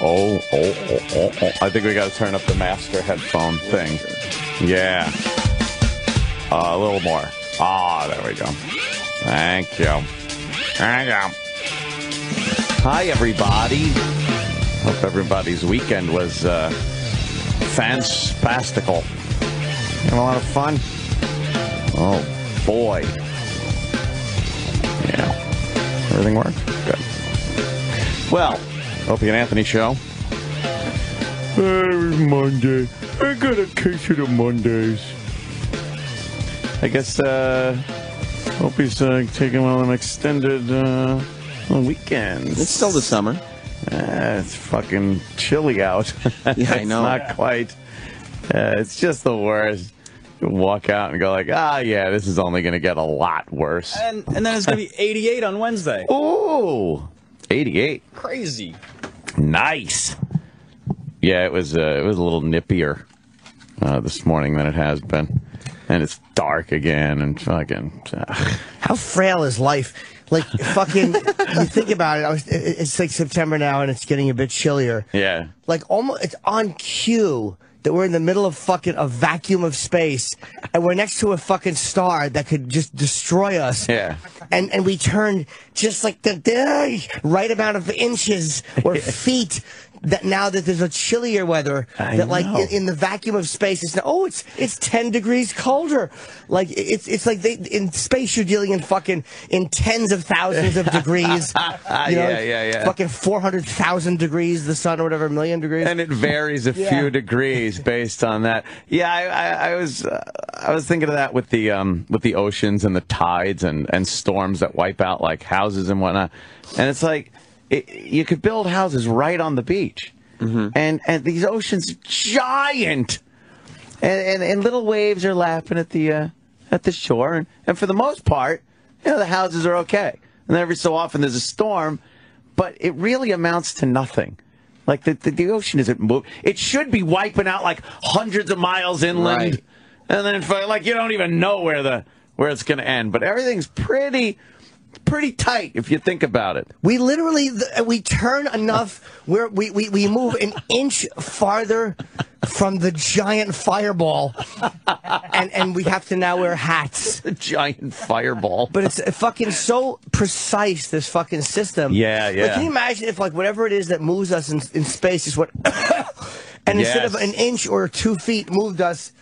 oh, oh, oh, oh, oh. I think we got to turn up the master headphone thing. Yeah. Uh, a little more. Ah, there we go. Thank you. Thank you. Hi, everybody. Hope everybody's weekend was uh, fanspastical. Had a lot of fun. Oh, boy. Yeah. Everything worked? Good. Well, Opie and Anthony show. Every Monday. I got a case of the Mondays. I guess uh, Opie's uh, taking one of them extended uh, weekends. It's still the summer. Ah, it's fucking chilly out. Yeah, I It's know. not quite. Uh, it's just the worst. Walk out and go like, ah, yeah, this is only going to get a lot worse. And and then it's gonna be 88 on Wednesday. Ooh, 88. Crazy. Nice. Yeah, it was. Uh, it was a little nippier uh, this morning than it has been, and it's dark again and fucking. uh, How frail is life? Like fucking, you think about it. I was, it- it's like September now, and it's getting a bit chillier. yeah. Like almost, it's on cue that we're in the middle of fucking a vacuum of space, and we're next to a fucking star that could just destroy us. Yeah. And and we turned just like the, the right amount of inches or feet. That now that there's a chillier weather, I that like in, in the vacuum of space, it's now, oh, it's it's ten degrees colder. Like it's it's like they in space you're dealing in fucking in tens of thousands of degrees. You know, Yeah, yeah, yeah. Fucking four hundred thousand degrees, the sun or whatever, a million degrees. and it varies a Yeah. few degrees based on that. Yeah, I, I, I was uh, I was thinking of that with the um, with the oceans and the tides and, and storms that wipe out like houses and whatnot. And it's like it, you could build houses right on the beach, and and these oceans giant, and, and and little waves are lapping at the uh, at the shore, and, and for the most part, you know, the houses are okay. And every so often there's a storm, but it really amounts to nothing. Like the, the, the ocean isn't moving. It should be wiping out like hundreds of miles inland, Right. and then fi- like you don't even know where the where it's going to end. But everything's pretty pretty tight if you think about it. We literally we turn enough where we, we, we move an inch farther from the giant fireball, and and we have to now wear hats. A giant fireball. But it's fucking so precise. This fucking system. Yeah, Like, yeah. can you imagine if like whatever it is that moves us in, in space is what, and instead of an inch or two feet moved us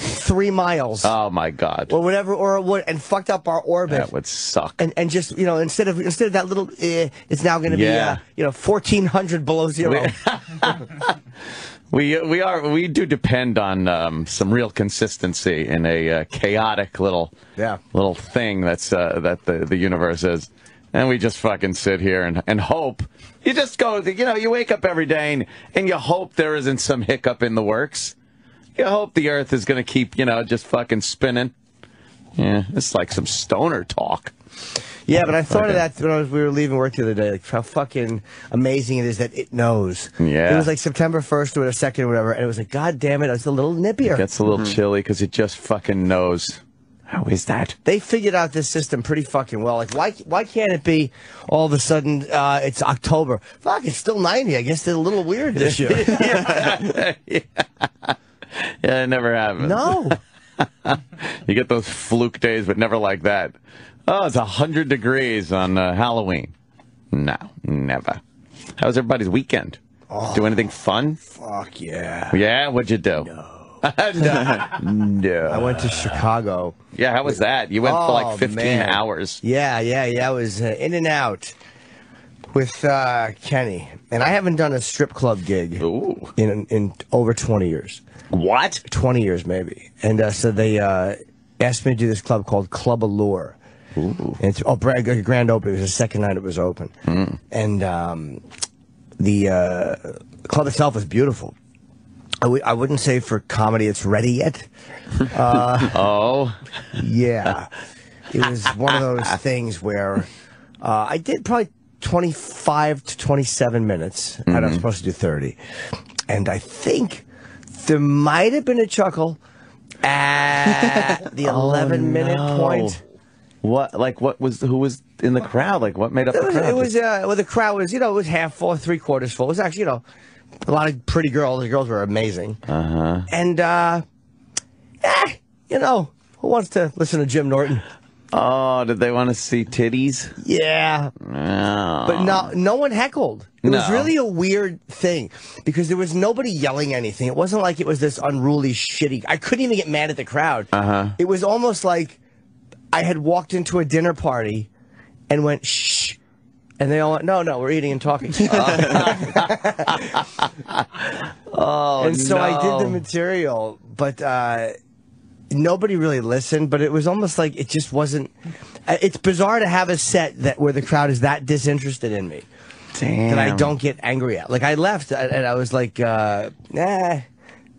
three miles oh my god, or whatever or what and fucked up our orbit. that would suck. and, and just you know instead of instead of that little eh, it's now going to Yeah. be uh, you know fourteen hundred below zero. We we are we do depend on um, some real consistency in a uh, chaotic little Yeah. little thing that's uh, that the the universe is, and we just fucking sit here and and hope. You just go, you know, you wake up every day and, and you hope there isn't some hiccup in the works. You hope the Earth is going to keep, you know, just fucking spinning. Yeah, it's like some stoner talk. Yeah, but I thought Okay. of that when I was, we were leaving work the other day, like how fucking amazing it is that it knows. Yeah. It was like September 1st or the 2nd or whatever, and it was like, God damn it, it's a little nippier. Gets a little chilly because it just fucking knows. How is that? they figured out this system pretty fucking well. Like, why why can't it be all of a sudden uh, it's October? Fuck, it's still 90. I guess they're a little weird this year. Yeah, it never happens. no. You get those fluke days, but never like that. Oh, it's 100 degrees on uh, Halloween. No, never. How was everybody's weekend? Do anything fun? Fuck yeah. Yeah, what'd you do? No. no. no. I went to Chicago. Yeah, how was that? You went for Oh, like 15 man. hours. Yeah, yeah, yeah. I was uh, in and out with uh, Kenny, and I haven't done a strip club gig Ooh. in in over twenty years, What? twenty years maybe. And uh, so they uh, asked me to do this club called Club Allure. And it's oh, grand opening. It was the second night it was open, and um, the uh, club itself was beautiful. I w- I wouldn't say for comedy it's ready yet. Oh, Yeah. It was one of those things where uh, I did probably 25 to 27 minutes, and Mm-hmm. I'm supposed to do 30. And I think there might have been a chuckle at the 11 minute Oh, no. point. What like what was who was in the crowd? Like what made up It the was, crowd? it was uh, well, the crowd was, you know, it was half full, three quarters full. It was actually, you know, a lot of pretty girls. The girls were amazing. Uh-huh. And, uh, eh, you know, who wants to listen to Jim Norton? Oh, did they want to see titties? Yeah. Oh. But no, no one heckled. It was really a weird thing because there was nobody yelling anything. It wasn't like it was this unruly, shitty. I couldn't even get mad at the crowd. Uh-huh. It was almost like I had walked into a dinner party and went shh, and they all went, "No, no, we're eating and talking." oh, and so I did the material, but uh, nobody really listened. But it was almost like it just wasn't. uh, It's bizarre to have a set that where the crowd is that disinterested in me. Damn. that I don't get angry at. Like I left and I was like, uh, nah.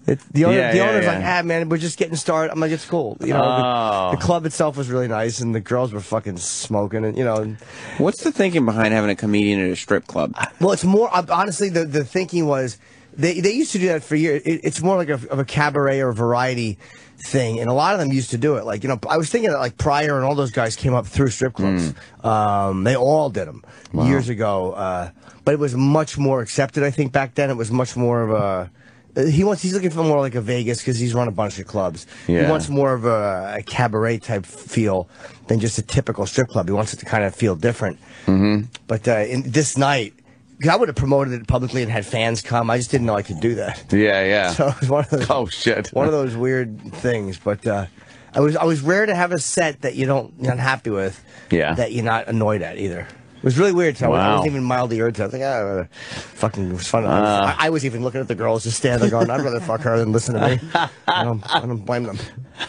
It, the owner, Yeah, the yeah, owner's yeah. like, ah, man, we're just getting started. I'm like, it's cool. You know, Oh. the, the club itself was really nice, and the girls were fucking smoking, and you know, and- What's the thinking behind having a comedian at a strip club? well, it's more. uh, Honestly, the the thinking was they they used to do that for years. It, it's more like a, of a cabaret or variety thing, and a lot of them used to do it. Like you know, I was thinking that like Pryor and all those guys came up through strip clubs. Um, they all did them years ago, uh, but it was much more accepted. I think back then it was much more of a. uh, He wants. He's looking for more like a Vegas because he's run a bunch of clubs. He wants more of a, a cabaret type feel than just a typical strip club. He wants it to kind of feel different. Mm-hmm. But uh, in this night, 'cause I would have promoted it publicly and had fans come. I just didn't know I could do that. Yeah, yeah. So it was one of those. oh shit. One of those weird things. But uh, I was I was rare to have a set that you don't you're not happy with. Yeah. That you're not annoyed at either. It was really weird. So I, was, I Wow. wasn't even mildly irritated. I was like, ah, fucking, it was fun. I, I was even looking at the girls just standing there going, I'd rather fuck her than listen to me. I don't, I don't blame them.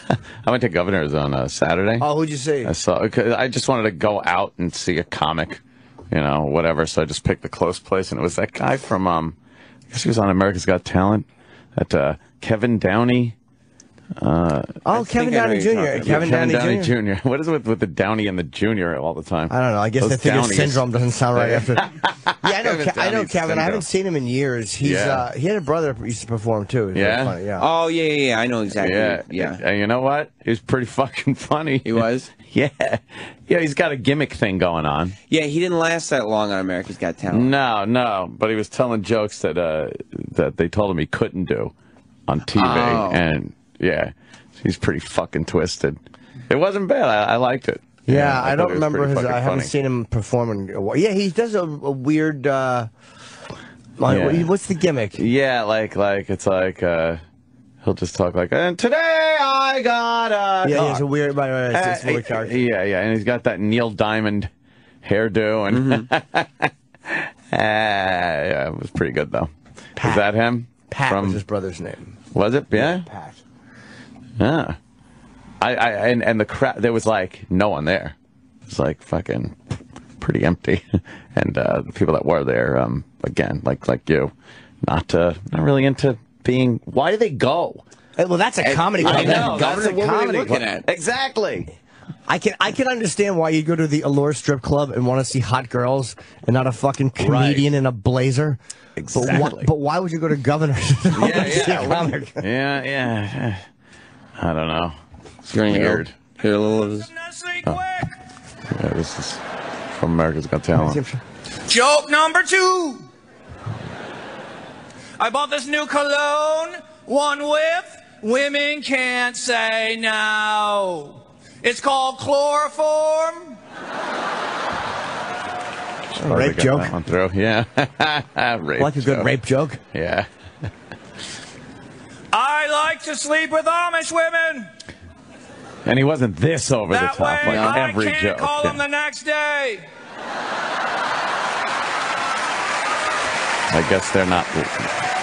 I went to Governor's on a Saturday. Oh, who'd you see? I saw. I just wanted to go out and see a comic, you know, whatever. So I just picked the close place, and it was that guy from. Um, I guess he was on America's Got Talent. That uh, Kevin Downey. Oh, Kevin I know Downey Jr. talking Kevin, about. Downey, Jr. Jr. What is it with, with the Downey and the Junior all the time? I don't know. I guess Those the thing syndrome doesn't sound right after. yeah, I know. Kevin Ke- I know Downey Kevin. I haven't seen him in years. He's Yeah. uh, he had a brother that used to perform too. It Yeah? yeah. Oh yeah, yeah, yeah. I know exactly. Yeah, yeah. And you know what? He was pretty fucking funny. He was? yeah, yeah. He's got a gimmick thing going on. Yeah, he didn't last that long on America's Got Talent. No, no. But he was telling jokes that uh, that they told him he couldn't do on TV, Oh. and yeah, he's pretty fucking twisted. It wasn't bad. I, I liked it. Yeah, I I, don't remember his. fucking I haven't seen him perform in a while. Yeah, he does a, a weird. Uh, like, Yeah. What's the gimmick? Yeah, like like it's like uh, he'll just talk like, and today I got a Yeah, car." he a weird. Right, right, it's, it's Uh, weird character. yeah, yeah, and he's got that Neil Diamond hairdo, and Mm-hmm. uh, yeah, it was pretty good though. Pat. Is that him? Pat From was his brother's name. was it? Yeah, Pat. yeah. I, I and and the crowd there was like no one there. It was like fucking pretty empty, and uh, the people that were there, um, again, like like you, not uh, not really into being. Why do they go? Hey, well, that's a comedy club. I know, That's that's a what we were comedy looking at. Exactly. I can I can understand why you go to the Allure strip club and want to see hot girls and not a fucking comedian in a blazer. But, Exactly. why, but why would you go to Governor's? Yeah, See yeah. comic? Yeah, yeah. I don't know. You're Weird. Hear, hear a little of this. Oh. Yeah, this is from America's Got Talent. Joke number two. I bought this new cologne, one whiff. Women can't say no. It's called chloroform. Probably rape joke? that one through. Yeah. rape Like a good joke. rape joke. Yeah. I like to sleep with Amish women. And he wasn't this over That the way top like I every can't joke. call yeah. them the next day. I guess they're not.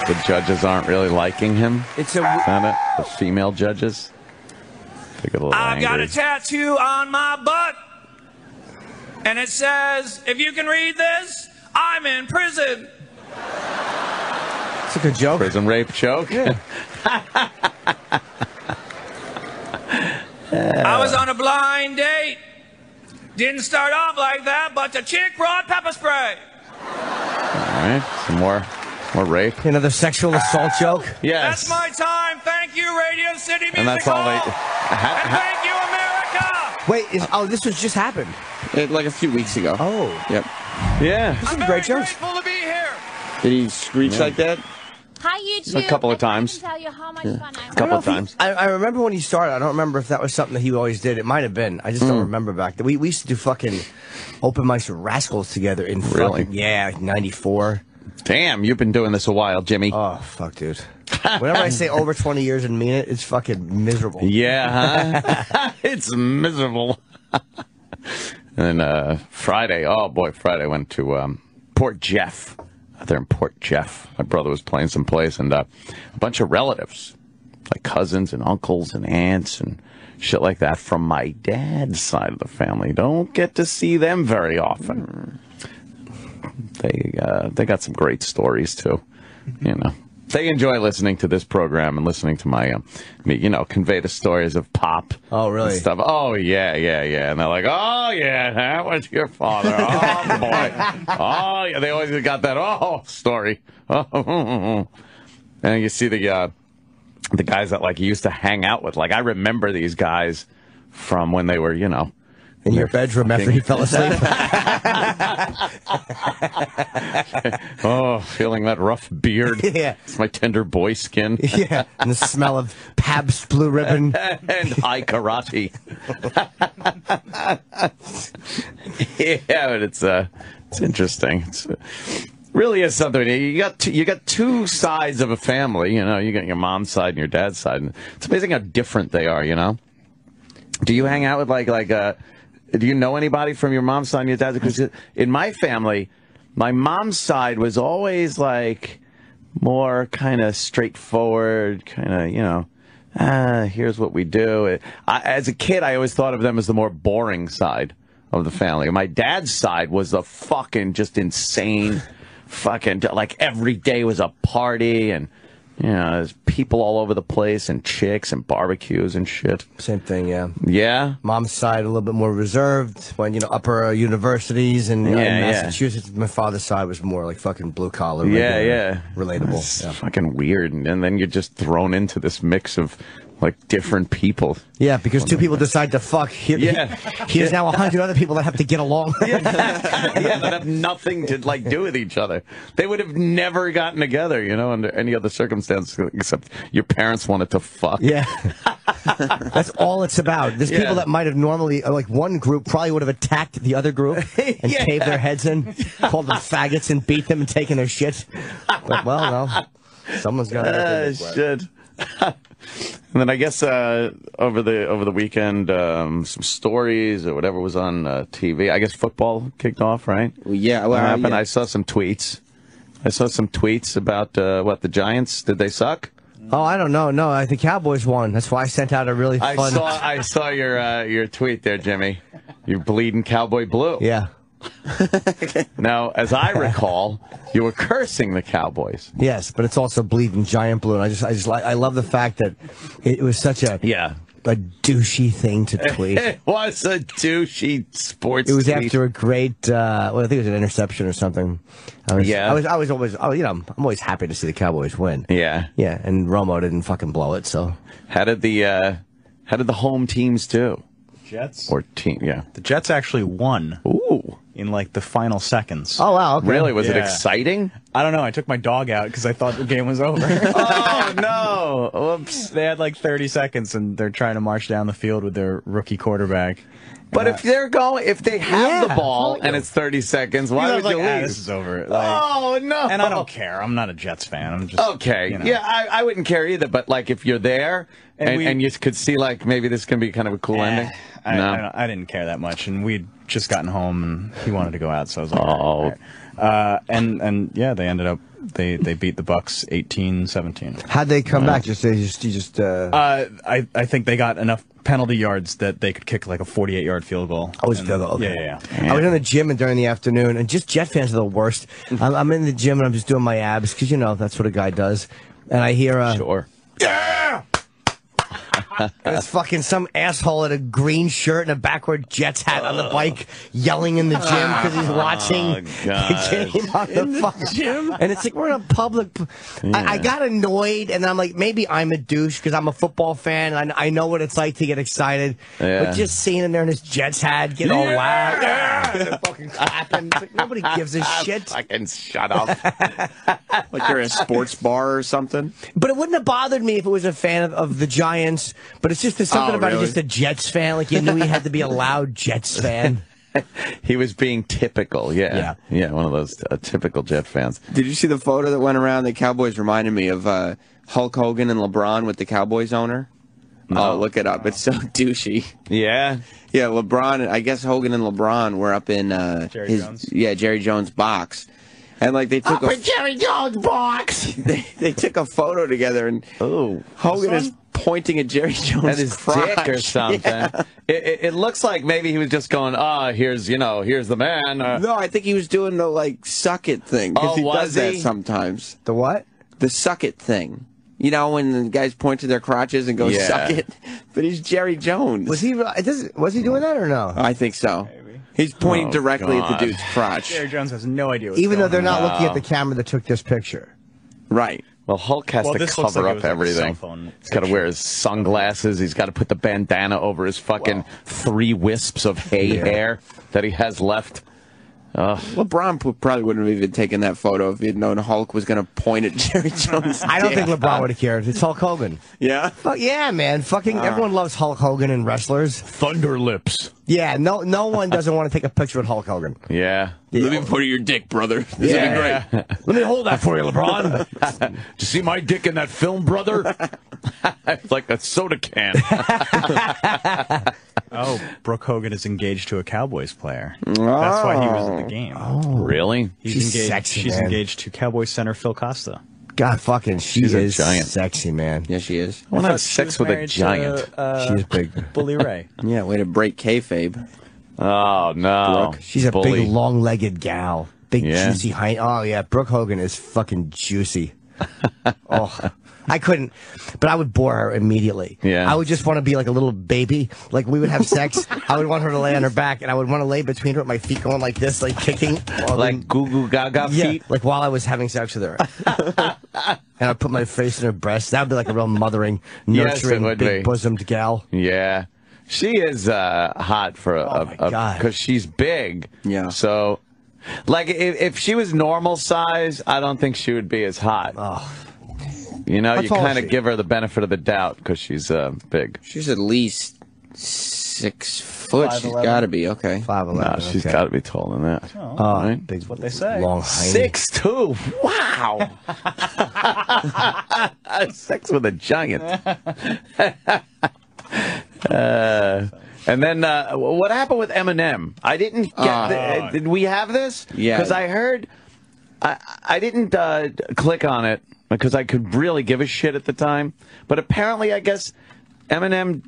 The judges aren't really liking him. It's a. Is that it? The female judges. They get a little I've got a tattoo on my butt. And it says, if you can read this, I'm in prison. It's a good joke. Prison rape joke. I was on a blind date. Didn't start off like that, but the chick brought pepper spray. All right. Some more, more rape. Another sexual assault joke. Yes. That's my time. Thank you, Radio City Music And that's all they. Hall. Ha- And thank you, America. Wait, is, oh, this was just happened. It, like a few weeks ago. Oh. Yep. Yeah. This is I'm great very jokes. grateful to be here. Did he screech like that? Hi, YouTube. A couple of I times. even tell you how much fun I I don't Couple know of if he- times. I, I remember when he started. I don't remember if that was something that he always did. It might have been. I just Hmm. don't remember back then. We, we used to do fucking open mics with rascals together in Really? fucking, yeah, '94. Damn, you've been doing this a while, Jimmy. Oh fuck, dude. Whenever I say over 20 years and mean it, it's fucking miserable. Yeah, huh? it's miserable. and uh, Friday, oh boy, Friday I went to um, Port Jeff. Out there in Port Jeff, my brother was playing some place, and uh, a bunch of relatives, like cousins and uncles and aunts and shit like that, from my dad's side of the family. Don't get to see them very often. They uh, they got some great stories too, you know. They enjoy listening to this program and listening to my, um, me, you know, convey the stories of pop. Oh, really? and Stuff. Oh yeah, yeah, yeah. And they're like, oh yeah, that was your father. Oh boy. Oh yeah. They always got that oh story. Oh. And you see the uh, the guys that like you used to hang out with. Like I remember these guys from when they were, you know, In your bedroom after he fell asleep. oh, feeling that rough beard. Yeah. It's my tender boy skin. yeah, and the smell of Pabst Blue Ribbon. and Hai Karate. yeah, but it's uh, it's interesting. It's, uh, really is something. You got two, you got two sides of a family. You know, you got your mom's side and your dad's side. And it's amazing how different they are. You know. Do you hang out with like like uh? Do you know anybody from your mom's side and your dad's? Because in my family, my mom's side was always like more kind of straightforward, kind of you know. Ah, here's what we do. I, as a kid, I always thought of them as the more boring side of the family. My dad's side was the fucking just insane, fucking like every day was a party and you know there's people all over the place and chicks and barbecues and shit. Same thing, yeah. Yeah. Mom's side a little bit more reserved when you know upper universities and uh, in Yeah, yeah. Massachusetts. My father's side was more like fucking blue collar. Yeah, regular, yeah. relatable. It's Yeah. fucking weird, and then you're just thrown into this mix of like different people. Yeah, because two people decide to fuck. Here, Yeah. here's now a hundred other people that have to get along. yeah, that have nothing to like do with each other. They would have never gotten together, you know, under any other circumstance except your parents wanted to fuck. Yeah. That's all it's about. There's Yeah. people that might have normally, uh, like one group probably would have attacked the other group and Yeah. caved their heads in, called them faggots and beat them and taken their shit. But, well, no. Someone's got to Ah, shit. And then I guess uh, over the over the weekend, um, some stories or whatever was on uh, TV. I guess football kicked off, right? Well, yeah, well, what happened? yeah. I saw some tweets. I saw some tweets about uh, what the Giants did they suck? Oh, I don't know. No, I, the Cowboys won. That's why I sent out a really I saw I saw your uh, your tweet there, Jimmy. You're bleeding cowboy blue. Yeah. Now, as I recall, you were cursing the Cowboys. Yes, but it's also bleeding giant blue, and I just, I just like, I love the fact that it was such a, Yeah. a douchey thing to tweet. It was a douchey sports. It was tweet. after a great, uh, well, I think it was an interception or something. I was, Yeah. I was, I was always, oh, you know, I'm always happy to see the Cowboys win. Yeah. Yeah, and Romo didn't fucking blow it, so. How did the uh, how did the home teams do? Jets. Or team? Yeah. The Jets actually won Ooh. In like the final seconds. Oh wow, okay. Really? Was it exciting? I don't know. I took my dog out because I thought the game was over. oh no! Oops. they had like 30 seconds and they're trying to march down the field with their rookie quarterback. But if they're going, if they have the ball totally. and it's thirty seconds, why I would was you like, ah, this is over. Like, oh no! And I don't care. I'm not a Jets fan. I'm just Okay. you know. Yeah, I, I wouldn't care either. But like, if you're there and, And and, you could see like maybe this can be kind of a cool Eh, ending. I, no. I, I didn't care that much, and we'd just gotten home, and he wanted to go out, so I was like, Oh. all right, all right. Uh, and and yeah, they ended up they they beat the Bucks 18-17. How'd they come back? Just, they just, you just, uh, Uh, I I think they got enough penalty yards that they could kick like a 48 yard field goal. I was And- field goal, okay. Yeah, yeah, yeah. I was in the gym and during the afternoon, and just Jet fans are the worst. I'm, I'm in the gym and I'm just doing my abs because you know that's what a guy does. And I hear, uh, Sure. It was fucking some asshole in a green shirt and a backward Jets hat on the oh. bike, yelling in the gym because he's oh, watching Oh, God. the game on the, fucking gym. And it's like we're in a public. I, I got annoyed, and I'm like, maybe I'm a douche because I'm a football fan. And I, I know what it's like to get excited, Yeah. but just seeing him there in his Jets hat, get all loud, yeah, fucking clapping. It's like, nobody gives a shit. Fucking shut up. Like you're in a sports bar or something. But it wouldn't have bothered me if it was a fan of, of the Giants. But it's just there's something Oh, about really? it, just a Jets fan. Like you knew he had to be a loud Jets fan. he was being typical. Yeah. Yeah. Yeah. One of those uh, typical Jet fans. Did you see the photo that went around? The Cowboys reminded me of uh, Hulk Hogan and LeBron with the Cowboys owner. Oh, look it up. It's so douchey. Yeah. Yeah, LeBron. I guess Hogan and LeBron were up in uh, Jerry his Jones? yeah Jerry Jones box, and like they took a Jerry Jones box. they, they took a photo together, and Oh. Hogan is pointing at Jerry Jones' At his crotch. dick or something. Yeah. It, it, it looks like maybe he was just going, ah, here's, you know, here's the man. Uh, No, I think he was doing the like suck it thing because Oh, he was does that sometimes. The what? The suck it thing. You know when the guys point to their crotches and go Yeah. suck it, but he's Jerry Jones. Was he? Doesn't- Was he doing that or no? I think so. He's pointing Oh, directly at the dude's crotch. Jerry Jones has no idea. What's Even though they're on. not looking at the camera that took this picture. Right. Well, Hulk has Well, to cover like up was like everything. He's got to wear his sunglasses. He's got to put the bandana over his fucking three wisps of hay hair that he has left. LeBron probably wouldn't have even taken that photo if he'd known Hulk was going to point at Jerry Jones. I don't think LeBron would have cared. It's Hulk Hogan. Yeah. Fuck yeah, man. Fucking ah. everyone loves Hulk Hogan and wrestlers. Thunder lips. Yeah, no, no one doesn't want to take a picture with Hulk Hogan. Yeah. Let me put your dick, brother. This Yeah. would be great. Let me hold that for you, LeBron. Did you see my dick in that film, brother? it's like a soda can. Oh, Brooke Hogan is engaged to a Cowboys player. That's why he was in the oh. game. Oh. really? He's She's engaged. sexy, she's man. engaged to Cowboys center Phil Costa. God, fucking, she She's a giant. sexy, man. Yeah, she is. I want to have sex with a married to, giant. uh, She's big. Bully Ray. Yeah, way to break kayfabe. oh, no. She's a Bully. big, long-legged gal. Big, Yeah. juicy hind. Oh yeah, Brooke Hogan is fucking juicy. oh, I couldn't, but I would bore her immediately. Yeah. I would just want to be like a little baby. Like we would have sex. I would want her to lay on her back, and I would want to lay between her with my feet going like this, like kicking. Like then- goo goo gaga yeah, feet? like while I was having sex with her. and I'd put my face in her breast. That would be like a real mothering, Yes, it nurturing, would be. big bosomed gal. Yeah. She is uh, hot for a. Oh, my God. Because she's big. Yeah. So, like, if, if she was normal size, I don't think she would be as hot. Oh. You know, How you kind of give her the benefit of the doubt because she's uh, big. She's at least six foot. She's 5'11". got to be okay. Five No, eleven. she's okay. got to be taller than that. Oh, right? big, what they say. Long. Six two. Wow. Sex with a giant. uh, and then uh, what happened with Eminem? I didn't get. Ah. the- did we have this? Yeah. Because I heard. I I didn't uh, click on it because I could really give a shit at the time. But apparently, I guess Eminem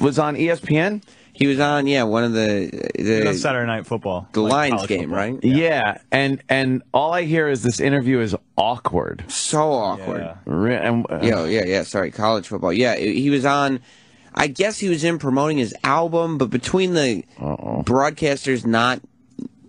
was on E ESPN. He was on, yeah, one of the on the, Saturday Night Football. the like Lions game, football. right? Yeah, and and all I hear is this interview is awkward. So awkward. Yeah. Re- and, uh, Yeah, yeah, yeah. Sorry, college football. Yeah, he was on. I guess he was in promoting his album, but between the broadcasters not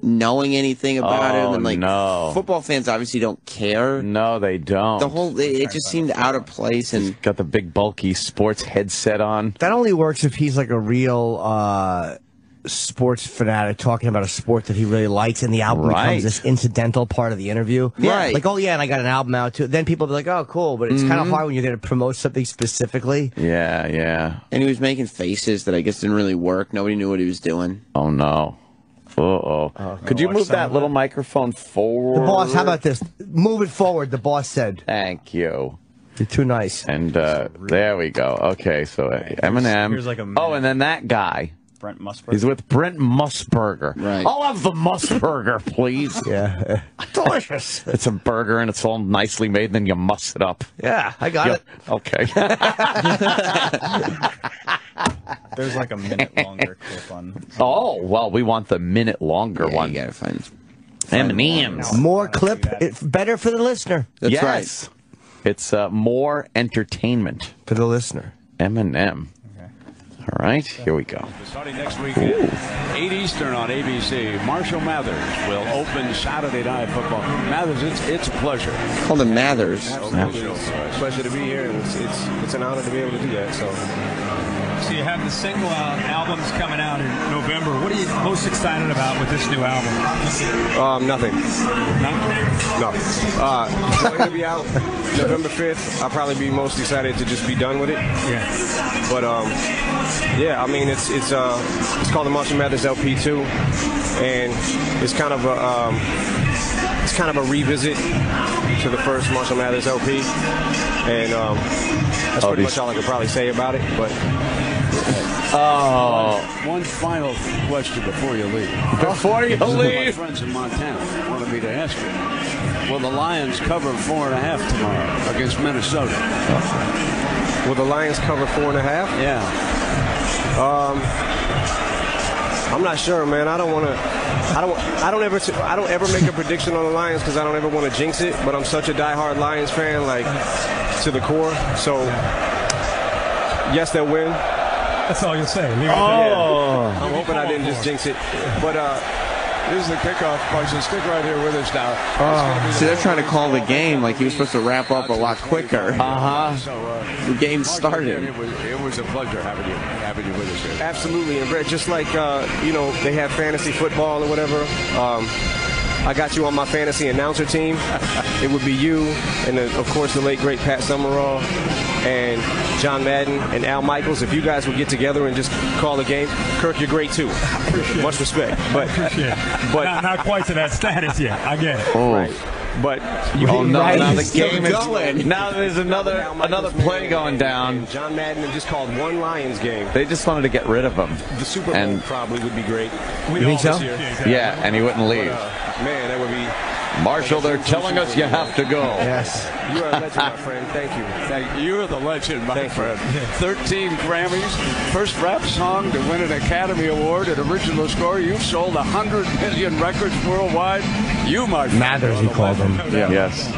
knowing anything about Oh, him and like no. football fans obviously don't care. No, they don't. The whole it, it just seemed out of place and got the big bulky sports headset on. That only works if he's like a real uh, sports fanatic talking about a sport that he really likes, and the album Right. becomes this incidental part of the interview. Right. Like, oh yeah, and I got an album out too. Then people be like, oh cool, but it's kind of hard when you're going to promote something specifically. Yeah, yeah. and he was making faces that I guess didn't really work. Nobody knew what he was doing. Oh no. Uh oh. Could you move that little it? microphone forward? The boss, how about this? Move it forward. The boss said, Thank you. "You're too nice." And uh, there we go. Okay, so uh, Eminem. here's like a oh, and then that guy. Brent Musburger. He's with Brent Musburger. Right. I'll have the Musburger, please. Yeah, Delicious. It's a burger and it's all nicely made, then you muss it up. yeah, I got Yeah, it. Okay. There's like a minute longer clip on. oh, well, we want the minute longer Yeah, one. you gotta find. M&M's. More clip, it's better for the listener. That's yes. It's uh, more entertainment. For the listener. M and Eminem. All right, here we go. Starting next weekend, 8 Eastern on ABC, Marshall Mathers will open Saturday Night Football. Mathers, it's, it's a pleasure. Call him Mathers. Absolutely. It's a pleasure to be here, and it's, it's, it's an honor to be able to do that. So, So you have the single out, albums coming out in November. What are you most excited about with this new album? um, nothing. Nothing? No. Uh, it's going to be out November 5th. I'll probably be most excited to just be done with it. Yeah. But um, yeah, I mean, it's it's uh, it's called the Marshall Mathers LP2, and it's kind of a um, it's kind of a revisit to the first Marshall Mathers LP, and um, that's pretty these- much all I could probably say about it. But Oh, One final question before you leave. before you My leave. friends in Montana wanted me to ask you. Will the Lions cover four and a half tomorrow against Minnesota? will the Lions cover four and a half? Yeah. Um, I'm not sure, man. I don't want to. I don't. I don't ever. I don't ever make a prediction on the Lions because I don't ever want to jinx it. But I'm such a diehard Lions fan, like to the core. So yes, they'll win. That's all you'll say. Leave Oh, I'm hoping I didn't just jinx it. But uh, This is the kickoff question. Stick right here with us now. It's gonna See, the they're trying to call the game like he was supposed to wrap up a lot quicker. uh-huh. So, uh, The game started. It was, it was a pleasure having you having you with us here. absolutely, and Brett, just like uh, you know, they have fantasy football or whatever. Um, I got you on my fantasy announcer team. it would be you, and then, of course the late great Pat Summerall, and John Madden and Al Michaels. If you guys would get together and just call a game, Kirk, you're great too. Much respect, but Yeah. but not, not quite to that status yet. I get it. Oh, but you oh no! Right, Now the game is going. now. There's another Al Michaels, another man, play going down. John Madden had just called one Lions game. They just wanted to get rid of him. The Super Bowl And- probably would be great. You think so? This year. Yeah, and he wouldn't leave. Uh, man, that would be. Marshall, they're telling us you have to go. Yes. You are a legend, my friend. Thank you. Thank you. You're the legend, my Thank you. friend. 13 Grammys, first rap song to win an Academy Award, an original score. You've sold 100 million records worldwide. You, my friend, Mathers, are he called legend. him. Yes.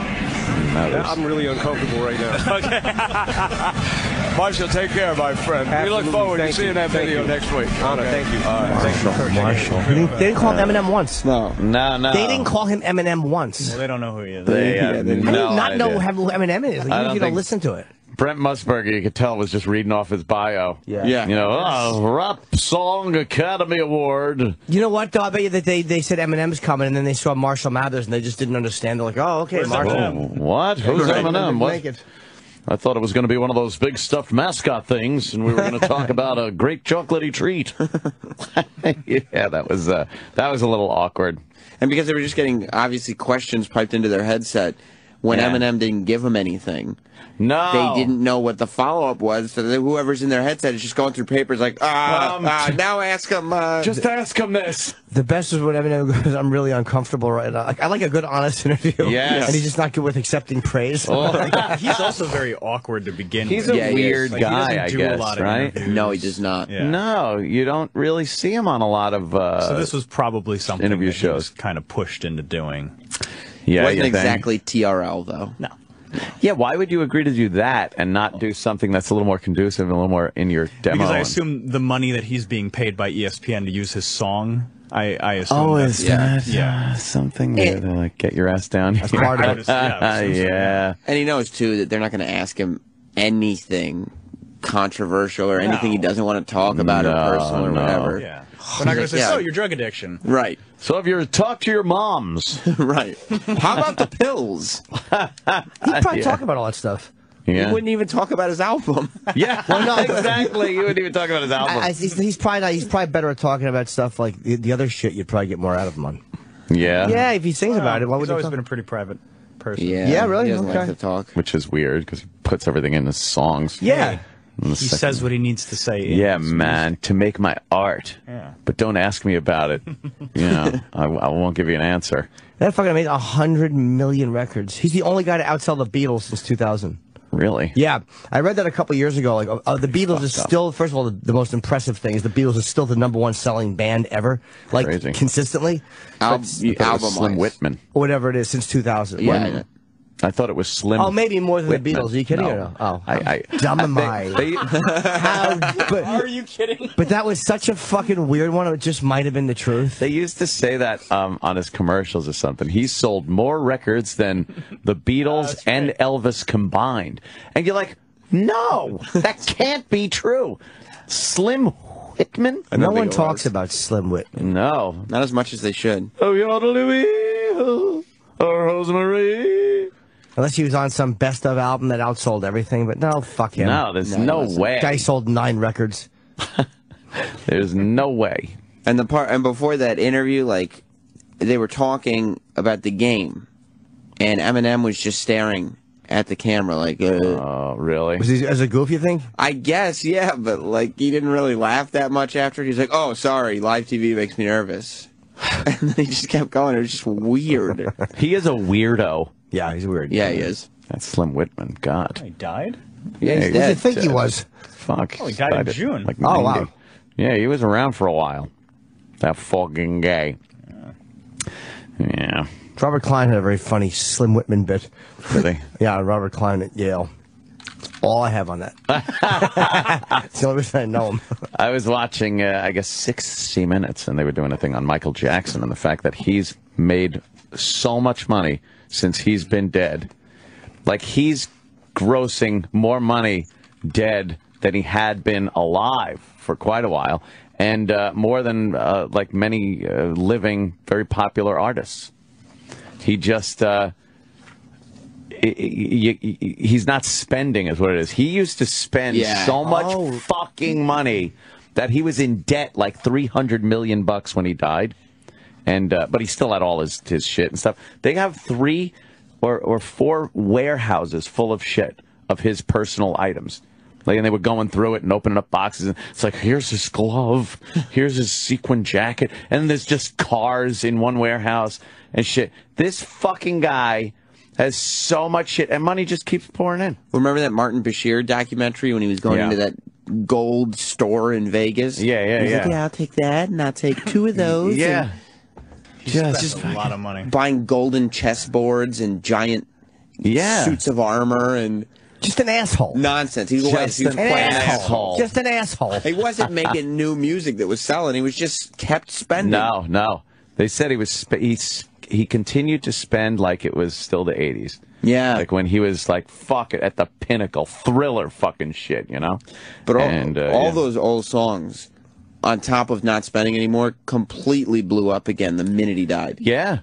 Mathers. I'm really uncomfortable right now. Marshall, take care, my friend. we look forward Thank to seeing you. that Thank video you. next week. Honor. Okay. Thank you. All right. Thank you. Marshall. They didn't, they didn't call him Eminem once. No. No, no. They didn't call him Eminem once. Well, they don't know who he is. They Yeah, have they- How do no you not know who Eminem is? Like, I even don't if you don't listen to it. Brent Musburger, you could tell, was just reading off his bio. Yeah. Yeah. You know, oh, rap song Academy Award. You know what, though? I bet you that they, they said Eminem's coming, and then they saw Marshall Mathers, and they just didn't understand. They're like, oh, okay, Where's Marshall. Oh, what? Who's Right. Eminem? What? I thought it was going to be one of those big stuffed mascot things, and we were going to talk about a great chocolatey treat. yeah, that was uh, that was a little awkward. And because they were just getting obviously questions piped into their headset when Yeah. Eminem didn't give them anything. No, They didn't know what the follow up was, so that whoever's in their headset is just going through papers like, ah, Um, ah, now ask them. Uh, Just ask him this. The best is when Eminem goes, I'm really uncomfortable right now. Like, I like a good, honest interview. Yes. And he's just not good with accepting praise. He's also very awkward to begin with. He's with. a Yeah, he is. weird Like, he doesn't guy, I guess, a lot of right? interviews. no, he does not. Yeah. No, you don't really see him on a lot of. Uh, So this was probably something interview that he was shows. kind of pushed into doing. Yeah, Wasn't exactly TRL though. No. Yeah, why would you agree to do that and not do something that's a little more conducive and a little more in your demo? Because I and- assume the money that he's being paid by ESPN to use his song, I, I assume. Oh, that's, is Yeah. that Yeah. uh, something there to like get your ass down? That's part of it. yeah, I would assume so, yeah. And he knows too that they're not going to ask him anything controversial or anything he doesn't want to talk about No, or personal or no. whatever. Yeah. We're not going to say, Yeah. Oh, so your drug addiction. Right, So if you're talk to your moms, right. How about the pills? He'd probably Yeah. talk about all that stuff. yeah, He wouldn't even talk about his album. yeah, well, not exactly. He wouldn't even talk about his album. I, I, he's, he's probably not, he's probably better at talking about stuff like the, the other shit. You'd probably get more out of him on. yeah, Yeah, if he sings about it, why would He's he always talk? been a pretty private person. yeah, Yeah, really? He doesn't Okay. like to talk. which is weird because he puts everything in his songs. Yeah. In the He second- says what he needs to say. Yeah, his man, to make my art. Yeah. But don't ask me about it. you know, I, I won't give you an answer. That fucking made a hundred million records. He's the only guy to outsell the Beatles since 2000. Really? Yeah, I read that a couple years ago. Like, uh, the Beatles is fucked up. still, first of all, the, the most impressive thing is the Beatles is still the number one selling band ever, like Crazy. consistently, Al- But- you- I thought it was album Slim. Whitman. whatever it is since 2000. Yeah, When- I thought it was Slim. Oh, maybe more than the Beatles. Are you kidding No. or no? Oh, I, I, dumb am I? they- How, but, Are you kidding? but that was such a fucking weird one. It just might have been the truth. They used to say that um, on his commercials or something. He sold more records than the Beatles and Elvis combined. And you're like, no, that can't be true. Slim Whitman? No one talks was. about Slim Whitman. No. Not as much as they should. Oh, you're Louis or Rosemary. Unless he was on some best of album that outsold everything. But no, fuck him. No, there's No, no, he way. Guy sold nine records. There's no way. And the part and before that interview, like they were talking about the game, and Eminem was just staring at the camera, like, uh, Oh, really? Was he as a goof, you think? I guess, yeah, but like he didn't really laugh that much after. He's like, "Oh, sorry, live TV makes me nervous," and then he just kept going. It was just weird. He is a weirdo. Yeah, he's weird. yeah, he is. That's Slim Whitman. God. He died? Yeah, he's he- dead. I think he was. Fuck. Oh, he died in at, June. Like Oh, 90. wow. Yeah, he was around for a while. That fucking gay. Yeah. Robert Klein had a very funny Slim Whitman bit. Really? Yeah, Robert Klein at Yale. All I have on that. it's the only reason I know him. I was watching, uh, I guess, 60 Minutes, and they were doing a thing on Michael Jackson and the fact that he's made so much money since he's been dead. Like, he's grossing more money dead than he had been alive for quite a while, and uh, more than, uh, like, many uh, living, very popular artists. He just. Uh, y- y- y- he's not spending is what it is. He used to spend Yeah. so much Oh. fucking money that he was in debt like 300 million bucks when he died. And uh, but he still had all his his shit and stuff. They have three or or four warehouses full of shit of his personal items. Like, and they were going through it and opening up boxes, and it's like, here's his glove, here's his sequin jacket, and there's just cars in one warehouse and shit. This fucking guy has so much shit, and money just keeps pouring in. Remember that Martin Bashir documentary when he was going Yeah. into that gold store in Vegas? Yeah, yeah, yeah. like, yeah, I'll take that, and I'll take two of those. Yeah, Just, just a lot of money. buying golden chessboards and giant yeah. suits of armor and Just an asshole. nonsense. He was, Just he was an an playing asshole. asshole. Just an asshole. He wasn't making new music that was selling. He was just kept spending. No, no. They said he was sp- he he continued to spend like it was still the 80s. Yeah. Like when he was like fuck it at the pinnacle, thriller fucking shit, you know? But all, And, uh, all yeah. those old songs, on top of not spending anymore, completely blew up again the minute he died. Yeah.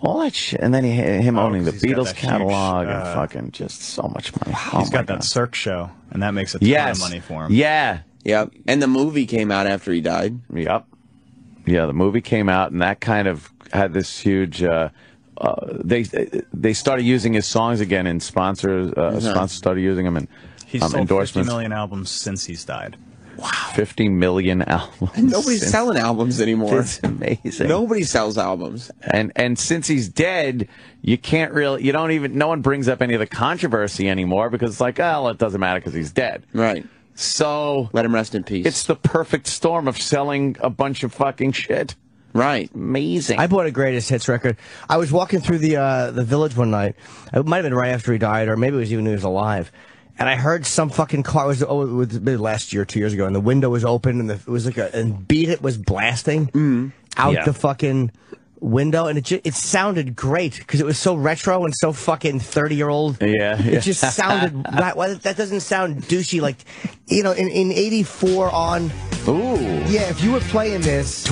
All that shit. And then he, him owning the 'cause he's got Beatles that huge, catalog and uh, fucking just so much money. Oh He's my got that God. Cirque show, and that makes a ton yes. of money for him. Yeah. Yep. And the movie came out after he died. Yep. Yeah, the movie came out, and that kind of had this huge. Uh, uh, they they started using his songs again in sponsors. Uh, Sponsors started using them in He's um, sold 50 endorsements. million albums since he's died. 50 million albums. Nobody's Since- selling albums anymore. It's amazing. Nobody sells albums. And and since he's dead, you can't really. You don't even. No one brings up any of the controversy anymore because it's like, oh, it doesn't matter because he's dead. Right. So Let him rest in peace. it's the perfect storm of selling a bunch of fucking shit. right. Amazing. I bought a greatest hits record. I was walking through the uh, the village one night. It might have been right after he died, or maybe it was even when he was alive. And I heard some fucking car was oh, it was last year, two years ago, and the window was open, and the, it was like a and Beat It was blasting mm. out Yeah. the fucking window, and it ju- it sounded great because it was so retro and so fucking thirty year old. Yeah, yeah. it just sounded that. That doesn't sound douchey. Like you know, in in '84 on Ooh. yeah, if you were playing this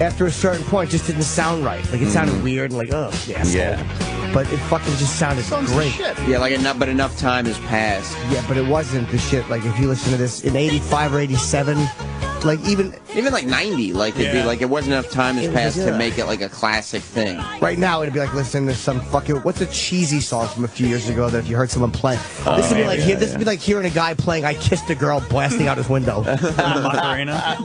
after a certain point, it just didn't sound right. Like it sounded mm. weird and like, oh, yeah. Yeah. But it fucking just sounded great. Yeah, like enough, but enough time has passed. Yeah, but it wasn't the shit. Like if you listen to this in '85 or '87, like even Even like 90, like it'd be Yeah. like it wasn't enough time has It was, passed to yeah. make it like a classic thing. right now, it'd be like listening to some fucking what's a cheesy song from a few years ago that if you heard someone play, this would be yeah, like yeah, hear, this would be like hearing a guy playing "I Kissed a Girl" blasting out his window. the Macarena.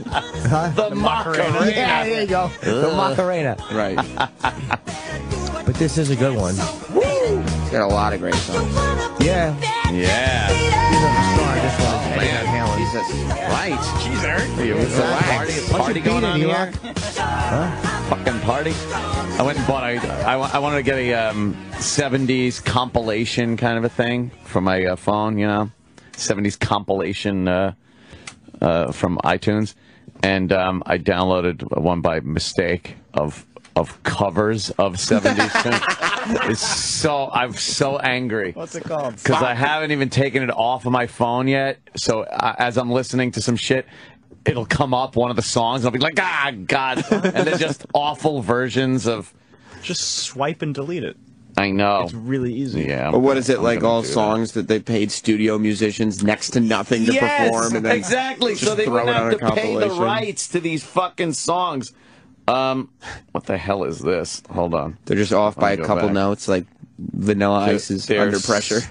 The Macarena. yeah, there you go, the Macarena. Right. But this is a good one. It's got a lot of great songs. Yeah, Yeah. he's on the star. I just wanted to Man, he's this? Right. She's Eric. Are you it's a party, Why party don't you going beat on it, here? E-Rock? Fucking party. I went and bought a. I, wa- I wanted to get a um, '70s compilation kind of a thing for my uh, phone. You know, '70s compilation uh, uh, from iTunes, and um, I downloaded one by mistake of of covers of '70s tunes. It's so I'm so angry. What's it called? because I haven't even taken it off of my phone yet. So uh, as I'm listening to some shit, it'll come up one of the songs. And I'll be like, ah, God, and they're just awful versions of. Just swipe and delete it. I know. It's really easy. Yeah. But what is it I'm like? All do that. songs that. they paid studio musicians next to nothing to yes, perform, and then exactly. just So they throw wouldn't it have to pay the rights to these fucking songs. Um, what the hell is this? Hold on. They're just off by a couple back. notes, like Vanilla Ice is There's- under pressure.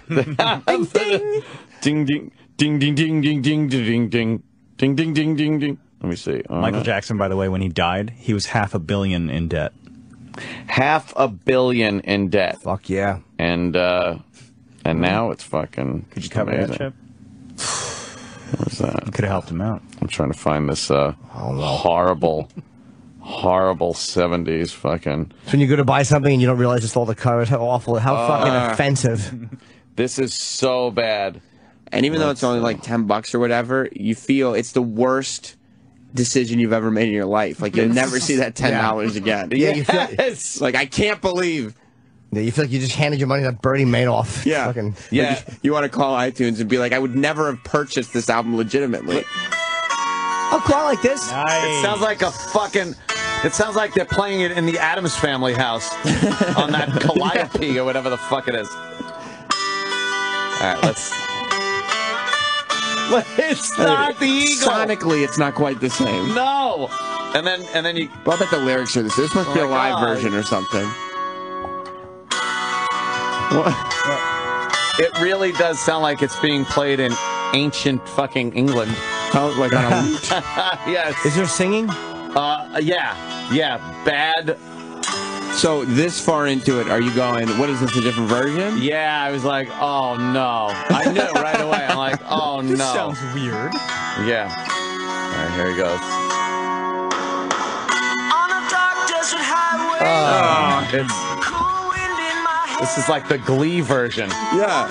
ding ding ding ding ding ding ding ding ding ding ding ding ding ding ding. Let me see. All Michael right. Jackson, by the way, when he died, he was half a billion in debt. half a billion in debt, Fuck yeah. and uh, and now it's fucking. Could you cover that, Chip? What's that? Could have helped him out. I'm trying to find this uh, horrible, horrible '70s fucking. So when you go to buy something and you don't realize it's all the covers, how awful, how Uh. fucking offensive. This is so bad. And even though it's only like ten bucks or whatever, you feel it's the worst decision you've ever made in your life. Like you'll never see that ten dollars again. Yeah, you feel, Yes. Like I can't believe. yeah, you feel like you just handed your money to Bernie Madoff. Yeah. Fucking, Yeah. Like, you want to call iTunes and be like, I would never have purchased this album legitimately. oh, cool, I like this. It sounds like a fucking. It sounds like they're playing it in the Addams Family house on that Calliope or whatever the fuck it is. All right, let's. It's not the eagle. Sonically, it's not quite the same. No. And then and then you. Well, I bet the lyrics are this. This must oh be Oh a live God. version or something. What? It really does sound like it's being played in ancient fucking England. Sounds like on a yes. Is there singing? Uh, yeah, yeah. Bad. So this far into it, are you going? What is this? A different version? Yeah, I was like, oh no. I knew it right away. I'm like, oh This no. sounds weird. Yeah. All right, here he goes. On a dark desert highway, Oh, it's, cool wind in my hair. this is like the Glee version. Yeah.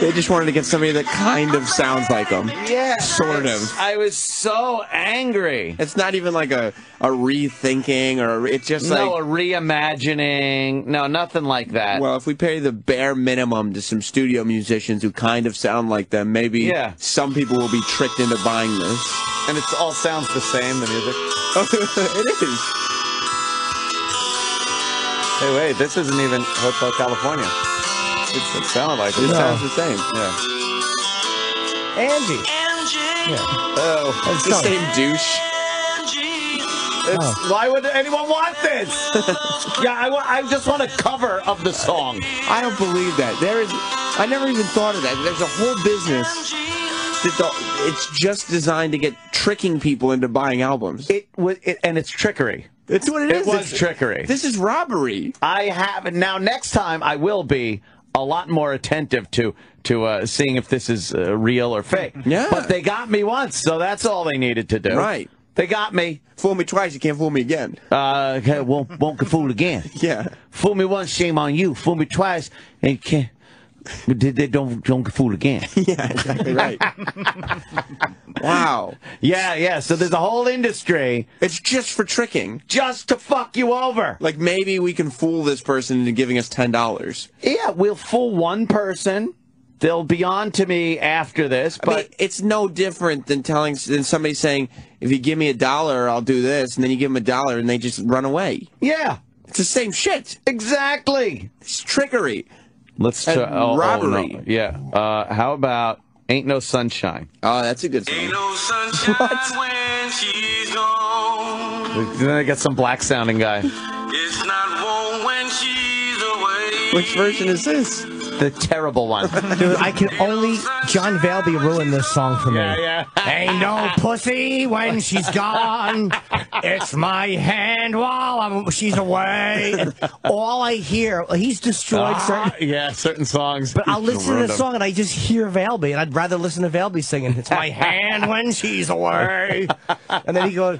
They just wanted to get somebody that kind of sounds like them. Yeah, Sort of. I was so angry. It's not even like a, a rethinking or a, it's just no, a reimagining. No, nothing like that. Well, if we pay the bare minimum to some studio musicians who kind of sound like them, maybe Yeah. some people will be tricked into buying this. and it all sounds the same, the music. it is. Hey, wait, this isn't even Hotel California. It's, it sounded like It it. sounds the same. Yeah. Angie. Angie, Yeah. Oh, That's It's the something. same douche. Angie. it's, why would anyone want this? yeah, I, wa- I just want a cover of the song. I don't believe that. There is. I never even thought of that. There's a whole business that the, it's just designed to get tricking people into buying albums. It was, it, and it's trickery. It's what it It is. was It's- trickery. This is robbery. I have and now. Next time, I will be a lot more attentive to to uh, seeing if this is uh, real or fake. Yeah. But they got me once, so that's all they needed to do. Right. They got me. Fool me twice, you can't fool me again. Uh, okay, won't won't get fooled again. Yeah. Fool me once, shame on you. Fool me twice, and you can't. But they, don't don't fooled again. Yeah, exactly right. wow. yeah, yeah. So there's a whole industry It's just for tricking. just to fuck you over. Like maybe we can fool this person into giving us ten dollars. Yeah, we'll fool one person. They'll be on to me after this, I but mean, it's no different than telling than somebody saying, "If you give me a dollar, I'll do this," and then you give them a dollar and they just run away. yeah, It's the same shit. exactly. It's trickery. Let's And try. Oh, oh, robbery. no. Yeah. Uh, how about "Ain't No Sunshine"? Oh, that's a good song. No sunshine when she's gone. Then I get some black sounding guy. It's not warm when she's away. Which version is this? The terrible one. Dude, I can only John Valby ruined this song for me. Yeah, yeah. Ain't no pussy when she's gone. It's my hand while I'm, she's away. All I hear, he's destroyed Ah, certain. yeah, certain songs. But I'll listen to the song and I just hear Valby, and I'd rather listen to Valby singing. It's my hand when she's away. And then he goes,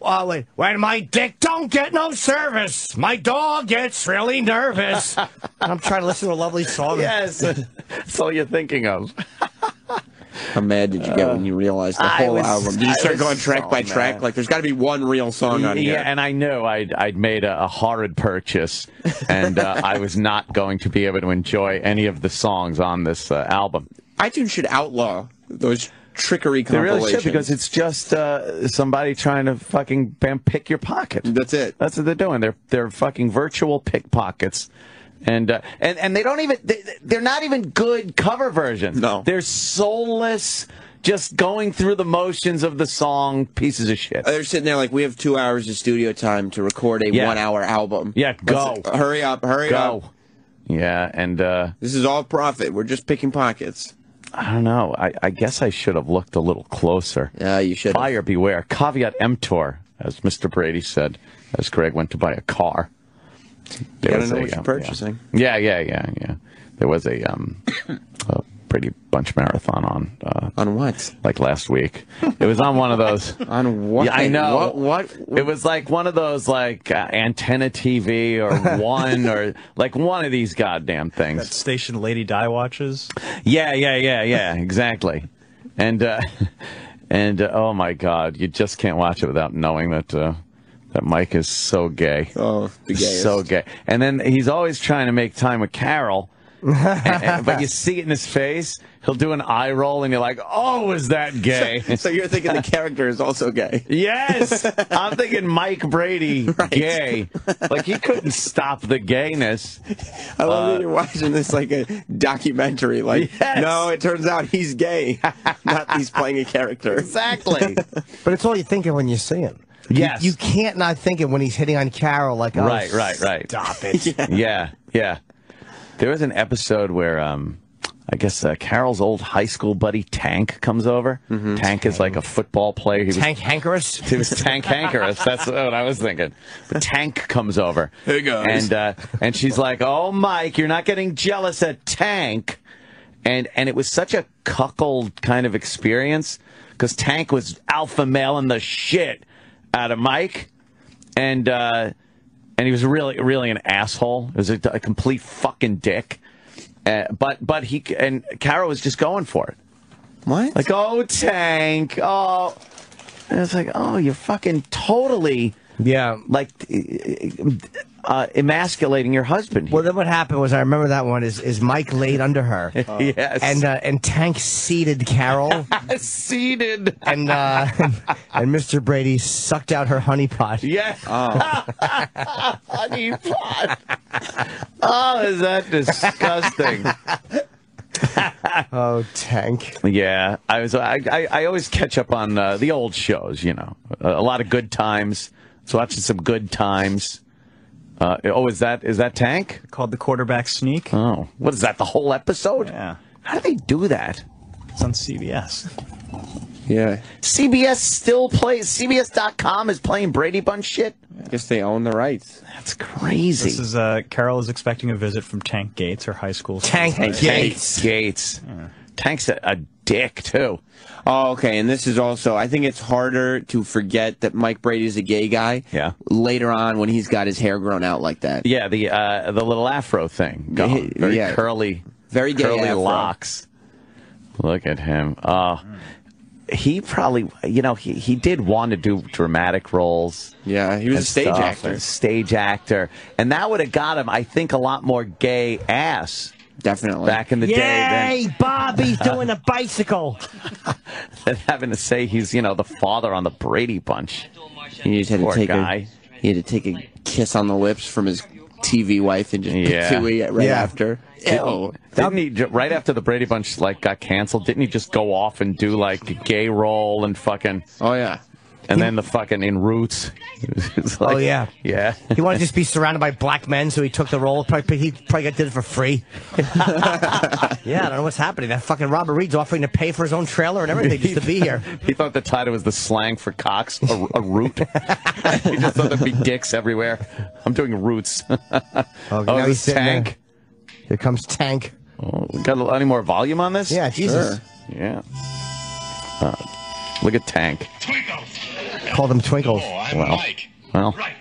Wait, when my dick don't get no service, my dog gets really nervous. And I'm trying to listen to a lovely song. Yes, that's all you're thinking of. How mad did you get when you realized the I whole was- album? Did you I start was going track so by track? mad. Like, there's got to be one real song on yeah, here. and I knew I'd I'd made a, a horrid purchase, and uh, I was not going to be able to enjoy any of the songs on this uh, album. iTunes should outlaw those trickery They really should because it's just uh, somebody trying to fucking bam, pick your pocket. That's it. That's what they're doing. They're they're fucking virtual pickpockets. And, uh, and and they don't even they, they're not even good cover versions. No. they're soulless, just going through the motions of the song pieces of shit. They're sitting there like, we have two hours of studio time to record a Yeah. one-hour album. Yeah, go. Let's- hurry up, hurry up. Yeah, and uh, This is all profit. We're just picking pockets. I don't know. I, I guess I should have looked a little closer. Yeah, you should. Buyer beware. Caveat emptor, as Mr. Brady said, as Greg went to buy a car. There gotta know a, what you're um, purchasing. Yeah, yeah, yeah, yeah. There was a um, a Brady Bunch marathon on uh, On what? like last week. It was on one of those. On what? Yeah, I know. What? what? It was like one of those like uh, antenna TV or one or like one of these goddamn That things. station Lady Di watches. Yeah, yeah, yeah, yeah, exactly. And uh, and uh, oh my God, you just can't watch it without knowing that uh, that Mike is so gay. Oh, the gayest. So gay. And then he's always trying to make time with Carol. And- and- but you see it in his face. He'll do an eye roll, and you're like, "Oh, is that gay?" So you're thinking the character is also gay? yes, I'm thinking Mike Brady gay. Like he couldn't stop the gayness. I love that uh, you're watching this like a documentary. Like, Yes. no, it turns out he's gay, not he's playing a character. Exactly. But it's all you think of when you see him. Yes. You, you can't not think it when he's hitting on Carol like, oh, Right, right, right. Stop it. yeah, yeah. There was an episode where um, I guess uh, Carol's old high school buddy Tank comes over. Tank is like a football player. He was Tank Hankerus. He was Tank Hankerus. That's what I was thinking. But Tank comes over. Hey, guys. And uh, and she's like, "Oh, Mike, you're not getting jealous at Tank." And and it was such a cuckold kind of experience because Tank was alpha male mailing the shit out of Mike, and uh, and he was really really an asshole. It was a, a complete fucking dick. Uh, but but he and Carol was just going for it. What? Like, oh, Tank. Oh. And it's like, oh, you're fucking totally, Yeah. like, uh, emasculating your husband. Well, then what happened was I remember that one is is Mike laid under her, yes. and uh, and Tank seated Carol, seated. and uh, and Mr. Brady sucked out her honey pot. Yeah. Honey pot. Oh, is that disgusting? Oh, Tank. yeah, I was. I, I, I always catch up on uh, the old shows. You know, a, a lot of good times. So watching some good times. Uh, oh, is that is that Tank? Called the quarterback sneak. Oh, what is that? The whole episode? Yeah. How do they do that? It's on CBS. Yeah. CBS still plays. CBS.com is playing Brady Bunch shit. I guess they own the rights. That's crazy. This is uh, Carol is expecting a visit from Tank Gates, her high school. Tank Tank Gates. Gates. Tank's a, a dick too. Oh, okay. And this is also, I think it's harder to forget that Mike Brady's a gay guy. Yeah. Later on, when he's got his hair grown out like that. Yeah, the uh, the little afro thing going. Very Yeah. curly, Very gay curly afro. locks. Look at him. Oh, he probably, you know, he, he did want to do dramatic roles. Yeah, he was a stage stuff, actor. and Stage actor, and that would have got him, I think, a lot more gay ass Definitely. back in the day Yay, Bobby's doing a bicycle. than, than having to say he's, you know, the father on the Brady Bunch. He just had to take guy. a he had to take a kiss on the lips from his TV wife and just Yeah. patooey right Yeah. after. Ew. Didn't he right after the Brady Bunch like got canceled? Didn't he just go off and do like a gay role and fucking? Oh yeah. And then the fucking in Roots. It's like- Oh, yeah. Yeah. He wanted to just be surrounded by black men, so he took the role. Probably, he probably did it for free. yeah, I don't know what's happening. That fucking Robert Reed's offering to pay for his own trailer and everything just to be here. He thought the title was the slang for cocks, a, a root. he just thought there'd be dicks everywhere. I'm doing roots. Okay, oh, now he's this sitting there. Tank. Here comes Tank. Oh, got a- any more volume on this? Yeah, Jesus. Yeah. Uh, look at Tank. Called them Twinkles. Oh, I'm Well, Mike. well. Right.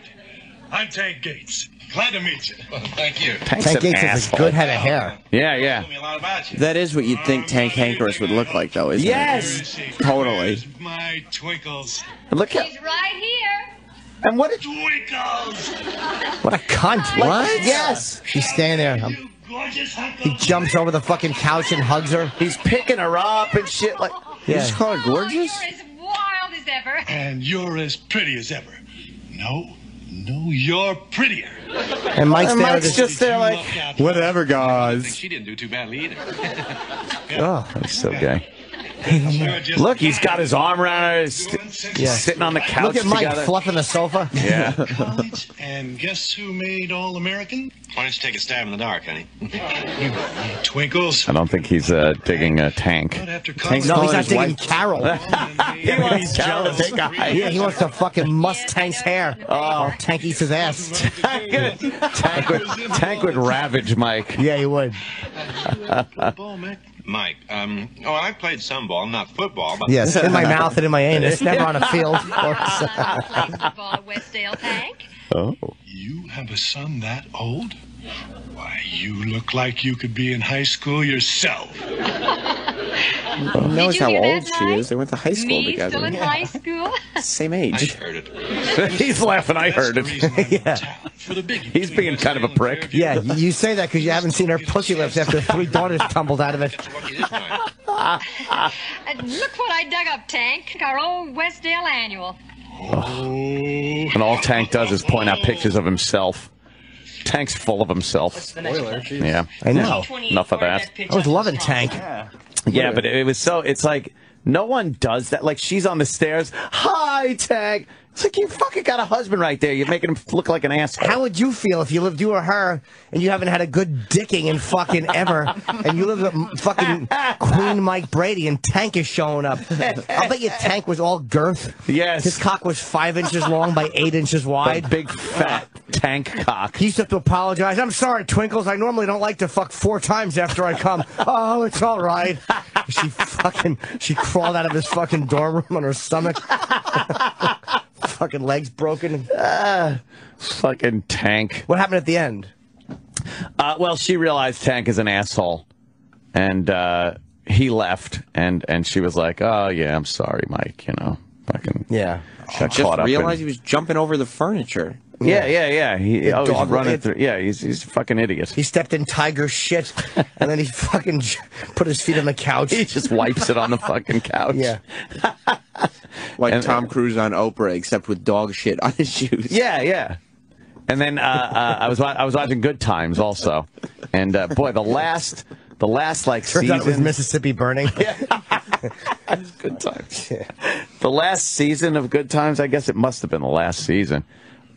I'm Tank Gates. Glad to meet you. thank you. Tank's Tank an Gates has a good head of hair. Yeah, yeah. Tell me a lot about you. That is what you'd think Tank Hankerus would look like, though, isn't Yes. it? Totally. My twinkles. Look at He's right here. and what did Twinkles! What a cunt. What? Yes. She's standing there. You He jumps over the fucking couch and hugs her. he's picking her up and shit like You Yeah. just call her gorgeous? Oh, You're as wild as ever. And you're as pretty as ever. No, no, you're prettier. And Mike's And. Mike's just, just there like Look out. Whatever, I think guys. she didn't do too badly either. oh, he's so gay. You're just Look, he's got his arm around her, he's st- Yeah. sitting on the couch look at Mike together. fluffing the sofa. yeah. college, and guess who made All American? Why don't you take a stab in the dark, honey? You, twinkles. I don't think he's uh, digging a tank. But Tank's No, he's not digging wife- Carol. He wants Carol to take a hike. Yeah, he wants to fucking must Tank's hair. Oh, Tank eats his ass. Tank would, Tank would ravage Mike. Yeah, he would. Ball, Mick. Mike, um, oh, I played some ball, not football, but Yes, in my mouth and in my anus. Never on a field. of course. I played football at Westdale Tank. Oh. You have a son that old? Why, you look like you could be in high school yourself. Who knows how old she Mike? is? They went to high school Me together. still in high school. Same I age. heard it. He's laughing. I heard That's it. reason I'm in Yeah. town, for the big He's being kind of a prick. Yeah, you you say that because you haven't seen her pussy lips after three daughters tumbled out of it. Lucky this time. And look what I dug up, Tank. Our old Westdale annual. Oh. And all Tank does is point out pictures of himself. Tank's full of himself. Yeah. I know. Enough of that. I was loving Tank. Yeah, but it was so. It's like no one does that. Like she's on the stairs. Hi, Tank. It's like you fucking got a husband right there. You're making him look like an asshole. How would you feel if you lived you or her and you haven't had a good dicking in fucking ever and you live with fucking Queen Mike Brady and Tank is showing up? I'll bet you Tank was all girth. Yes. His cock was five inches long by eight inches wide. big fat tank cock. He used to have to apologize. I'm sorry, Twinkles. I normally don't like to fuck four times after I come. oh, it's all right. She fucking she crawled out of his fucking dorm room on her stomach. fucking legs broken. Fucking tank. What happened at the end? Uh, well, she realized Tank is an asshole, and uh, he left, and and she was like, "Oh yeah, I'm sorry, Mike. You know, fucking Yeah. got Just caught up." in- realized he was jumping over the furniture. yeah, yeah, yeah. He The oh, he's dog- running it- through. Yeah, he's he's a fucking idiot. He stepped in tiger shit, and then he fucking put his feet on the couch. He just wipes it on the fucking couch. Yeah. Like And- Tom Cruise on Oprah, except with dog shit on his shoes. Yeah, yeah. And then uh, uh, I was I was watching Good Times also, and uh, boy, the last the last like Turns season. out it was Mississippi burning. Good Times. The last season of Good Times, I guess it must have been the last season.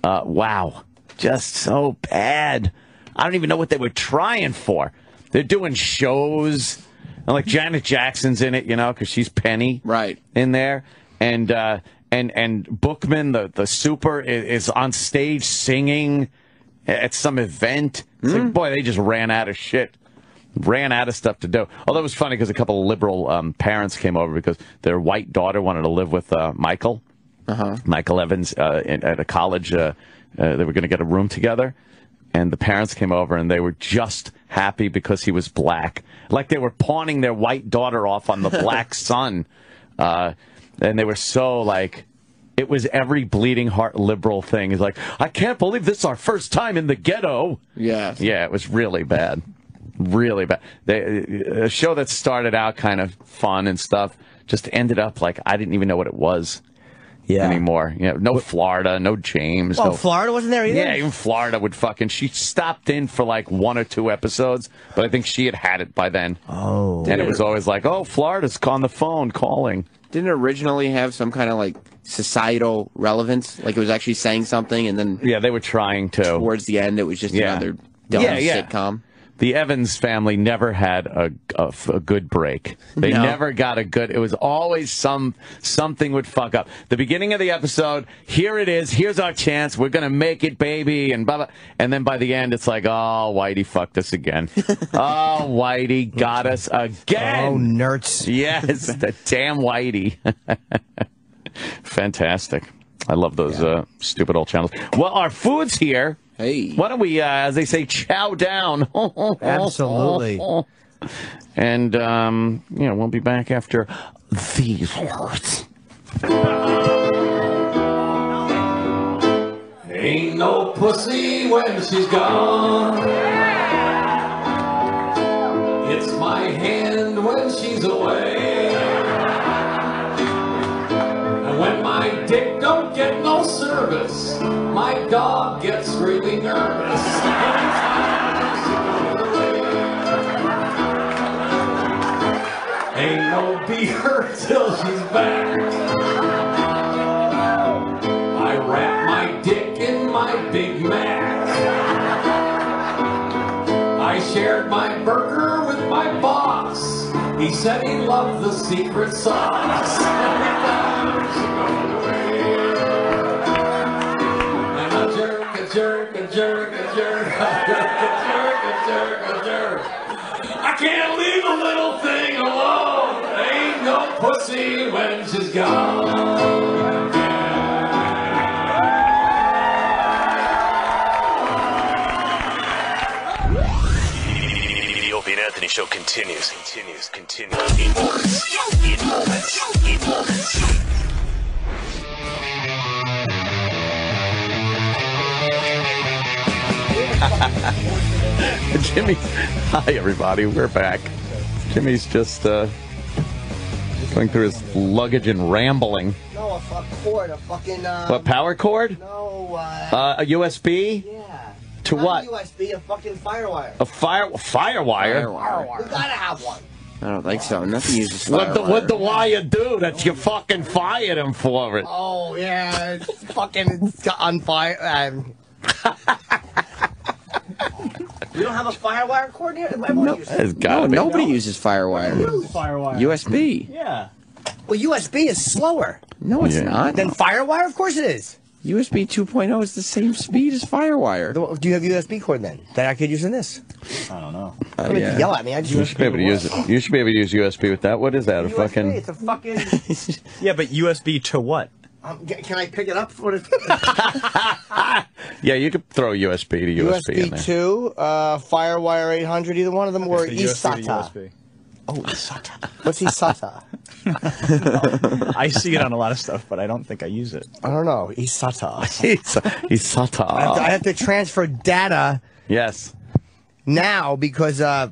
Uh, wow, just so bad. I don't even know what they were trying for. They're doing shows, and like Janet Jackson's in it, you know, because she's Penny, Right. in there, and uh, and and Bookman, the the super, is, is on stage singing at some event. It's like, boy, they just ran out of shit ran out of stuff to do. Although it was funny because a couple of liberal um, parents came over because their white daughter wanted to live with uh, Michael. Uh-huh. Michael Evans uh, in, at a college. Uh, uh, they were going to get a room together. And the parents came over and they were just happy because he was black. Like they were pawning their white daughter off on the black son. And they were so like, it was every bleeding heart liberal thing. He's like, I can't believe this is our first time in the ghetto. Yeah. Yeah, it was really bad. Really bad. They, a show that started out kind of fun and stuff just ended up like I didn't even know what it was. Yeah. anymore. Yeah, no Florida, no James. Well, no, Florida wasn't there either. Yeah, even Florida would fucking. She stopped in for like one or two episodes, but I think she had had it by then. Oh. and it was always like, oh, Florida's on the phone calling. Didn't originally have some kind of like societal relevance? Like it was actually saying something, and then Yeah, they were trying to. towards the end, it was just Yeah. another dumb Yeah, yeah. sitcom. The Evans family never had a, a, a good break. They No. never got a good. It was always some something would fuck up. The beginning of the episode, here it is. Here's our chance. We're gonna make it, baby, and blah blah. And then by the end, it's like, oh, Whitey fucked us again. oh, Whitey got us again. Oh, nerds. Yes, the damn Whitey. Fantastic. I love those uh, stupid old channels. Well, our food's here. Hey. Why don't we, uh, as they say, chow down? Absolutely. And, um, you know, we'll be back after these words. Ain't no pussy when she's gone. It's my hand when she's away. When my dick don't get no service, my dog gets really nervous. Ain't no beer till she's back. I wrap my dick in my Big Mac. I shared my burger with my boss. He said he loved the secret sauce. And a jerk, a jerk, a jerk, a jerk, a jerk, a jerk, a jerk. I can't leave a little thing alone. Ain't no pussy when she's gone. Show continues, continues, continues. In moments, in moments, in moments. Jimmy, hi everybody, we're back. Jimmy's just uh, going through his luggage and rambling. No, a, a cord, a fucking. Uh, What power cord? No, uh, Uh, a USB? Yeah. To not what? A USB, a fucking firewire. A fire fire wire. Firewire. We gotta have one. I don't think so. Nothing uses What the firewire. what the wire do? That you fucking fired him for it. Oh yeah, it's fucking it's on fire. Um, we don't have a firewire cord here. Uses No, gotta be. nobody uses firewire. Firewire. USB. Yeah. Well, USB is slower No, it's Yeah. not. than firewire. Of course it is. USB 2.0 is the same speed as firewire. Do you have USB cord then that I could use in this? I don't know. Oh, I mean, yeah. yell at me. I just You should be able to use it. You should be able to use USB with that. What is that? A USB, fucking It's a fucking. Yeah, but USB to what? um, can I pick it up? What is Yeah, you could throw USB to USB, in USB there. two, uh, FireWire 800, either one of them, or It's the USB to eSATA. USB. Oh, eSATA. What's eSATA? I see it on a lot of stuff, but I don't think I use it. I don't know. eSATA. He's, he's I have, to, I have to transfer data Yes. now because, uh,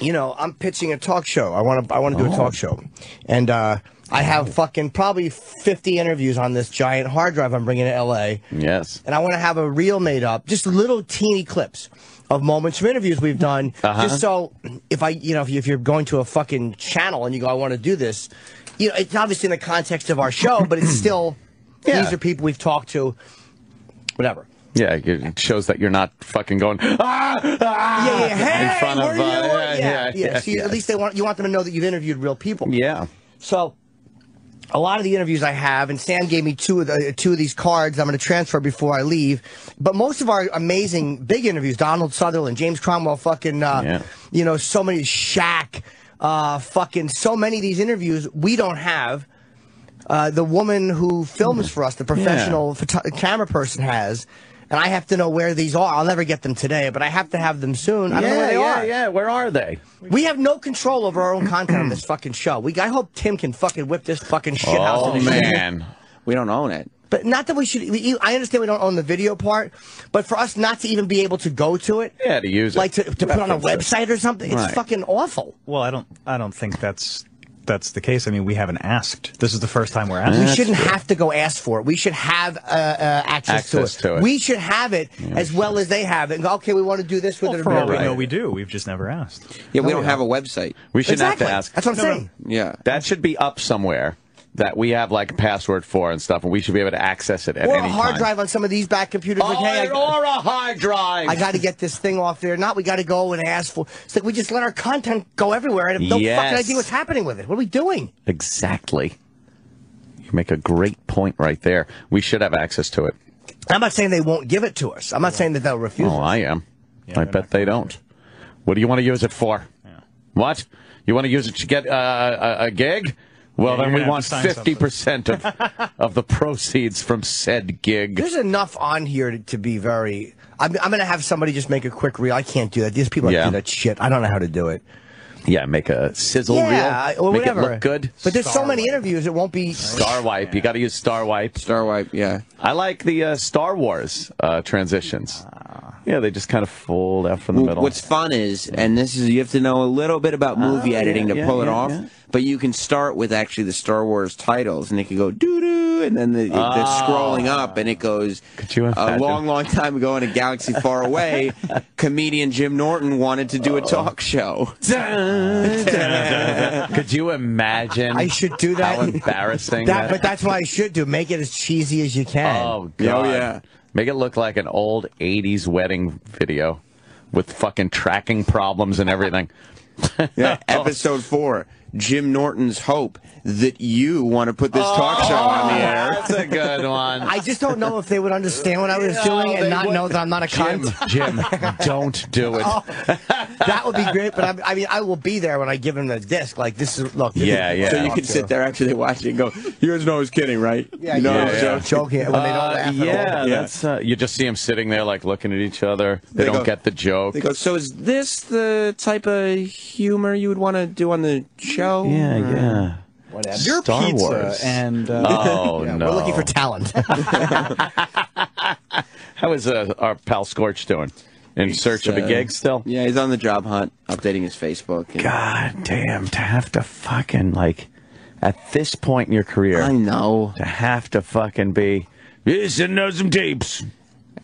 you know, I'm pitching a talk show. I want to. I want to do a Oh. talk show, and uh, I have fucking probably 50 interviews on this giant hard drive I'm bringing to L.A. Yes. and I want to have a reel made up, just little teeny clips of moments from interviews we've done, Uh-huh. just so if I, you know, if, you, if you're going to a fucking channel and you go, I want to do this, you know, it's obviously in the context of our show, but it's still, Yeah. these are people we've talked to, whatever. Yeah, it shows that you're not fucking going ah, ah Yeah, yeah, hey, in front of uh, yeah, yeah, yeah, See, yeah. at least they want you want them to know that you've interviewed real people. yeah. So, a lot of the interviews I have, and Sam gave me two of the two of these cards. I'm going to transfer before I leave. But most of our amazing big interviews, Donald Sutherland, James Cromwell, fucking, uh, Yeah. you know, so many Shaq, uh, fucking, so many of these interviews we don't have. Uh, the woman who films for us, the professional photo- camera person, has. And I have to know where these are. I'll never get them today, but I have to have them soon. I don't know where they yeah, are. yeah. Where are they? We have no control over our own content on this fucking show. We I hope Tim can fucking whip this fucking shit house. Oh into shape. man. We don't own it. But not that we should. We, I understand we don't own the video part, but for us not to even be able to go to it, Yeah, to use it. like to, to put on a website or something, it's Right. fucking awful. Well, I don't. I don't think that's that's the case. I mean, we haven't asked. This is the first time we're asking. We shouldn't have to go ask for it. We should have uh, uh, access, Access to, it. to it. We should have it as well as they have it. And go, okay, we want to do this with Well, it. for all we Right. know, we do. We've just never asked. Yeah, we No, don't we have a website. We shouldn't have to ask. That's what I'm No, no. saying. Yeah. That should be up somewhere that we have like a password for and stuff, and we should be able to access it at Or any a hard time. drive on some of these back computers. like, Oh, hey, I, or a hard drive. I got to get this thing off there. Not we got to go and ask for. It's like we just let our content go everywhere and have no Yes. fucking idea what's happening with it. What are we doing? Exactly. You make a great point right there. We should have access to it. I'm not saying they won't give it to us. I'm not saying that they'll refuse. Oh, it. I am. I bet they don't. What do you want to use it for? What? You want to use it to get uh, a, a gig? Well, Yeah, then you're we want fifty percent of of the proceeds from said gig. There's enough on here to, to be very. I'm, I'm going to have somebody just make a quick reel. I can't do that. These people Yeah. do that shit. I don't know how to do it. Yeah, make a sizzle yeah, reel. or make whatever. it look good. But there's so many interviews. It won't be. Star Wipe. You got to use Star Wipe. Star Wipe, yeah. I like the uh, Star Wars uh, transitions. Yeah, they just kind of fold out from the middle. What's fun is, and this is, you have to know a little bit about movie Oh, editing yeah, to yeah, pull it yeah, off. Yeah. But you can start with actually the Star Wars titles, and it can go doo doo, and then the, the Oh. scrolling up, and it goes. You a long, long time ago in a galaxy far away, comedian Jim Norton wanted to do a talk show. Could you imagine? I should do that. How embarrassing That, that. but that's what I should do. Make it as cheesy as you can. Oh, oh god. Make it look like an old '80s wedding video with fucking tracking problems and everything. Yeah, episode four. Jim Norton's hope that you want to put this talk show on the air. That's a good one. I just don't know if they would understand what I was No, doing they and not wouldn't. know that I'm not a Jim, cunt. Jim, don't do it. Oh, that would be great, but I, I mean, I will be there when I give him the disc. Like this is look. This Yeah, is, yeah. So you can sit there after they watch it and go, you guys know I was kidding, right? Yeah, you know yeah, I was yeah. joking. joking when they don't Uh, laugh. yeah, at all. that's uh, you just see them sitting there like looking at each other. They, They don't go- get the joke. They go, so is this the type of humor you would want to do on the show? yeah, yeah. Whatever. Your Star pizza Wars. and uh, Oh Yeah, no! We're looking for talent. How is uh, our pal Scorch doing? In search of a uh, gig still? Yeah, he's on the job hunt, updating his Facebook. and- God damn! To have to fucking like at this point in your career, I know. to have to fucking be. Yeah, sending out some tapes.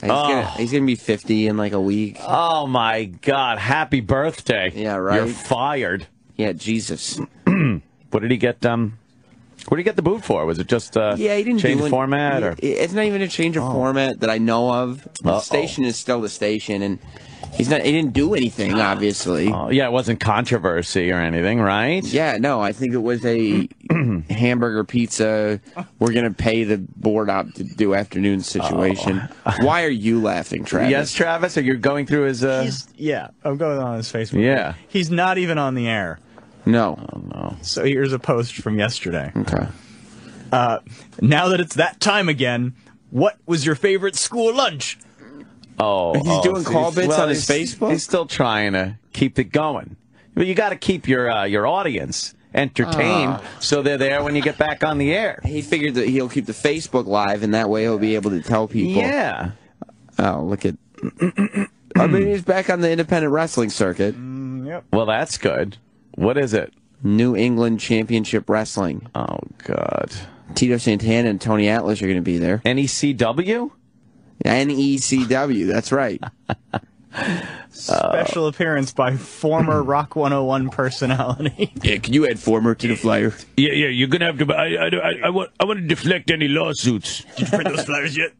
He's, gonna, Oh. he's gonna be 50 in like a week. Oh my God! Happy birthday! Yeah, right. You're fired. Yeah, Jesus. What did he get? Um, what did he get the boot for? Was it just uh, Yeah, he didn't change do of it- format or? It's not even a change of format that I know of. The Uh-oh. station is still the station, and he's not. He didn't do anything, obviously. Oh, yeah, it wasn't controversy or anything, right? Yeah, no, I think it was a hamburger pizza. We're gonna pay the board out to do afternoon situation. Why are you laughing, Travis? Yes, Travis. Are you going through his? Uh... he's yeah. I'm going on his Facebook. Yeah. he's not even on the air. No. No. So here's a post from yesterday. Okay. Uh, now that it's that time again, what was your favorite school lunch? Oh, He's oh, doing so call bits on his he's- Facebook? He's still trying to keep it going, but you got to keep your uh, your audience entertained Ah. so they're there when you get back on the air. He figured that he'll keep the Facebook live, and that way he'll be able to tell people. Yeah. Oh, look at. I mean, he's back on the independent wrestling circuit. Yep. Well, that's good. What is it? New England Championship Wrestling. Oh God. Tito Santana and Tony Atlas are going to be there. NECW. NECW. That's right. Special appearance by former Rock 101 personality. Yeah, can you add former to the flyer? Yeah, yeah. You're gonna have to. I, I, I, I want. I want to deflect any lawsuits. Did you print those flyers yet?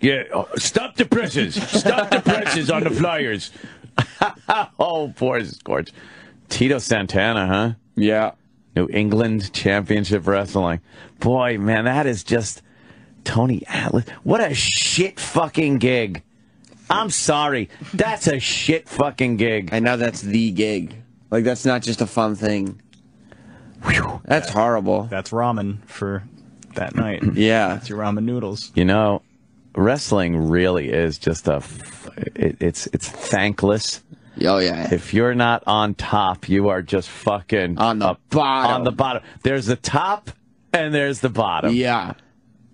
Yeah. oh, stop the presses. Stop the presses on the flyers. oh, poor Scorch. Tito Santana, huh? Yeah. New England Championship Wrestling. Boy, man, that is just Tony Atlas. What a shit fucking gig. I'm sorry. That's a shit fucking gig. I know that's the gig. Like, that's not just a fun thing. That's horrible. That's ramen for that night. Yeah. That's your ramen noodles. You know, wrestling really is just a. f- It, it's it's thankless. Oh, yeah. If you're not on top, you are just fucking On the bottom. On the bottom. There's the top and there's the bottom. Yeah.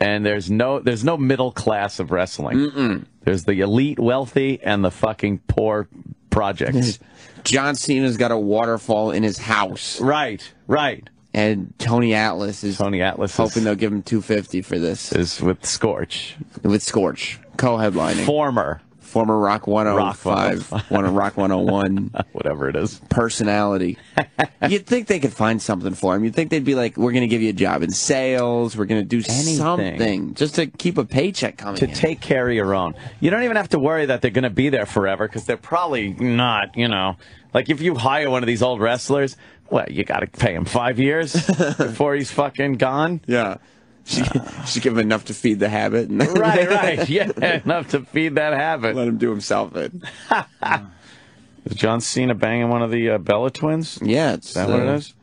And there's no there's no middle class of wrestling. Mm-mm. There's the elite wealthy and the fucking poor projects. John Cena's got a waterfall in his house. right, right. and Tony Atlas is Tony Atlas hoping is, they'll give him 250 for this is with Scorch, with Scorch co-headlining. former Former Rock 105, Rock one oh of oh Rock 101 whatever it is. personality. You'd think they could find something for him. You'd think they'd be like, "We're going to give you a job in sales. We're going to do Anything. something just to keep a paycheck coming." to in." take care of your own. You don't even have to worry that they're going to be there forever because they're probably not, you know. Like if you hire one of these old wrestlers, well, you got to pay him five years before he's fucking gone. yeah, she she give him enough to feed the habit. And Right, right. Yeah, enough to feed that habit. Let him do himself in. Is John Cena banging one of the uh, Bella twins? Yeah, it's Is that what uh, it is?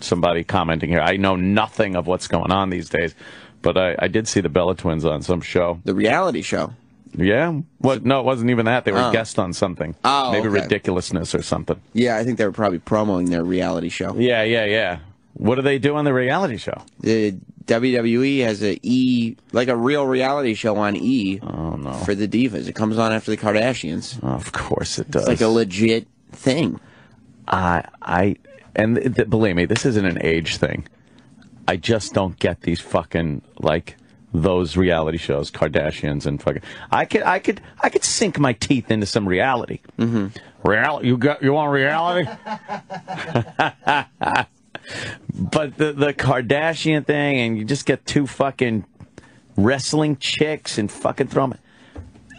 Somebody commenting here. I know nothing of what's going on these days, but I, I did see the Bella twins on some show. The reality show. Yeah? What? No, it wasn't even that. They were Oh. guests on something. Oh, Maybe okay. ridiculousness or something. Yeah, I think they were probably promoting their reality show. Yeah, yeah, yeah. What do they do on the reality show? The WWE has a E, like a real reality show on E. Oh no! For the divas, it comes on after the Kardashians. of course it does. It's like a legit thing. I, I, and believe me, this isn't an age thing. I just don't get these fucking like those reality shows, Kardashians and fucking. I could, I could, I could sink my teeth into some reality. Mm-hmm. Real, you got, you want reality? but the the Kardashian thing, and you just get two fucking wrestling chicks and fucking throw them.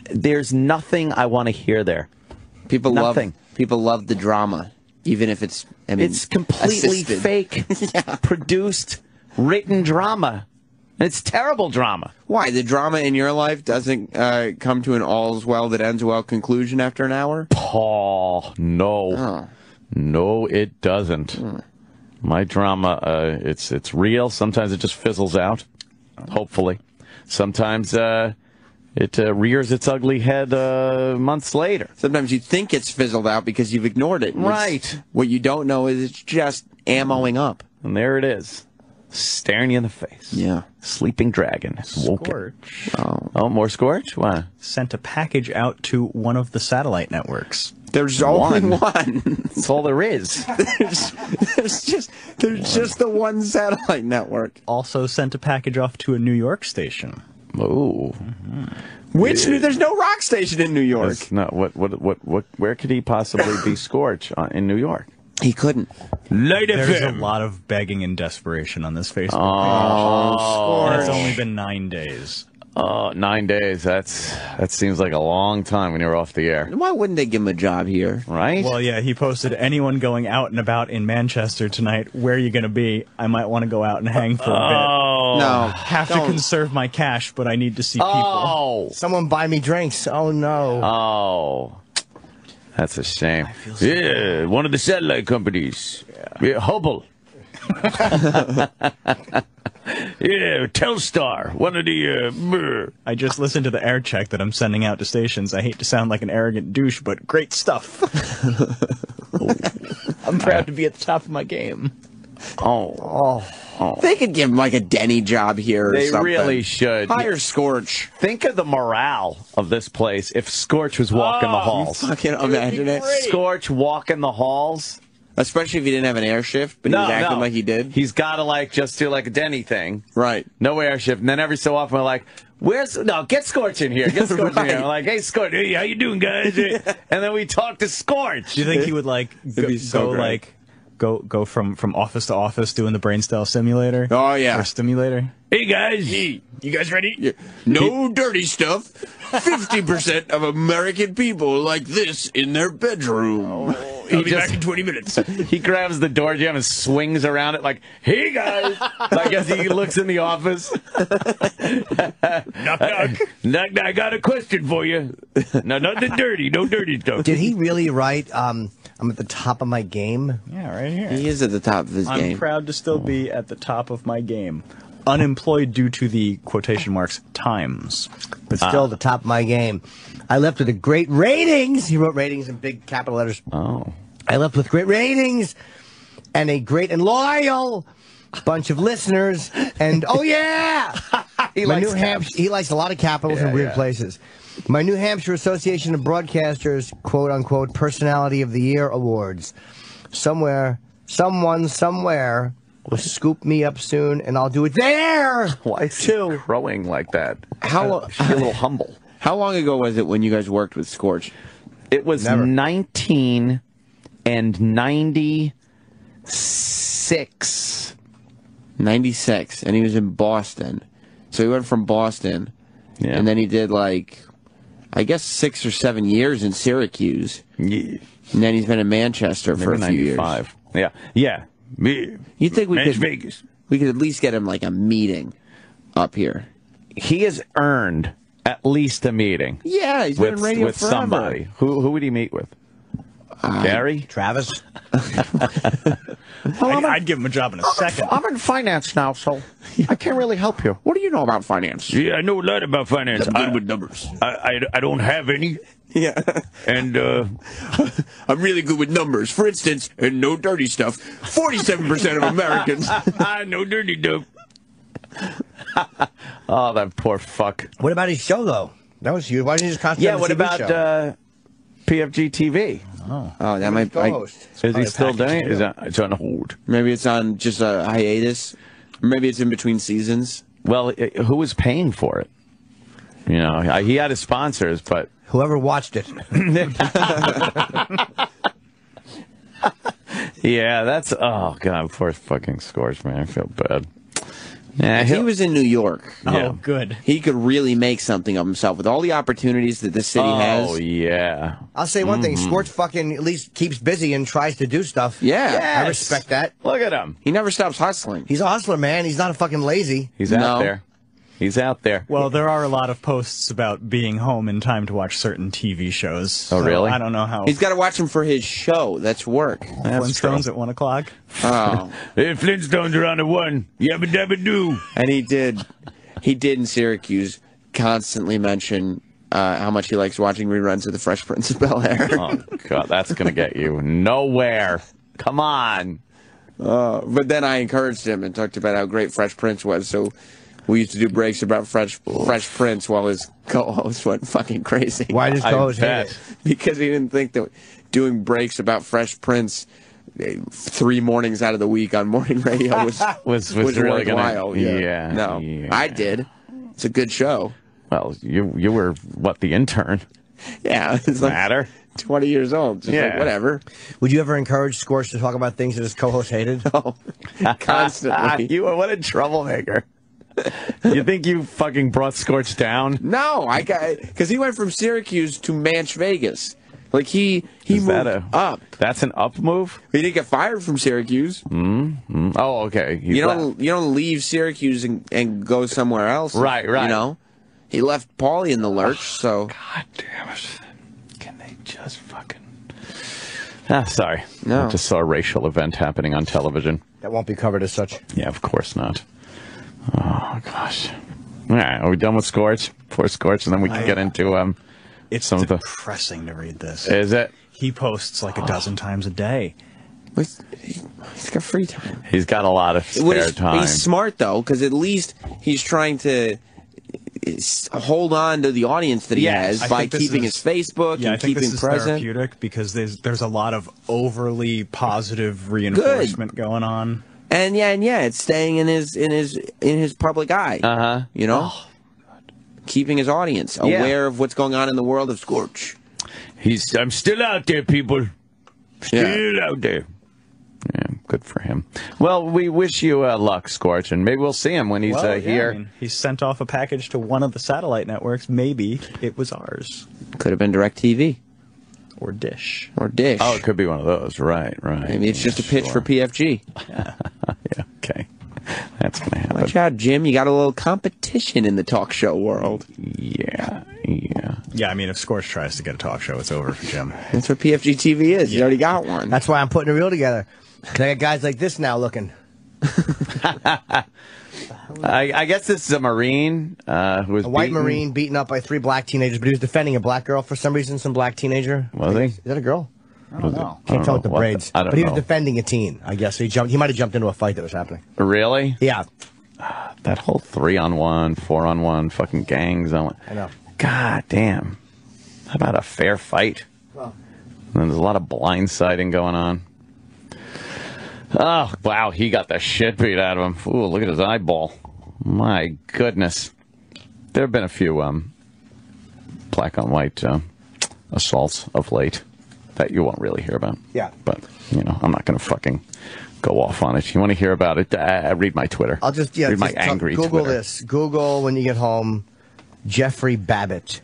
There's nothing I want to hear there. People Nothing. love people love the drama, even if it's I mean, It's completely assisted. fake, produced, written drama. It's terrible drama. Why the drama in your life doesn't uh, come to an all's well that ends well conclusion after an hour? Paul, no, Oh. no, it doesn't. My drama, uh, it's it's real. Sometimes it just fizzles out. Hopefully, sometimes uh, it uh, rears its ugly head uh, months later. Sometimes you think it's fizzled out because you've ignored it. And it's- Right. What you don't know is it's just ammoing up. And there it is, staring you in the face. Yeah. Sleeping dragon. Scorch Oh. Oh, more scorch? Why? sent a package out to one of the satellite networks. There's only One. one. That's all there is. there's, there's just there's just the one satellite network. Also sent a package off to a New York station. Ooh. Which there's no rock station in New York. That's not what, what, what, what, where could he possibly be Scorch uh, in New York? He couldn't. Light There's a lot of begging and desperation on this Facebook Oh, page. And it's only been nine days. Oh, nine days. That's that seems like a long time when you're off the air, Why wouldn't they give him a job here? right? Well, yeah, he posted anyone going out and about in Manchester tonight. Where are you going to be? I might want to go out and hang for a oh, No, bit. Have to don't. conserve my cash, but I need to see people. Oh, Someone buy me drinks. Oh no. oh, that's a shame. Yeah, one of the satellite companies. Yeah, Hubble. yeah, Telstar. One of the. Uh, brr. I just listened to the air check that I'm sending out to stations. I hate to sound like an arrogant douche, but great stuff. I'm proud to be at the top of my game. oh, Oh. They could give him like a Denny job here. Or they something. really should. hire Scorch. Think of the morale of this place if Scorch was walking the halls. Fucking imagine it. Scorch walking the halls. Especially if he didn't have an air shift, but he was acting like he did. He's got to like just do like a Denny thing. Right. No air shift. And then every so often we're like, "Where's no? Get Scorch in here. Get Scorch in here." Right. We're like, "Hey, Scorch, hey, how you doing, guys?" and then we talk to Scorch. Do you think he would like go, be so go like go go from from office to office doing the brain style simulator? Oh, yeah. or stimulator. Hey guys, you guys ready? No dirty stuff. 50% of American people like this in their bedroom. I'll be back in 20 minutes. he grabs the door jam and swings around it like, hey guys. I guess he looks in the office. knock, knock. knock, knock. I got a question for you. No, nothing dirty. No dirty stuff. Did he really write? Um, I'm at the top of my game. Yeah, right here. He is at the top of his game. I'm game. proud to still be at the top of my game. Unemployed due to the quotation marks times. but still at the top of my game. I left with a great ratings. He wrote ratings in big capital letters. Oh. I left with great ratings and a great and loyal bunch of listeners. And oh yeah, He my likes New Hampshire. He likes a lot of capitals and weird yeah. places. My New Hampshire Association of Broadcasters quote unquote Personality of the Year awards. Somewhere, someone, somewhere will scoop me up soon, and I'll do it there. Why is he crowing like that? How Uh, a little humble. How long ago was it when you guys worked with Scorch? It was Never. 19 and 96. 96, and he was in Boston. So he went from Boston, and then he did like, I guess six or seven years in Syracuse. Yeah. And then he's been in Manchester for Maybe a few 95. Yeah. Yeah. Me. You think we Las could Vegas. we could at least get him like a meeting up here? He has earned at least a meeting. Yeah, he's been with, in radio with forever. somebody. Who who would he meet with? Uh, Gary? Travis? I'd, I'd give him a job in a second. I'm in finance now, so I can't really help you. What do you know about finance? Yeah, I know a lot about finance. I'm good I, with numbers. I, I, I don't have any. Yeah. And uh, I'm really good with numbers. For instance, and no dirty stuff. 47% of Americans. no dirty dope. Oh, that poor fuck. What about his show though? That was huge. Why didn't you just concentrate Yeah, on the what TV about show? uh, PFG TV? Oh, that might. I, co-host. Is he still doing it? Is that, it's on hold. maybe it's on just a hiatus. Maybe it's in between seasons. Well, i who was paying for it? You know, I- he had his sponsors, but Whoever watched it. yeah, that's oh god, poor fucking Scorch, man. I feel bad. Yeah, If he was in New York, Yeah. Oh, good. he could really make something of himself with all the opportunities that this city oh has. Oh yeah. I'll say one thing: Mhm. Scorch fucking at least keeps busy and tries to do stuff. Yeah. I respect that. Look at him. He never stops hustling. He's a hustler, man. He's not a fucking lazy. He's No. out there. He's out there. Well, there are a lot of posts about being home in time to watch certain TV shows. Oh, So really? I don't know how. He's got to watch them for his show. That's work. That's Flintstones true. at one o'clock. Oh. Hey, Flintstones are on the one. Yabba dabba doo. and he did. He did in Syracuse constantly mention uh, how much he likes watching reruns of The Fresh Prince of Bel Air. Oh god, that's gonna get you nowhere. Come on. Uh, but then I encouraged him and talked about how great Fresh Prince was. So we used to do breaks about Fresh Fresh Prince while his co-host went fucking crazy. Why does I co-host hate it? Because he didn't think that doing breaks about Fresh Prince three mornings out of the week on morning radio was Was was, really worthwhile. gonna yeah. yeah. no, yeah. I did. It's a good show. Well, you you were what the intern Yeah, it's like matter. 20 years old. Just like, Yeah. whatever. Would you ever encourage Scorch to talk about things that his co-host hated? Oh, constantly. you are what a troublemaker. you think you fucking brought Scorch down? No, I got because he went from Syracuse to Manch Vegas. Like he he Is moved that a- up. That's an up move. He didn't get fired from Syracuse. Mm, Oh, okay. He's you don't left. you don't leave Syracuse and, and go somewhere else. Right, right. You know, he left Paulie in the lurch. So God damn it! Can they just fucking? Ah, sorry. No. I just saw a racial event happening on television. That won't be covered as such. Yeah, of course not. Oh gosh. All right, are we done with Scorch? Poor Scorch, and then we can I- get into um. It's Some of the- depressing to read this. Is it? He posts like a dozen times a day. he's he's got free time. He's got a lot of spare he's, time. he's smart though, because at least he's trying to hold on to the audience that he Yes. has I by keeping is- his Facebook Yeah, I and think keeping this is present. therapeutic because there's there's a lot of overly positive reinforcement going on. And yeah, and yeah, it's staying in his in his in his public eye. Uh huh. You know, keeping his audience Yeah. aware of what's going on in the world of Scorch. He's. I'm still out there, people. Still Yeah. out there. Yeah, good for him. Well, we wish you uh, luck, Scorch, and maybe we'll see him when he's Well, uh, yeah, here. I mean, he sent off a package to one of the satellite networks. Maybe it was ours Could have been DirecTV or Dish. or Dish. oh, it could be one of those. Right, right. Maybe it's just a pitch for sure. PFG. Yeah, okay. That's gonna happen. Watch out, Jim. You got a little competition in the talk show world. Yeah, yeah. Yeah, I mean, if Scorch tries to get a talk show, it's over for Jim. That's what PFG TV is. You already got one. That's why I'm putting a reel together. 'Cause I got guys like this now looking. I, I guess this is a Marine uh, who was A white beaten- Marine beaten up by three black teenagers, but he was defending a black girl for some reason. Some black teenager. Was he? Is that a girl? I don't know. Can't don't tell know with the what braids. I don't but he know. was defending a teen. I guess so he jumped. He might have jumped into a fight that was happening. Really? Yeah, That whole three on one, four on one, fucking gangs. I went, I know. God damn. How about a fair fight? Well. And there's a lot of blindsiding going on. Oh, wow, he got the shit beat out of him. Ooh, look at his eyeball. My goodness. There have been a few um, black on white uh, assaults of late that you won't really hear about. Yeah. But, you know, I'm not going to fucking go off on it. You want to hear about it? Uh, read my Twitter. I'll just yeah. read my just tell- angry Google Twitter. this. Google when you get home. Jeffrey Babbitt,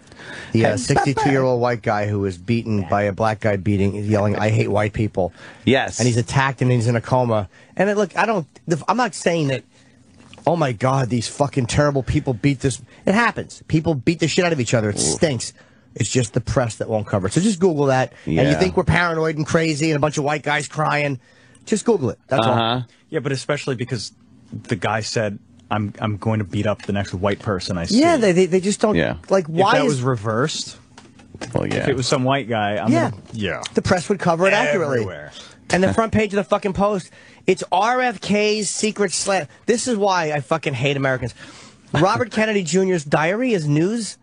the uh, 62 year old white guy who was beaten by a black guy beating, yelling, "I hate white people." Yes. And he's attacked and he's in a coma. And it, look, I don't. I'm not saying that. Oh my God, these fucking terrible people beat this. It happens. People beat the shit out of each other. It stinks. It's just the press that won't cover it. So just Google that. And you think we're paranoid and crazy and a bunch of white guys crying. Just Google it. That's Uh-huh. all. Yeah, but especially because the guy said, "I'm I'm going to beat up the next white person I see." Yeah, they, they, they just don't. Yeah. Like, why if that is was reversed? Well, yeah. If it was some white guy, I'm Yeah. gonna, yeah. The press would cover it accurately. Everywhere. And the front page of the fucking post, it's RFK's secret slam. This is why I fucking hate Americans. Robert Kennedy Jr.'s diary is news.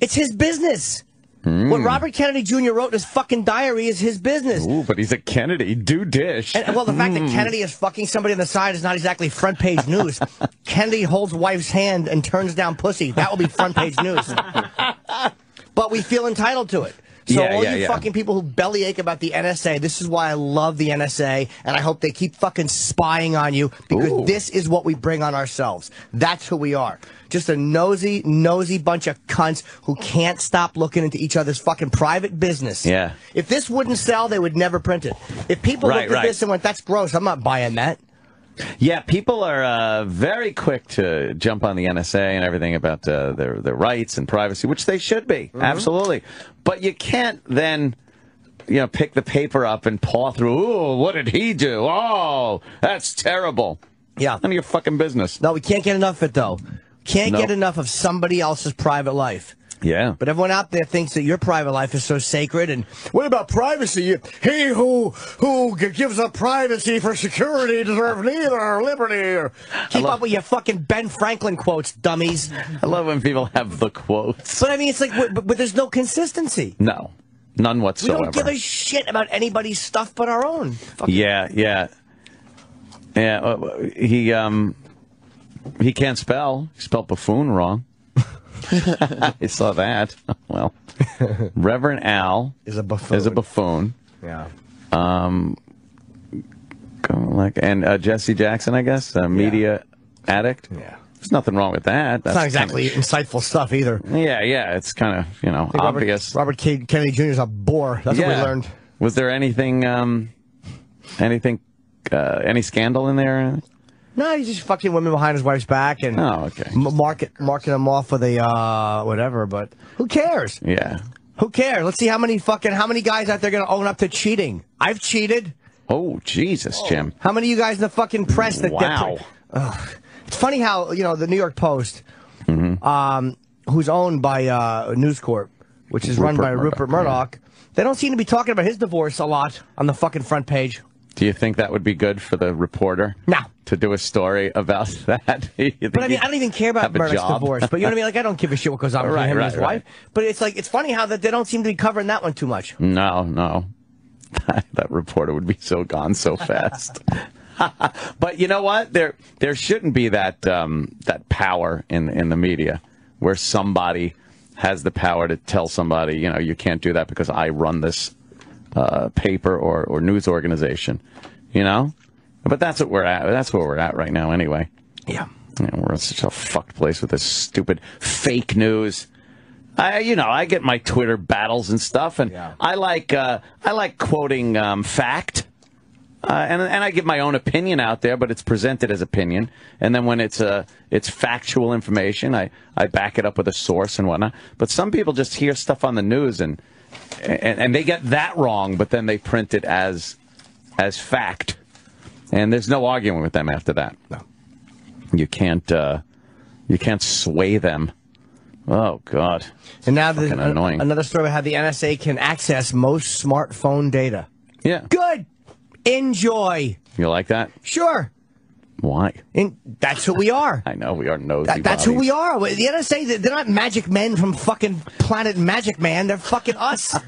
It's his business. What Robert Kennedy Jr. wrote in his fucking diary is his business. Ooh, but he's a Kennedy. Do dish. And, well, the fact that Mm. Kennedy is fucking somebody on the side is not exactly front page news. Kennedy holds wife's hand and turns down pussy. That will be front page news. but we feel entitled to it. So Yeah, all yeah, you yeah. fucking people who bellyache about the NSA, this is why I love the NSA, and I hope they keep fucking spying on you because this is what we bring on ourselves. That's who we are. Just a nosy, nosy bunch of cunts who can't stop looking into each other's fucking private business. Yeah. If this wouldn't sell, they would never print it. If people Right, looked at right. this and went, "That's gross," I'm not buying that. Yeah, people are uh, very quick to jump on the NSA and everything about uh, their their rights and privacy, which they should be, Mm-hmm. absolutely. But you can't then, you know, pick the paper up and paw through. Ooh, what did he do? Oh, that's terrible. Yeah, none of your fucking business. No, we can't get enough of it though. Can't Nope. get enough of somebody else's private life. Yeah. But everyone out there thinks that your private life is so sacred. And what about privacy? He who who gives up privacy for security deserves neither liberty. Or... Keep up with your fucking Ben Franklin quotes, dummies. I love when people have the quotes. But I mean, it's like, but, but there's no consistency. No, none whatsoever. We don't give a shit about anybody's stuff but our own. Fucking- Yeah, yeah, yeah. uh, He um, he can't spell. He spelled buffoon wrong. I saw that. Well, Reverend Al is a buffoon. Is a buffoon. Yeah. Um, like and uh, Jesse Jackson, I guess, a media addict. Yeah. There's nothing wrong with that. It's not exactly insightful stuff either. yeah, yeah. It's kind of you know think Robert- obvious. Robert, K- Kennedy Jr. is a bore. That's what we learned. Was there anything, um, anything, uh, any scandal in there? No, he's just fucking women behind his wife's back and Oh, okay. m- market marking them off with a uh, whatever. But who cares? Yeah. Who cares? Let's see how many fucking how many guys out there going to own up to cheating. I've cheated. Oh Jesus, Jim. How many of you guys in the fucking press that? that Wow. Ugh. It's funny how you know the New York Post, Mm-hmm. um, who's owned by uh, News Corp, which is run Rupert by Rupert Murdoch, Murdoch. They don't seem to be talking about his divorce a lot on the fucking front page. Do you think that would be good for the reporter? No. To do a story about that? But I mean, I don't even care about Murdoch's divorce. But you know what I mean? Like, I don't give a shit what goes on between Right, him right, and his right. wife. But it's like, it's funny how that they don't seem to be covering that one too much. No, no. that reporter would be so gone so fast. but you know what? There there shouldn't be that um, that power in in the media where somebody has the power to tell somebody, you know, you can't do that because I run this uh, paper or, or news organization. You know? But that's what we're at. That's where we're at right now anyway. Yeah. You know, we're in such a fucked place with this stupid fake news. I, you know, I get my Twitter battles and stuff, and yeah. I like, uh, I like quoting um, fact, uh, and and I give my own opinion out there, but it's presented as opinion, and then when it's uh, it's factual information, I I back it up with a source and whatnot. But some people just hear stuff on the news and and, and they get that wrong, but then they print it as as fact, and there's no arguing with them after that. No, you can't uh, you can't sway them. Oh God! And now the, Fucking annoying. another story about how the NSA can access most smartphone data. Yeah. Good. Enjoy. You like that? Sure. Why? And that's who we are. I know we are nosy. That, that's who we are. The NSA, they're not magic men from fucking Planet Magic Man. They're fucking us.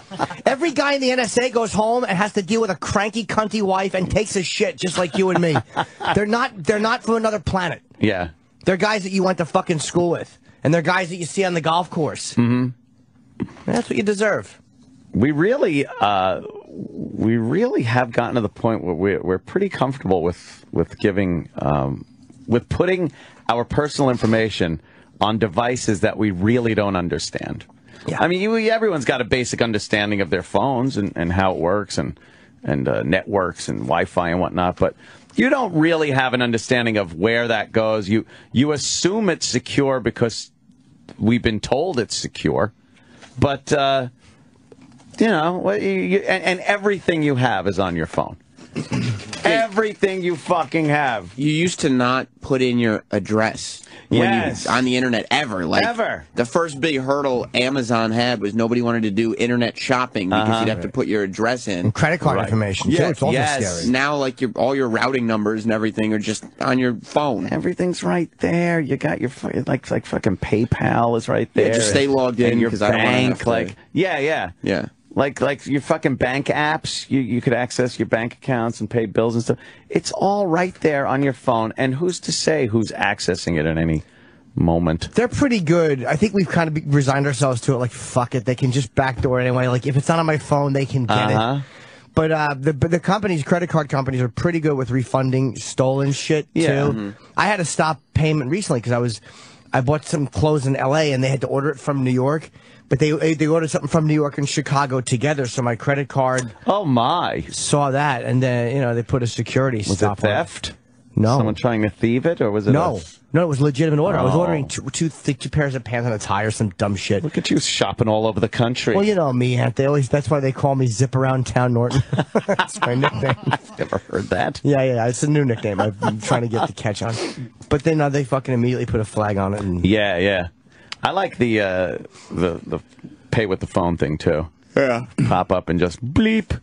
Every guy in the NSA goes home and has to deal with a cranky, cunty wife and takes a shit just like you and me. they're not. They're not from another planet. Yeah. They're guys that you went to fucking school with, and they're guys that you see on the golf course. hmm That's what you deserve. We really, uh, we really have gotten to the point where we're, we're pretty comfortable with with giving, um, with putting our personal information on devices that we really don't understand. Yeah. I mean, you, everyone's got a basic understanding of their phones and, and how it works and and uh, networks and Wi-Fi and whatnot, but you don't really have an understanding of where that goes. You you assume it's secure because we've been told it's secure, but uh, you know, you, you, and, and everything you have is on your phone. everything you fucking have. You used to not put in your address when Yes. you, on the internet ever. Like Ever. The first big hurdle Amazon had was nobody wanted to do internet shopping because Uh-huh. you'd have to put your address in. And credit card information, too. It's also scary. Now, like your all your routing numbers and everything are just on your phone. Everything's right there. You got your like like fucking PayPal is right Yeah, there. just stay logged in, And your 'cause I don't wanna bank, like yeah, yeah, yeah. Like like your fucking bank apps. You you could access your bank accounts and pay bills and stuff. It's all right there on your phone. And who's to say who's accessing it at any moment? They're pretty good. I think we've kind of resigned ourselves to it. Like, fuck it. They can just backdoor it anyway. Like, if it's not on my phone, they can get Uh-huh. it. But uh, the the companies, credit card companies, are pretty good with refunding stolen shit too. Yeah. Mhm. I had to stop payment recently because I was I bought some clothes in L.A. and they had to order it from New York, but they they ordered something from New York and Chicago together. So my credit card. Oh my! Saw that and then you know they put a security Was stop it on theft? No. Someone trying to thieve it, or was it? No, a- no, it was a legitimate order. I was Oh. ordering two, two, pairs of pants and a tie or some dumb shit. Look at you shopping all over the country. Well, you know me, Ant. They always that's why they call me Zip Around Town Norton. that's my nickname. Never heard that. Yeah, yeah, it's a new nickname. I've been trying to get the catch on. But then uh, they fucking immediately put a flag on it. And Yeah, yeah. I like the uh, the the pay with the phone thing too. Yeah. Pop up and just bleep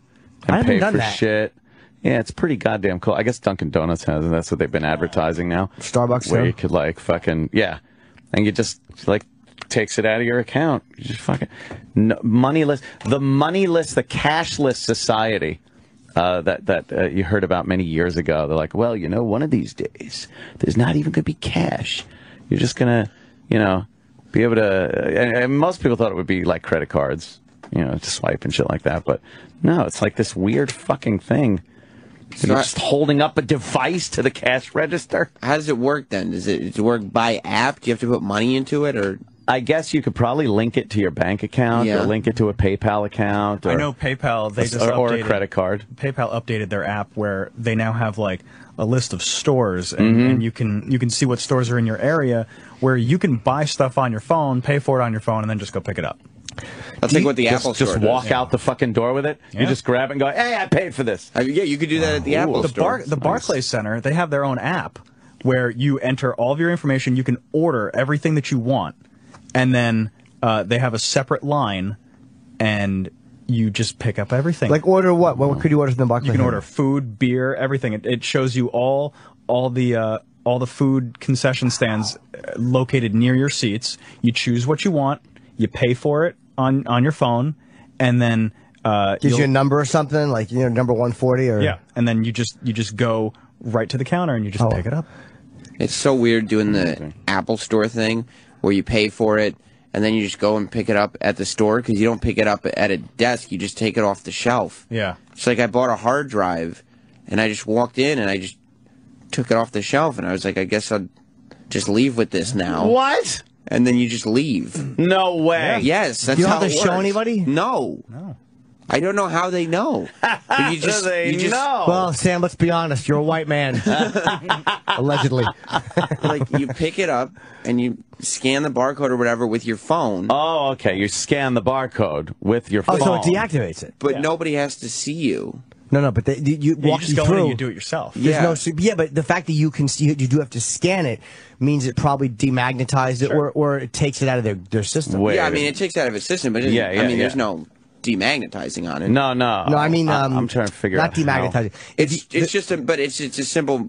and I haven't pay done for that. shit. Yeah, it's pretty goddamn cool. I guess Dunkin' Donuts has it. That's what they've been advertising now. Starbucks where too? you could like fucking yeah, and you just like takes it out of your account. You just fucking no, moneyless. The moneyless, the cashless society. Uh, that that uh, you heard about many years ago. They're like, well, you know, one of these days, there's not even going to be cash. You're just gonna, you know, be able to. And, and most people thought it would be like credit cards, you know, to swipe and shit like that. But no, it's like this weird fucking thing. You're I- just holding up a device to the cash register. How does it work then? Does it, does it work by app? Do you have to put money into it, or I guess you could probably link it to your bank account Yeah. or link it to a PayPal account. Or, I know PayPal. They or- just or a updated- credit card. PayPal updated their app where they now have like a list of stores, and, Mhm. and you can you can see what stores are in your area, where you can buy stuff on your phone, pay for it on your phone, and then just go pick it up. That's like what the just, Apple just Store does. walk out the fucking door with it. You just grab it and go, "Hey, I paid for this." Uh, yeah, you could do that at the Apple the Store. Bar, the Barclays Center, they have their own app where you enter all of your information. You can order everything that you want, and then uh, they have a separate line, and you just pick up everything. like order what? What could you order from the Barclays? you can Center? order food, beer, everything. It, it shows you all all the uh, all the food concession stands uh, located near your seats. You choose what you want. You pay for it on on your phone, and then uh, Gives you a number or something like you know number one forty or yeah, and then you just you just go right to the counter and you just Oh. pick it up. It's so weird doing the Apple Store thing where you pay for it and then you just go and pick it up at the store because you don't pick it up at a desk. You just take it off the shelf. Yeah. It's like I bought a hard drive and I just walked in and I just took it off the shelf and I was like, I guess I'll just leave with this now. What? And then you just leave. No way. Yes, that's You don't how have to it show works. anybody? No. No. I don't know how they know. But you just, They you just know. Well, Sam, let's be honest. You're a white man, allegedly. like you pick it up and you scan the barcode or whatever with your phone. Oh, okay. You scan the barcode with your phone. Oh, so it deactivates it. But nobody has to see you. No, no, but they, you, you Yeah, you just you go in through. and you do it yourself. There's Yeah. no, su- yeah, but the fact that you can see, it, you do have to scan it means it probably demagnetized it, or, or it takes it out of their, their system. Wait. yeah, I mean it takes it out of its system, but it Yeah, yeah, I mean there's no demagnetizing on it. No, no. No, I mean, I- um, I'm trying to figure not out. how. demagnetized. It's it's just a but it's it's a simple.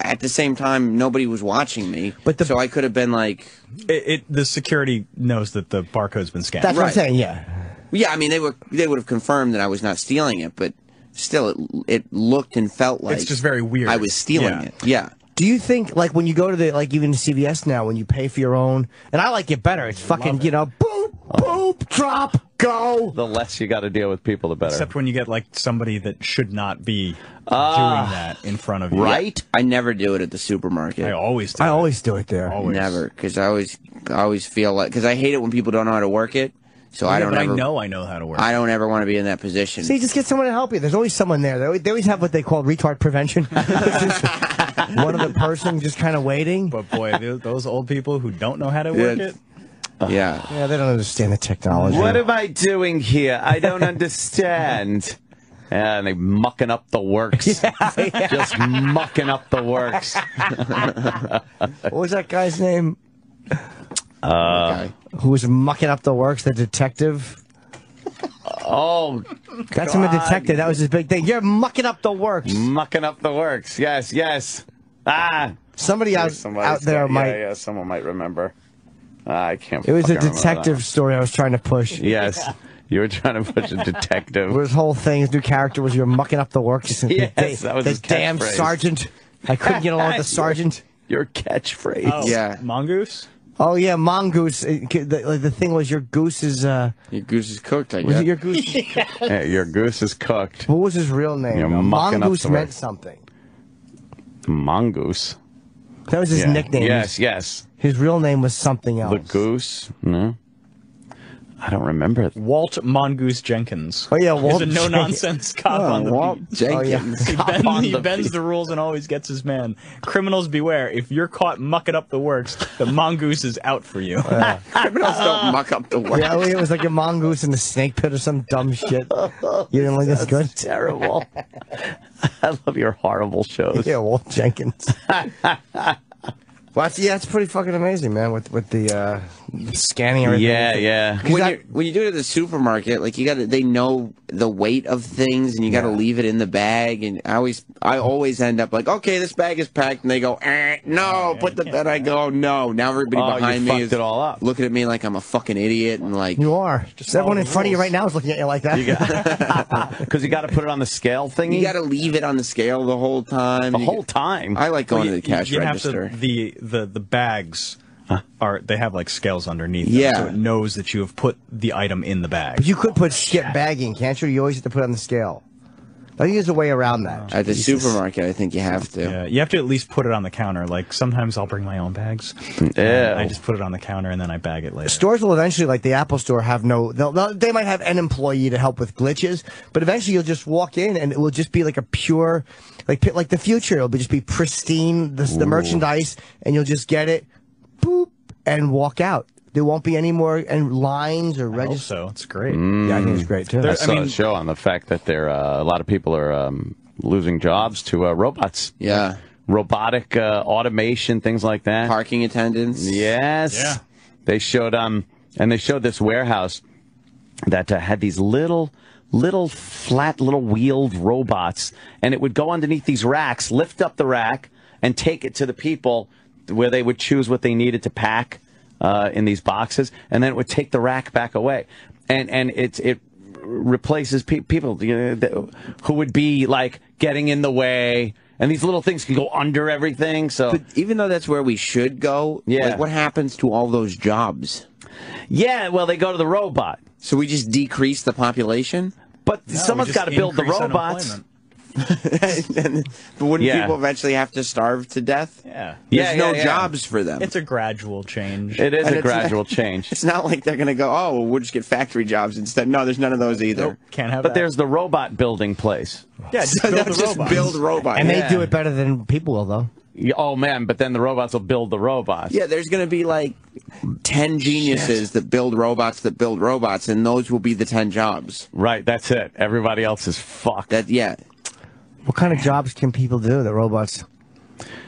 At the same time, nobody was watching me, But the- so I could have been like, It, it the security knows that the barcode's been scanned. That's what I'm saying. Yeah. Yeah, I mean they were they would have confirmed that I was not stealing it, but still, it it looked and felt like It's just very weird. I was stealing Yeah. it. Yeah. Do you think, like, when you go to the, like, even CVS now, when you pay for your own, and I like it better, it's fucking, you know, boop, boop, drop, go. The less you got to deal with people, the better. Except when you get like somebody that should not be Ah. doing that in front of you. Right? I never do it at the supermarket. I always do. I always do it there. Always. Never, because I always I always feel like because I hate it when people don't know how to work it. So I don't but ever. I know I know how to work. I don't ever want to be in that position. See, just get someone to help you. There's always someone there. They always, they always have what they call retard prevention. One of the person just kind of waiting. But boy, those old people who don't know how to work Yeah. it. yeah. Yeah, they don't understand the technology. What am I doing here? I don't understand. Yeah, and they mucking up the works. Just mucking up the works. what was that guy's name? Uh, Who was mucking up the works? The detective. oh, That's him, a detective. That was his big thing. You're mucking up the works. Mucking up the works. Yes, yes. Ah. Somebody out Somebody's out there got- might. Yeah, yeah, someone might remember. Ah, I can't. It was a detective story I was trying to push. that. Yes, you were trying to push a detective. Where his whole thing, his new character was you're mucking up the works. Yes, the, that was the his damn catchphrase. sergeant. I couldn't get along with the sergeant. Your catchphrase. Oh, Yeah. mongoose. Oh yeah, mongoose. It- The, the thing was your goose is. uh Your goose is cooked. I Was guess. it your goose? Yeah, your goose is cooked. What was his real name? You're Uh, mucking up mongoose meant works. something. Mongoose. That was his Yeah. nickname. Yes, yes. His real name was something else. The goose. No. I don't remember. It. Walt Mongoose Jenkins. Oh yeah, Walt. He's Walt a no nonsense cop Oh, on the Walt beat. Jenkins. He, bend- on he the bends beat. the rules and always gets his man. Criminals beware. If you're caught mucking up the works, the mongoose is out for you. Criminals don't muck up the work. Yeah, it was like a mongoose in the snake pit or some dumb shit. You didn't like this good? Terrible. I love your horrible shows. Yeah, Walt Jenkins. well, that's, yeah, it's pretty fucking amazing, man. With with the uh, scanning everything. Yeah, yeah. when that- you when you do it at the supermarket, like you got to they know the weight of things, and you got to Yeah. leave it in the bag. And I always I always end up like, okay, this bag is packed, and they go, eh, no, put the bed. I go, no. Now everybody Oh, behind me is it all up. looking at me like I'm a fucking idiot, and like You are. Just everyone in front of you right now is looking at you like that. Because you got to put it on the scale thingy. you got to leave it on the scale the whole time. the You- whole time. I like going Well, to the cash you have register. to, the the the bags are they have like scales underneath. them, Yeah. so it knows that you have put the item in the bag. But you could put skip bagging, can't you? You always have to put it on the scale. I think there's a way around that. At the supermarket, I think you have to. Yeah, you have to at least put it on the counter. Like sometimes I'll bring my own bags. Ew. And I just put it on the counter and then I bag it later. Stores will eventually, like the Apple Store, have no. They'll, they'll, they might have an employee to help with glitches, but eventually you'll just walk in and it will just be like a pure, like pi- like the future. It'll be just be pristine, the, the merchandise, and you'll just get it, boop, and walk out. There won't be any more and lines or I registers. so. It's great. Yeah, I think it's great too. I There- saw I mean- a show on the fact that there uh, a lot of people are um, losing jobs to uh, robots. Yeah. robotic uh, automation, things like that. Parking attendants. Yes. Yeah. They showed um, and they showed this warehouse that uh, had these little, little flat, little wheeled robots, and it would go underneath these racks, lift up the rack, and take it to the people where they would choose what they needed to pack uh, in these boxes, and then it would take the rack back away, and and it it replaces pe- people you know, that, who would be like getting in the way. And these little things can go under everything. So But even though that's where we should go, Yeah. like, what happens to all those jobs? yeah, well, they go to the robot. So we just decrease the population? But No, someone's we just got to build the increase robots. Unemployment. but wouldn't Yeah. people eventually have to starve to death? Yeah. Yeah, There's yeah, no yeah. jobs for them. It's a gradual change. It is And a it's- gradual change. It's not like they're going to go, oh, well, we'll just get factory jobs instead. No, there's none of those either. Nope, can't have But that. there's the robot building place. yeah, just So build they'll just build robots. and Yeah. they do it better than people will, though. Yeah, Oh man, but then the robots will build the robots. Yeah, there's going to be like 10 geniuses that build robots that build robots, and those will be the 10 jobs. Right, that's it. Everybody else is fucked. That Yeah. What kind of jobs can people do? The robots.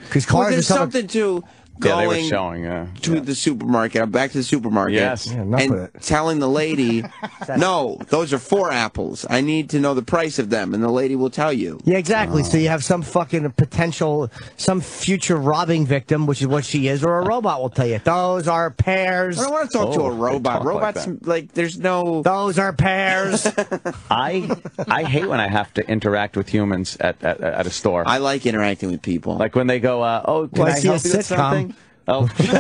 Because Well, cars are there's so something to Yeah, they were going showing. Yeah. to the supermarket. I'm back to the supermarket. Yes. Yeah, and telling the lady, no, those are four apples. I need to know the price of them, and the lady will tell you. Yeah, exactly. So you have some fucking potential, some future robbing victim, which is what she is, or a robot will tell you. Those are pears. I don't want to talk to a robot. talk like Robots, like, there's no. Those are pears. I I hate when I have to interact with humans at at, at a store. I like interacting with people. Like when they go, uh, "Oh, can Well, I I see a help you with sitcom. Something?" Oh,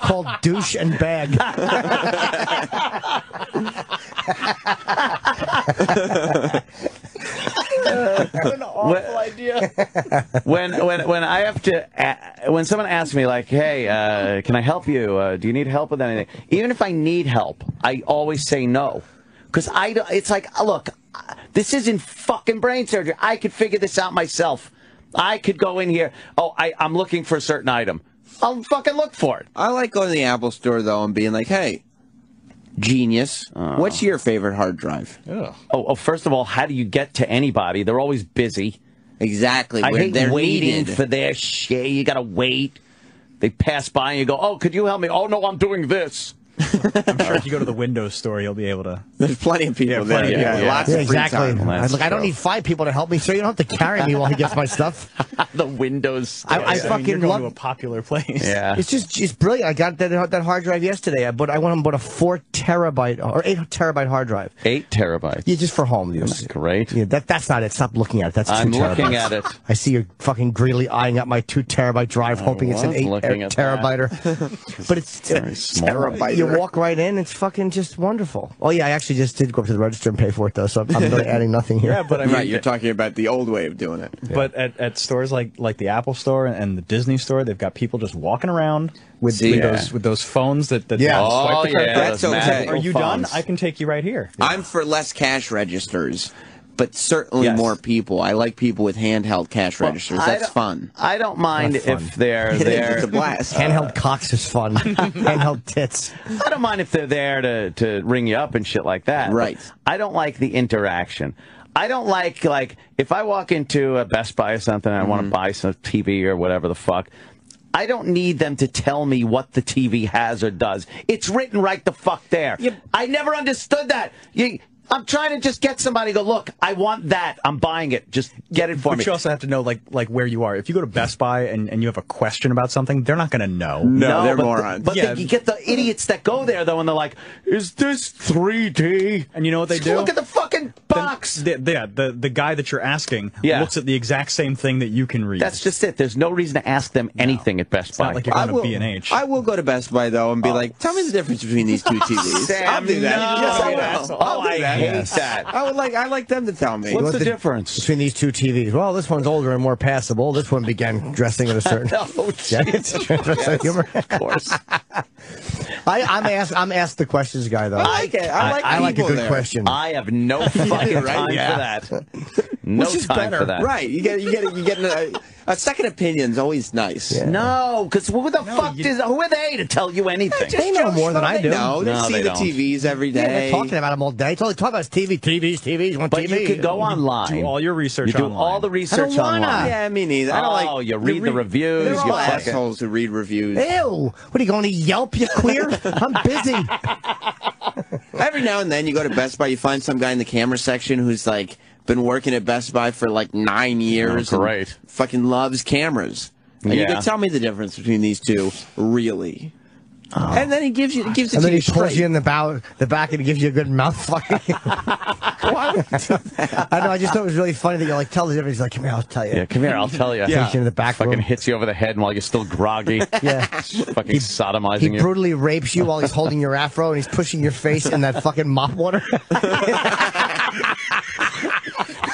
called douche and bag. What an awful idea. when when when I have to a- when someone asks me like, "Hey, uh, can I help you? Uh, do you need help with anything?" Even if I need help, I always say no because I it's like, look, this isn't fucking brain surgery. I could figure this out myself. I could go in here. Oh, I, I'm looking for a certain item. I'll fucking look for it. I like going to the Apple store though and being like, "Hey, genius, uh. what's your favorite hard drive?" Oh, oh, first of all, how do you get to anybody? They're always busy. Exactly. I hate they're waiting needed. for their shit. You gotta wait. They pass by and you go, "Oh, could you help me?" "Oh no, I'm doing this." I'm sure if you go to the Windows store, you'll be able to. There's plenty of people Yeah, there. plenty of Yeah, people, yeah. lots Yeah, of free exactly. time. I, look, I don't need five people to help me, so you don't have to carry me while he gets my stuff. the Windows. I, I mean, fucking you're going love to a popular place. Yeah. It's just it's brilliant. I got that that hard drive yesterday, I but I went and bought a four terabyte or eight terabyte hard drive. Eight terabytes. Yeah, just for home use. Great. Yeah, that that's not it. Stop looking at it. That's 2 I'm terabytes. looking at it. I see you're fucking greedily eyeing up my two terabyte drive, hoping it's an eight looking er, at but it's very small. Terabyte. You walk right in. It's fucking just wonderful. Oh yeah, I actually just did go up to the register and pay for it though, so I'm, I'm really adding nothing here. Yeah, but I mean, right, you're talking about the old way of doing it. But at, at stores like like the Apple Store and the Disney Store, they've got people just walking around with, See? with Yeah. those with those phones that, that Yeah. swipe Oh, the credit yeah, card. That's okay. Are you done? I can take you right here. I'm for less cash registers, but certainly Yes. more people. I like people with handheld cash registers. That's don't- fun. I don't mind fun. if they're It is, there. it's a blast. Handheld cocks is fun. Handheld tits. I don't mind if they're there to, to ring you up and shit like that. Right. But I don't like the interaction. I don't like like if I walk into a Best Buy or something and I Mm-hmm. want to buy some TV or whatever the fuck. I don't need them to tell me what the TV has or does. It's written right the fuck there. I never understood that. You, I'm trying to just get somebody to go, look, I want that. I'm buying it. Just get it for But me. you also have to know like like where you are. If you go to Best Buy and, and you have a question about something, they're not going to know. No, they're but morons. but Yeah. the- you get the idiots that go there though, and they're like, "Is this 3D?" And you know what they do? Look at the fucking box. The, yeah, the the guy that you're asking Yeah. looks at the exact same thing that you can read. That's just it. There's no reason to ask them anything at Best it's Buy. not like you're I going will, to B and H. I will go to Best Buy though and be oh. like, "Tell me the difference between these two TVs." Sam, I'll do that. no. Yes, I Yes. will. Oh, I'll do that. Hate that. I would like. I like them to tell me. What's What's the, the- difference? Between these two TVs, well, this one's older and more passable. This one began dressing at a certain. Oh, Yeah, Jesus. it's transvestite humor. Of course. I, I'm asked. I'm asked the questions guy though. I like it. I like I, like a good there. question. I have no fucking right? time Yeah. for that. No Which is time better, for that. right? You get. You get. You get a, a second opinion's always nice. No, because who the fuck you- is? Who are they to tell you anything? They know more than I do. No, they No, see they the don't. TVs every day. Yeah, they're talking about them all day. It's all they talk about is TV, TVs, TVs. You want But TV? you could go online. do all your research You do online. all the research wanna. online. Yeah, me neither. I don't Oh, like. you read the reviews, They're you all fucking- assholes who read reviews. Ew! What are you going to Yelp? You queer? I'm busy. Every now and then you go to Best Buy, you find some guy in the camera section who's like been working at Best Buy for like nine oh, years. Oh, and great. fucking loves cameras. And you Yeah. can tell me the difference between these two, really. Oh. And then he gives you, he gives it And to then you he pulls straight. you in the bow, the back, and he gives you a good mouth fucking. Why would he do that? I know. I just thought it was really funny that you're like, tell the difference. He's like, come here, I'll tell you. Yeah, come here, I'll tell you. Takes you in the back Fucking room. hits you over the head while you're still groggy. Yeah. Fucking He sodomizing you. brutally rapes you while he's holding your afro and he's pushing your face in that fucking mop water.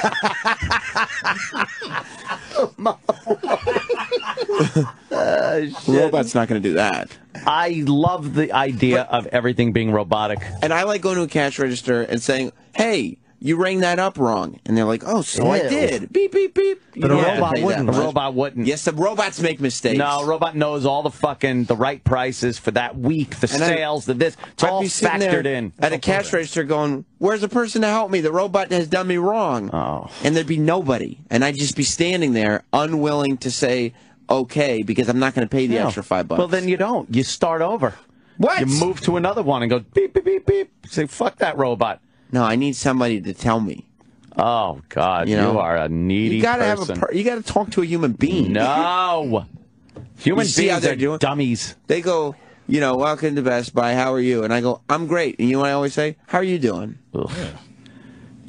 Robot's not going to do that. I love the idea of everything being robotic. And I like going to a cash register and saying, "Hey, you rang that up wrong," and they're like, "Oh, so I Ew. did." Beep beep beep. You But a don't have to robot pay that wouldn't. A much. robot wouldn't. Yes, the robots make mistakes. No, a robot knows all the fucking the right prices for that week, the And I- sales, the this. It's I'd all be sitting factored there in. at a cash register going, "Where's the person to help me? The robot has done me wrong." Oh. And there'd be nobody, and I'd just be standing there, unwilling to say, okay because I'm not going to pay the No. extra five bucks. Well, then you don't. You start over. What? You move to another one and go beep beep beep beep. Say fuck that robot. No, I need somebody to tell me. Oh God, You you, are a needy You got to have person. a. Per- you got to talk to a human being. no, human You see how beings they're doing? dummies. They go, you know, welcome to Best Buy. How are you? And I go, I'm great. And you know what I always say? How are you doing?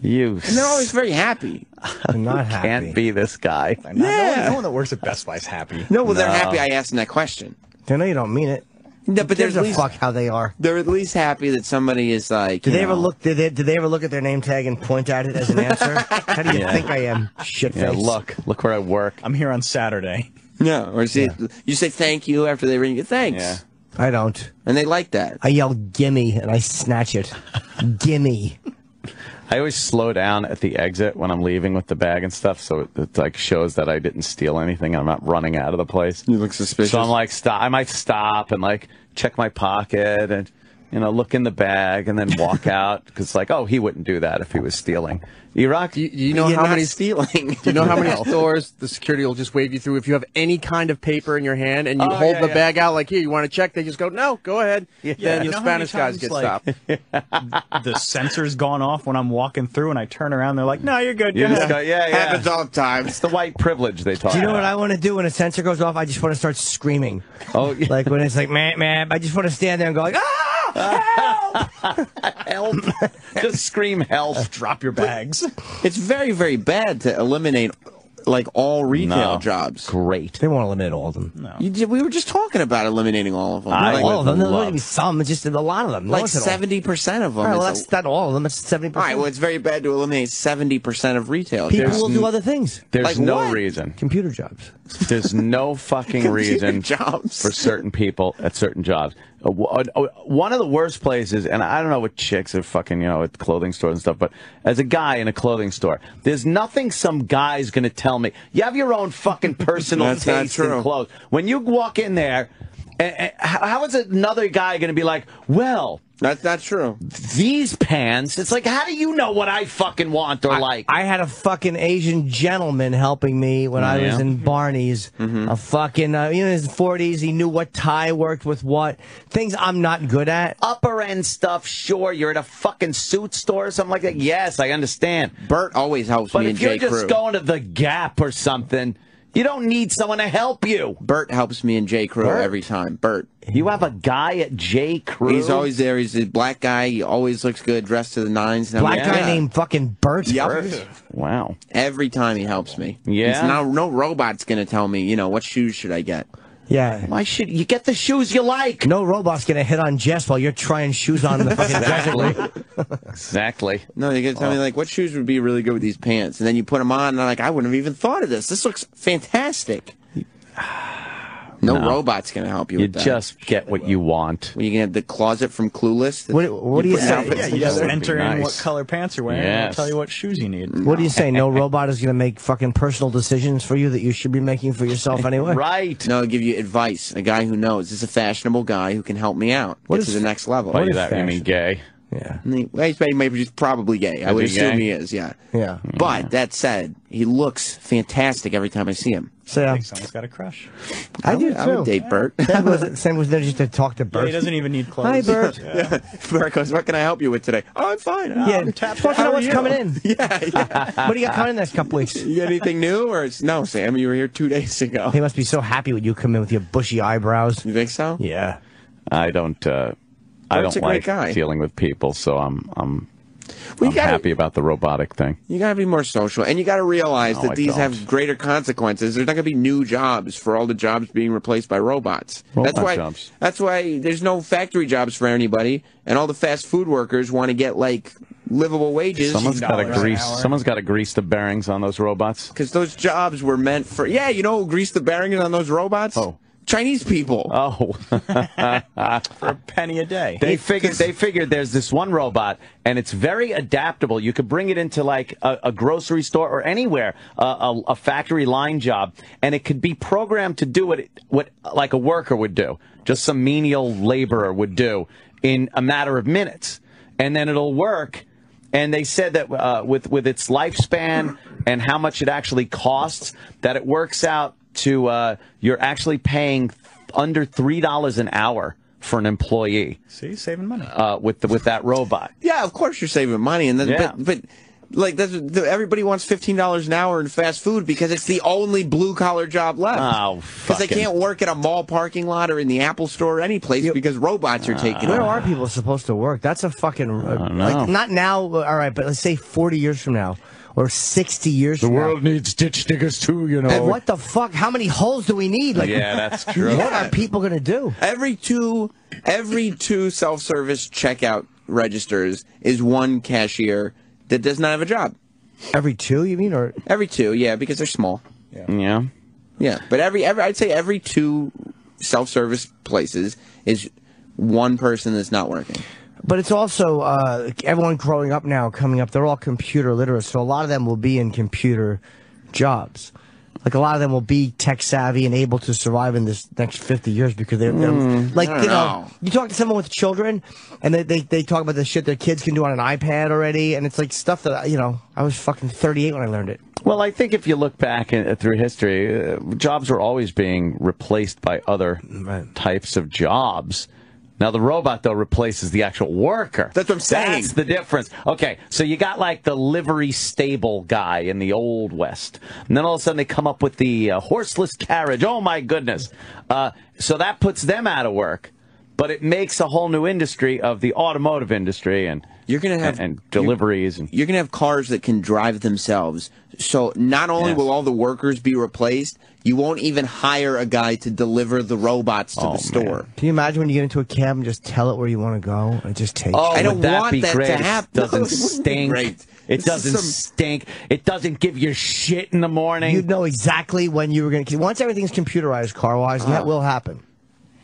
You And they're always very happy. I'm not happy. can't be this guy. No, no one that works at Best Buy is happy. No, well, they're happy I asked them that question. I know you don't mean it. No, but there's a least, fuck how they are. they're at least happy that somebody is like. Did you they ever look? Did they, did they ever look at their name tag and point at it as an answer? How do you Yeah. think I am? Shit Yeah, look, look where I work. I'm here on Saturday. No, or say, you say thank you after they ring you. Thanks. Yeah. I don't. And they like that. I yell "gimme" and I snatch it. gimme. I always slow down at the exit when I'm leaving with the bag and stuff, so it, it like shows that I didn't steal anything. I'm not running out of the place. You look suspicious. So I'm like, stop. I might stop and like check my pocket and you know look in the bag and then walk out because like, oh, he wouldn't do that if he was stealing. Iraq, You, you know You're how many stealing? Do you know how many stores the security will just wave you through if you have any kind of paper in your hand and you Oh, hold yeah, the yeah. bag out like here you want to check? They just go no, go ahead. then You the know how many Spanish guys get like, stopped. the sensor's gone off when I'm walking through, and I turn around. They're like, "No, you're good." you just go, yeah, yeah. Happens all the time. It's the white privilege they talk. Do you know about. what I want to do when a sensor goes off? I just want to start screaming. Oh, yeah. Like when it's like, man, man. I just want to stand there and go like, ah! Help! Help! Just scream help. Drop your bags. It's very, very bad to eliminate like all retail No. jobs. Great. They won't eliminate all of them. You we were just talking about eliminating all of them. I like, all of them. There's love- only some. It's just a lot of them. Like one's at all. seventy percent of them. All right, well, It's that's not all of them. It's seventy percent. all right, well, it's very bad to eliminate seventy percent of retail. People jobs. will do other things. There's Like no what? reason. Computer jobs. There's no fucking reason jobs. for certain people at certain jobs. Uh, uh, One of the worst places, and I don't know what chicks are fucking, you know, at clothing stores and stuff, but as a guy in a clothing store, there's nothing some guy's going to tell me. You have your own fucking personal taste in clothes. When you walk in there, and, and how how is another guy going to be like, well, That's not true. these pants? It's like, how do you know what I fucking want or like? I had a fucking Asian gentleman helping me when I was in Barney's. A fucking, uh, you know, in his 40s. He knew what tie worked with what. Things I'm not good at. upper end stuff, sure. You're at a fucking suit store or something like that. Yes, I understand. Bert always helps But me if you're J. just Crew. going to the Gap or something, you don't need someone to help you. Bert helps me and J. Crew Bert? every time. Bert. You have a guy at J. Crew. He's always there. He's a black guy. He always looks good, dressed to the nines. And Black guy yeah. named fucking Bert. Yep. wow. Every time he helps me. Yeah? It's no, no robot's going to tell me, you know, what shoes should I get? Yeah. Why should you get the shoes you like? No robot's gonna hit on Jess while you're trying shoes on in the fucking desert. Exactly. No, you're going to tell me, oh. like, what shoes would be really good with these pants? And then you put them on, and I'm like, I wouldn't have even thought of this. This looks fantastic. No, No. robot's going to help you You with that. just get what you want. Well, you can have the closet from Clueless. What- what do you put say? outfits Yeah, you just together. enter in what color pants you're wearing, and Yes. it'll tell you what shoes you need. What do you say? No robot is gonna make fucking personal decisions for you that you should be making for yourself anyway. Right. No, I'll give you advice. A guy who knows. This is a fashionable guy who can help me out. What Get is- to the next level. By is that, you mean gay? Yeah. And he- he's maybe he's probably gay. I Is would assume gay? he is, yeah. Yeah. But that said, he looks fantastic every time I see him. So yeah, I think someone's got a crush. I do would- I would too. date Bert. Same was same was there just to talk to Yeah, Bert. he doesn't even need clothes. Hi, Bert. Yeah. Bert goes, "What can I help you with today?" Oh, I'm fine. Yeah, Um, just want to know what's coming in. yeah, yeah. What do you got coming in the next couple weeks? You got anything new, or it's no, Sam? You were here two days ago. He must be so happy when you come in with your bushy eyebrows. You think so? Yeah. I don't. Uh, I Bert's don't a great like guy. dealing with people, so I'm. I'm. We I'm gotta- happy about the robotic thing. You got to be more social, and you got to realize No, that I these don't. have greater consequences. There's not going to be new jobs for all the jobs being replaced by robots. that's why. jobs. That's why there's no factory jobs for anybody, and all the fast food workers want to get like livable wages. Someone's got to grease. Someone's got to grease the bearings on those robots. because those jobs were meant for. Yeah, you know, grease the bearings on those robots. Oh. Chinese people. Oh, for a penny a day. they figured they figured there's this one robot and it's very adaptable. You could bring it into like a, a grocery store or anywhere, uh, a, a factory line job, and it could be programmed to do what it, what like a worker would do, just some menial laborer would do in a matter of minutes, and then it'll work. And they said that uh, with with its lifespan and how much it actually costs, that it works out to uh, you're actually paying under three dollars an hour for an employee. See, saving money uh, with the, with that robot. Yeah, of course you're saving money, and then Yeah. but but like that's the, everybody wants fifteen dollars an hour in fast food because it's the only blue collar job left. Oh, because they can't work at a mall parking lot or in the Apple store or any place because robots are taking Where are people supposed to work? That's a fucking uh, know. like not now. uh, All right, but let's say forty years from now or sixty years. The from world needs ditch diggers too, you know. And what the fuck? How many holes do we need? Like, Yeah, that's true. What are people gonna do? Every two every two self service checkout registers is one cashier that does not have a job. Every two, you mean, or every two? Yeah, because they're small. Yeah. Yeah. Yeah, but every every I'd say every two self service places is one person that's not working. But it's also uh, everyone growing up now, coming up, they're all computer literate, so a lot of them will be in computer jobs. Like a lot of them will be tech savvy and able to survive in this next fifty years because they're, they're Mm, like you know, know. you talk to someone with children and they, they they talk about the shit their kids can do on an iPad already, and it's like stuff that you know I was fucking thirty eight when I learned it. Well, I think if you look back in, through history, uh, jobs were always being replaced by other types of jobs. Now the robot though replaces the actual worker. That's what I'm saying. That's the difference. Okay, so you got like the livery stable guy in the old west, and then all of a sudden they come up with the uh, horseless carriage. Oh my goodness! Uh, so that puts them out of work, but it makes a whole new industry of the automotive industry and You're gonna have and, and deliveries and You're gonna have cars that can drive themselves. So not only Yes. will all the workers be replaced, you won't even hire a guy to deliver the robots to Oh, the store. Can you imagine when you get into a cab and just tell it where you want to go and just take? Oh, I don't would that want be that to great? happen. It doesn't No, it stink. great. It This doesn't some- stink. It doesn't give you shit in the morning. You'd know exactly when you were going to. Once everything's computerized, car wise, and that Ah. will happen.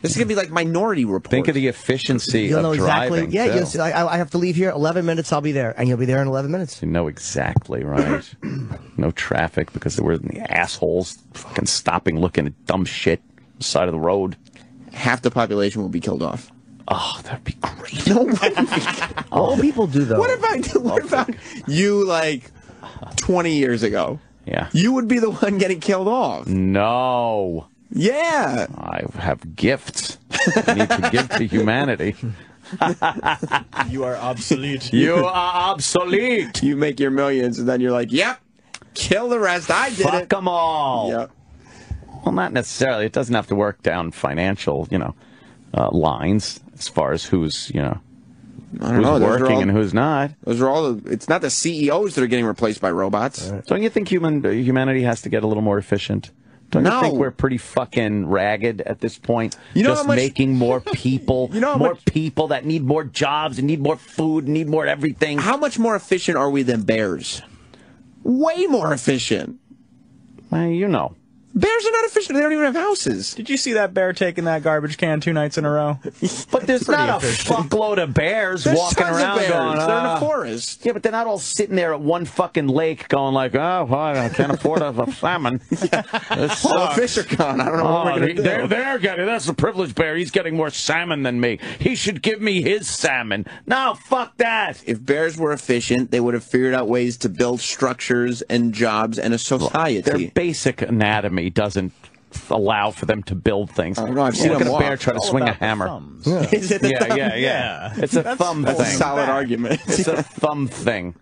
This is gonna be like Minority Report. Think of the efficiency You'll of know exactly. driving. Yeah, you'll see, I, I have to leave here. Eleven minutes, I'll be there, and you'll be there in eleven minutes. You know exactly right. no traffic because there were the assholes fucking stopping, looking at dumb shit on the side of the road. Half the population will be killed off. Oh, that'd be great. No, All people do though. what about what about you? Like twenty years ago, Yeah. you would be the one getting killed off. No. Yeah, I have gifts I need to give to humanity. You are obsolete. You are obsolete. you make your millions, and then you're like, "Yep, kill the rest. I did Fuck it." them all. Yep. Well, not necessarily. It doesn't have to work down financial, you know, uh, lines as far as who's, you know, I don't who's know. Working all- and who's not. Those are all. The, it's not the CEOs that are getting replaced by robots. Don't you think human humanity has to get a little more efficient? Don't No. you think we're pretty fucking ragged at this point? You know Just much- making more people, You know more much- people that need more jobs and need more food, and need more everything. How much more efficient are we than bears? Way more efficient. Well, you know. Bears are not efficient. They don't even have houses. Did you see that bear taking that garbage can two nights in a row? But there's not efficient. a fuckload of bears There's walking tons of around bears. going, They're in a "Ah." forest. Yeah, but they're not all sitting there at one fucking lake going like, oh, well, I can't afford a, a salmon. This All the fish are gone. I don't know what Oh, we're gonna do. they're, they're getting that's a privileged bear. He's getting more salmon than me. He should give me his salmon. No, fuck that. If bears were efficient, they would have figured out ways to build structures and jobs and a society. Their society. basic anatomy doesn't allow for them to build things. I don't know, I've seen Look at a walk. bear try to swing a hammer. thumbs. Is it Yeah, thumb? yeah, yeah, Yeah. It's a That's- thumb That's a thing. solid argument. It's a thumb thing.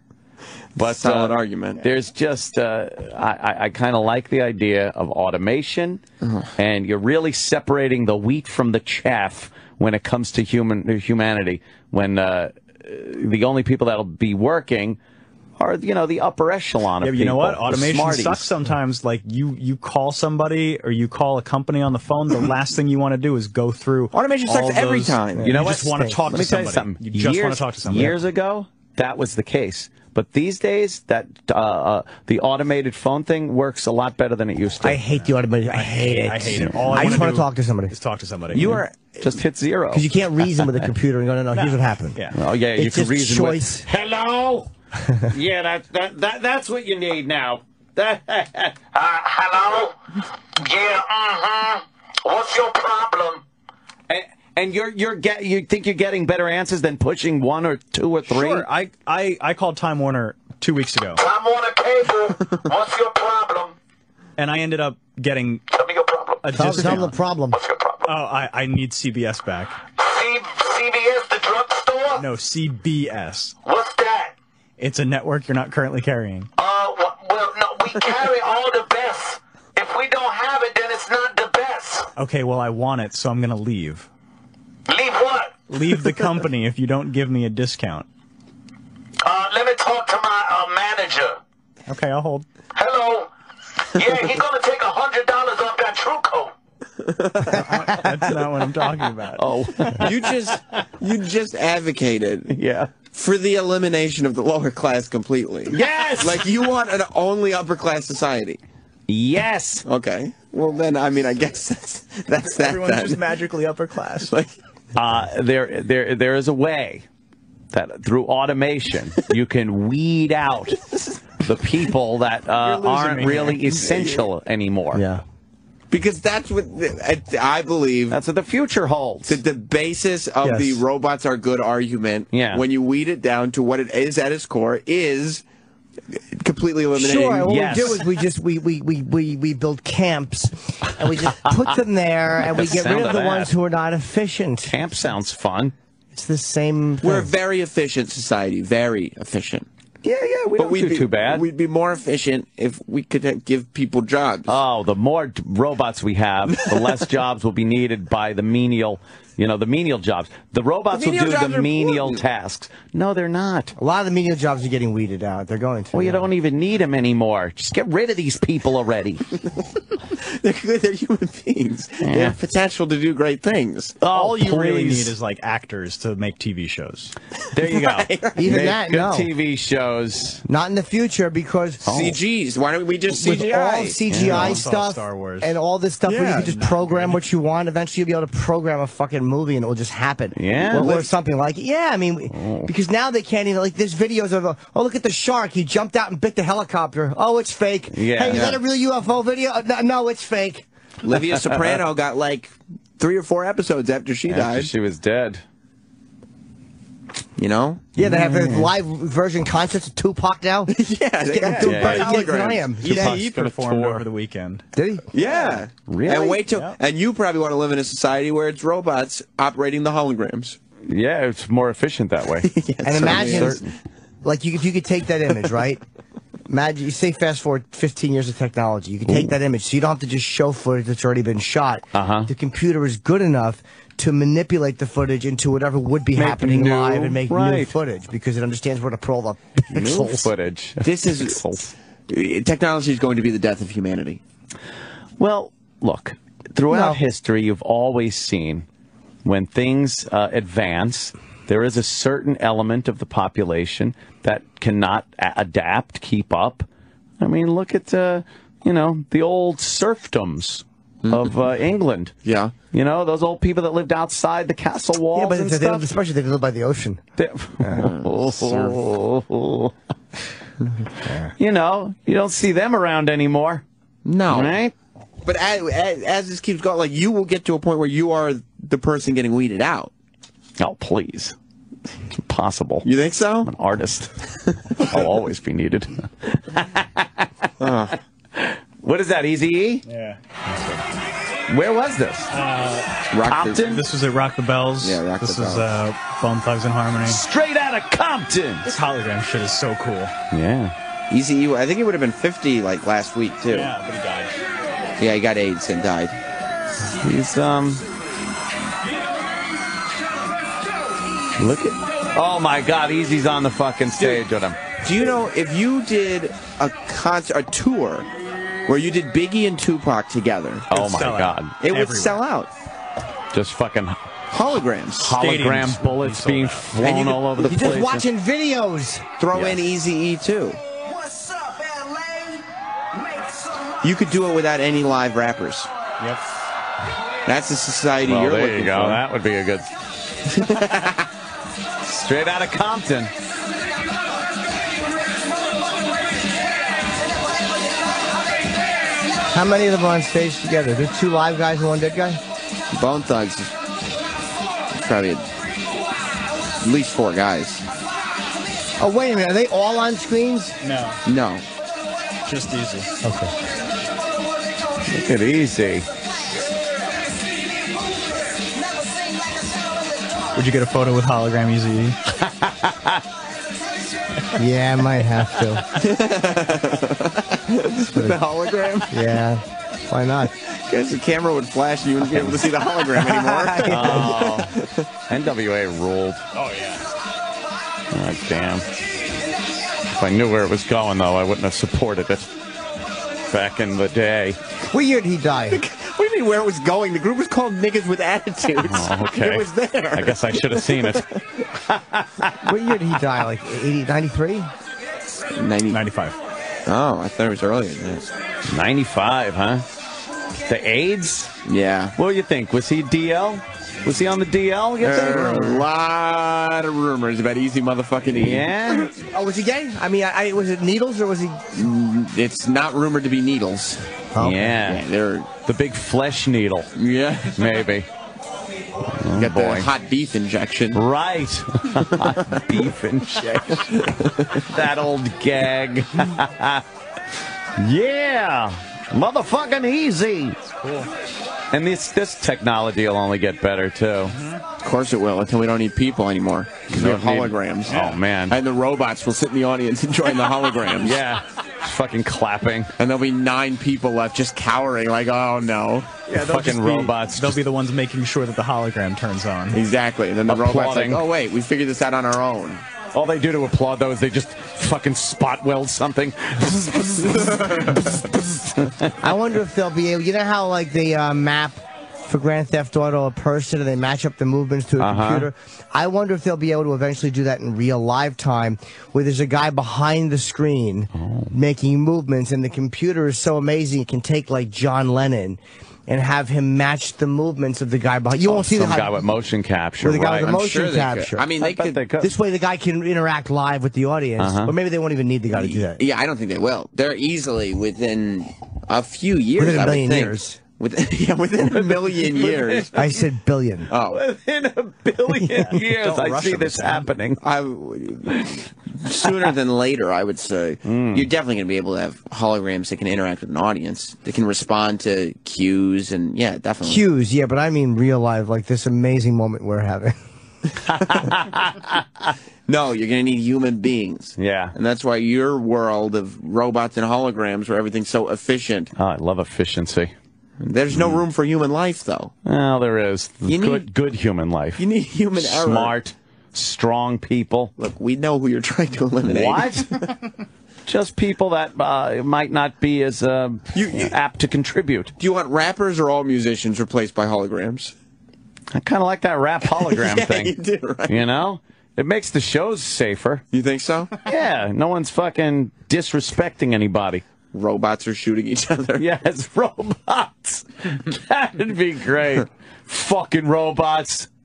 But Solid uh, argument. There's just uh, I, I, I kind of like the idea of automation, Uh-huh. and you're really separating the wheat from the chaff when it comes to human humanity. When uh, the only people that'll be working are you know the upper echelon of Yeah, but you know what? Automation sucks sometimes. Like you, you call somebody or you call a company on the phone. The last thing you want to do is go through. Automation all sucks every time. You know you what? just want to talk Let to me tell you somebody. something. You just years, want to talk to somebody. Years ago, that was the case. But these days, that uh, uh, the automated phone thing works a lot better than it used to. I hate the automated. I hate it. I hate it. All I, I just wanna want to do talk to somebody. Is talk to somebody. you are just hit zero. Because you can't reason with a computer and go, no, no, here's what happened. Yeah. Oh yeah, you It's can just reason choice. with. Hello. yeah, that, that that that's what you need now. Uh, hello? Yeah, uh-huh. What's your problem? and, and you're you're get you think you're getting better answers than pushing one or two or three. Sure. I, I, I called Time Warner two weeks ago, I'm on a cable. What's your problem? and I ended up getting A Tell, tell discount. them the problem. Oh, I, I need CBS back. C- CVS, the drugstore? No, CBS. What's that? It's a network you're not currently carrying. Uh, well, well, no, we carry all the best. If we don't have it, then it's not the best. Okay, well, I want it, so I'm going to leave. Leave what? Leave the company if you don't give me a discount. Uh, let me talk to my uh, manager. Okay, I'll hold. Hello. Yeah, he's gonna take a hundred dollars off that true coat. That's not what I'm talking about. Oh, you just you just advocated yeah for the elimination of the lower class completely. Yes! like you want an only upper class society. Yes. Okay. Well then, I mean, I guess that's that's that. Everyone's then. just magically upper class. Like, Uh, there, there, there is a way that through automation you can weed out the people that uh, aren't me really here. essential anymore. Yeah. Because that's what I, I believe. That's what the future holds. The, the basis of Yes. the robots are good argument. Yeah. When you weed it down to what it is at its core is completely eliminating. Sure. What Yes. we do is we just we, we, we, we, we build camps and we just put them there and we get rid of of the that. ones who are not efficient. Camp sounds fun. It's the same. Thing. We're a very efficient society. Very efficient. Yeah, yeah, we don't we'd do be, too bad. We'd be more efficient if we could give people jobs. Oh, the more robots we have, the less jobs will be needed by the menial, you know, the menial jobs. The robots The will do the menial important. tasks. No, they're not. a lot of the menial jobs are getting weeded out. They're going to. Well, you don't even need them anymore. Just get rid of these people already. They're good. They're human beings. They have potential to do great things. Oh, All you really need is like actors to make TV shows. There you go. Even Make that, good no. TV shows. Not in the future because oh. CGs. Why don't we just with all CGI Yeah. Stuff Star Wars. and all this stuff where you can just program what you want. Eventually, you'll be able to program a fucking movie and it will just happen. Yeah. or, or something like it. Yeah, I mean, because now they can't even like. There's videos of, uh, oh look at the shark. He jumped out and bit the helicopter. Oh, it's fake. Yeah. Hey, is that a real UFO video? Uh, No, no, it's fake. Livia Soprano got like three or four episodes after she After died. she was dead. You know? Yeah, they have a live version concerts of Tupac now. Yeah, they got Doing yeah, yeah. than I am. He, Tupac's he performed tour. over the weekend. Did he? Yeah. Really? And wait till Yeah. and you probably want to live in a society where it's robots operating the holograms. Yeah, it's more efficient that way. And imagine, certain. like, you, if you could take that image, right? Imagine, you say fast forward 15 years of technology. You can take that image, so you don't have to just show footage that's already been shot. Uh-huh. The computer is good enough to manipulate the footage into whatever would be Make happening new- live and make new footage because it understands where to pull all the New footage. This is Pixels. technology is going to be the death of humanity. Well, look, throughout No. history, you've always seen when things uh, advance, there is a certain element of the population that cannot a- adapt, keep up. I mean, look at, uh, you know, the old serfdoms of uh, England. Yeah. You know, those old people that lived outside the castle walls Yeah, but and they, they, stuff. especially they live by the ocean. They- you know, you don't see them around anymore. No. Right? But as, as, as this keeps going, like you will get to a point where you are the person getting weeded out. Oh, please. It's impossible. You think so? I'm an artist. I'll always be needed. What is that, Easy E? Yeah. Where was this? Rock Compton? This was at Rock the Bells. Yeah, Rock the Bells. this Bells. is uh, Bone Thugs-n-Harmony. Straight out of Compton. This hologram shit is so cool. Yeah. Easy, E, I think he would have been 50 like last week too. Yeah, but he died. Yeah, he got AIDS and died. He's, um. Look at. Oh my God, Easy's on the fucking stage with him. Do you know if you did a concert, a tour, where you did Biggie and Tupac together, Oh my sell out. God. it would sell out. Just fucking Holograms. hologram Stadiums bullets be being sold flown could- all over the You're place. just watching videos. Throw Yeah. in Easy E too. You could do it without any live rappers. Yep. That's the society Well, you're there looking you go. for. That would be a good. Straight out of Compton. How many of them are on stage together? There's two live guys and one dead guy? Bone Thugs probably at least four guys. Oh, wait a minute. Are they all on screens? No. No. Just easy. Okay. Look at easy. Would you get a photo with hologram easy? Yeah, I might have to. the hologram? Yeah. Why not? Because the camera would flash and you wouldn't be able to see the hologram anymore. Oh, NWA ruled. Oh yeah. Oh damn. If I knew where it was going, though, I wouldn't have supported it back in the day. What year did he die? What do you mean where it was going? The group was called Niggas with Attitudes. Oh, okay. It was there. I guess I should have seen it. What year did he die? Like 80, 93? 90, 95. Oh, I thought it was earlier than this. 95, huh? The AIDS? Yeah. What do you think? Was he DL? Was he on the DL? You There are a lot of rumors about Easy Motherfucking E. Yeah? Oh, was he gay? I mean, I, I, was it needles or was he? Mm, It's not rumored to be needles. Okay. Yeah. Yeah, they're The big flesh needle, yeah. maybe. Got boy. the hot beef injection. Right. Hot beef injection. that old gag. yeah. Motherfucking easy. Cool. And this this technology will only get better too. Of course it will, until we don't need people anymore. Because we have Don't need- holograms. Oh man. And the robots will sit in the audience enjoying the holograms. yeah. Fucking clapping. And there'll be nine people left just cowering, like, oh no. Yeah, they'll Fucking be- robots They'll just- be the ones making sure that the hologram turns on. Exactly. And then the robot's like, oh wait, we figured this out on our own. All they do to applaud though is they just fucking spot weld something. I wonder if they'll be able. You know how like the uh, map for Grand Theft Auto a person and they match up the movements to a Uh-huh. computer. I wonder if they'll be able to eventually do that in real live time, where there's a guy behind the screen Oh. making movements, and the computer is so amazing it can take like John Lennon. And have him match the movements of the guy behind. You won't see Some the guy with motion capture. with the guy right. with I'm the motion sure they could. capture. I mean, they I could. they could. This way, the guy can interact live with the audience, Uh-huh. or maybe they won't even need the guy to do that. Yeah, I don't think they will. They're easily within a few years. Within a I would million think. years. Within, yeah, within a million years. I said billion. Oh, Within a billion years, I see this Sam. happening. I, sooner than later, I would say. Hmm. You're definitely going to be able to have holograms that can interact with an audience. That can respond to cues and yeah, definitely. Cues, yeah, but I mean real life, like this amazing moment we're having. No, you're going to need human beings. Yeah. And that's why your world of robots and holograms, where everything's so efficient, Oh, I love efficiency. There's no room for human life, though. Well, there is You good, need- good human life. You need human error. Smart, strong people. Look, we know who you're trying to eliminate. What? Just people that uh, might not be as uh, apt to contribute. Do you want rappers or all musicians replaced by holograms? I kind of like that rap hologram yeah, thing. you do, right? You know, it makes the shows safer. You think so? Yeah, no one's fucking disrespecting anybody. Robots are shooting each other. Yes, robots. That'd be great. fucking robots.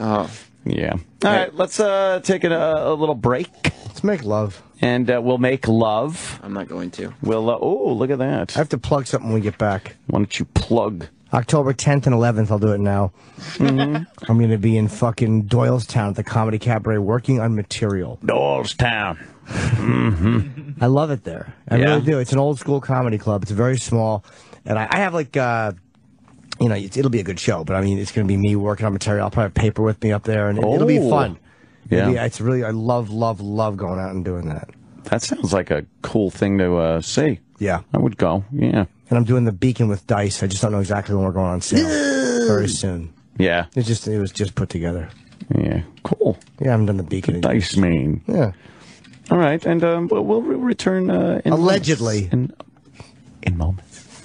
Oh. Yeah. All right, let's uh, take a, a little break, Let's make love. and uh, we'll make love. I'm not going to. We'll. Uh, oh, look at that. I have to plug something when we get back. Why don't you plug? October 10th and 11th, I'll do it now. I'm going to be in fucking Doylestown at the Comedy Cabaret working on material. Doylestown. I love it there. I Yeah. really do. It's an old school comedy club. It's very small. And I, I have like, uh, you know, it's, it'll be a good show, but I mean, it's going to be me working on material. I'll probably have paper with me up there, and it, will be Oh. fun. It'll Yeah. be- it's really, I love, love, love going out and doing that. That sounds like a cool thing to uh, see. Yeah. I would go. Yeah. And I'm doing the Beacon with Dice. I just don't know exactly when we're going on sale. Very soon. Yeah. It just, it was just put together. Yeah. Cool. Yeah, I haven't done the Beacon. in- Dice mean. Yeah. All right, and um, we'll, we'll return uh, in Allegedly. in in moments.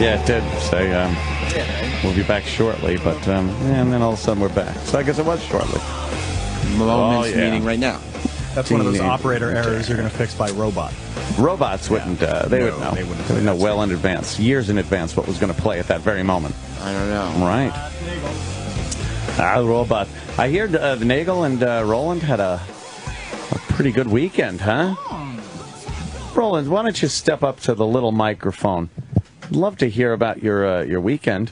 Yeah, yeah, it did say um, we'll be back shortly, but um, and then all of a sudden we're back. So I guess it was shortly. Moments Oh, yeah. meeting right now. That's one of those Ding, ding. operator errors you're going to fix by robot. Robots wouldn't. Uh, they No, would know. they wouldn't They would know that well in advance, years in advance, what was going to play at that very moment. I don't know. Right. Ah, robot. I hear uh, Nagel and uh, Roland had a a pretty good weekend, huh? Roland, why don't you step up to the little microphone? I'd love to hear about your uh, your weekend.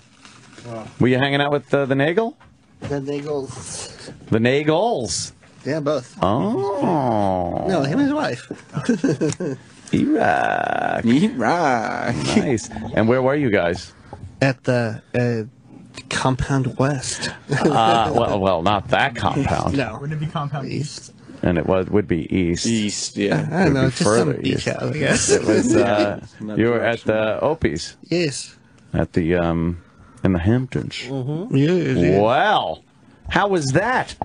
Were you hanging out with uh, the Nagel? The Nagels. The Nagels. Yeah, both. Oh. No, him and his wife. E-Rock. E-Rock. Nice. And where were you guys? At the uh, Compound West. Uh, well, well, not that compound. No. Wouldn't it be compound east? And it was would be east. East, yeah. I don't know, it's just some beach house, I guess. It was. Uh, Not you were at the Opie's. Yes. At the um, in the Hamptons. Mm-hmm. Yes, yes. Wow. How was that?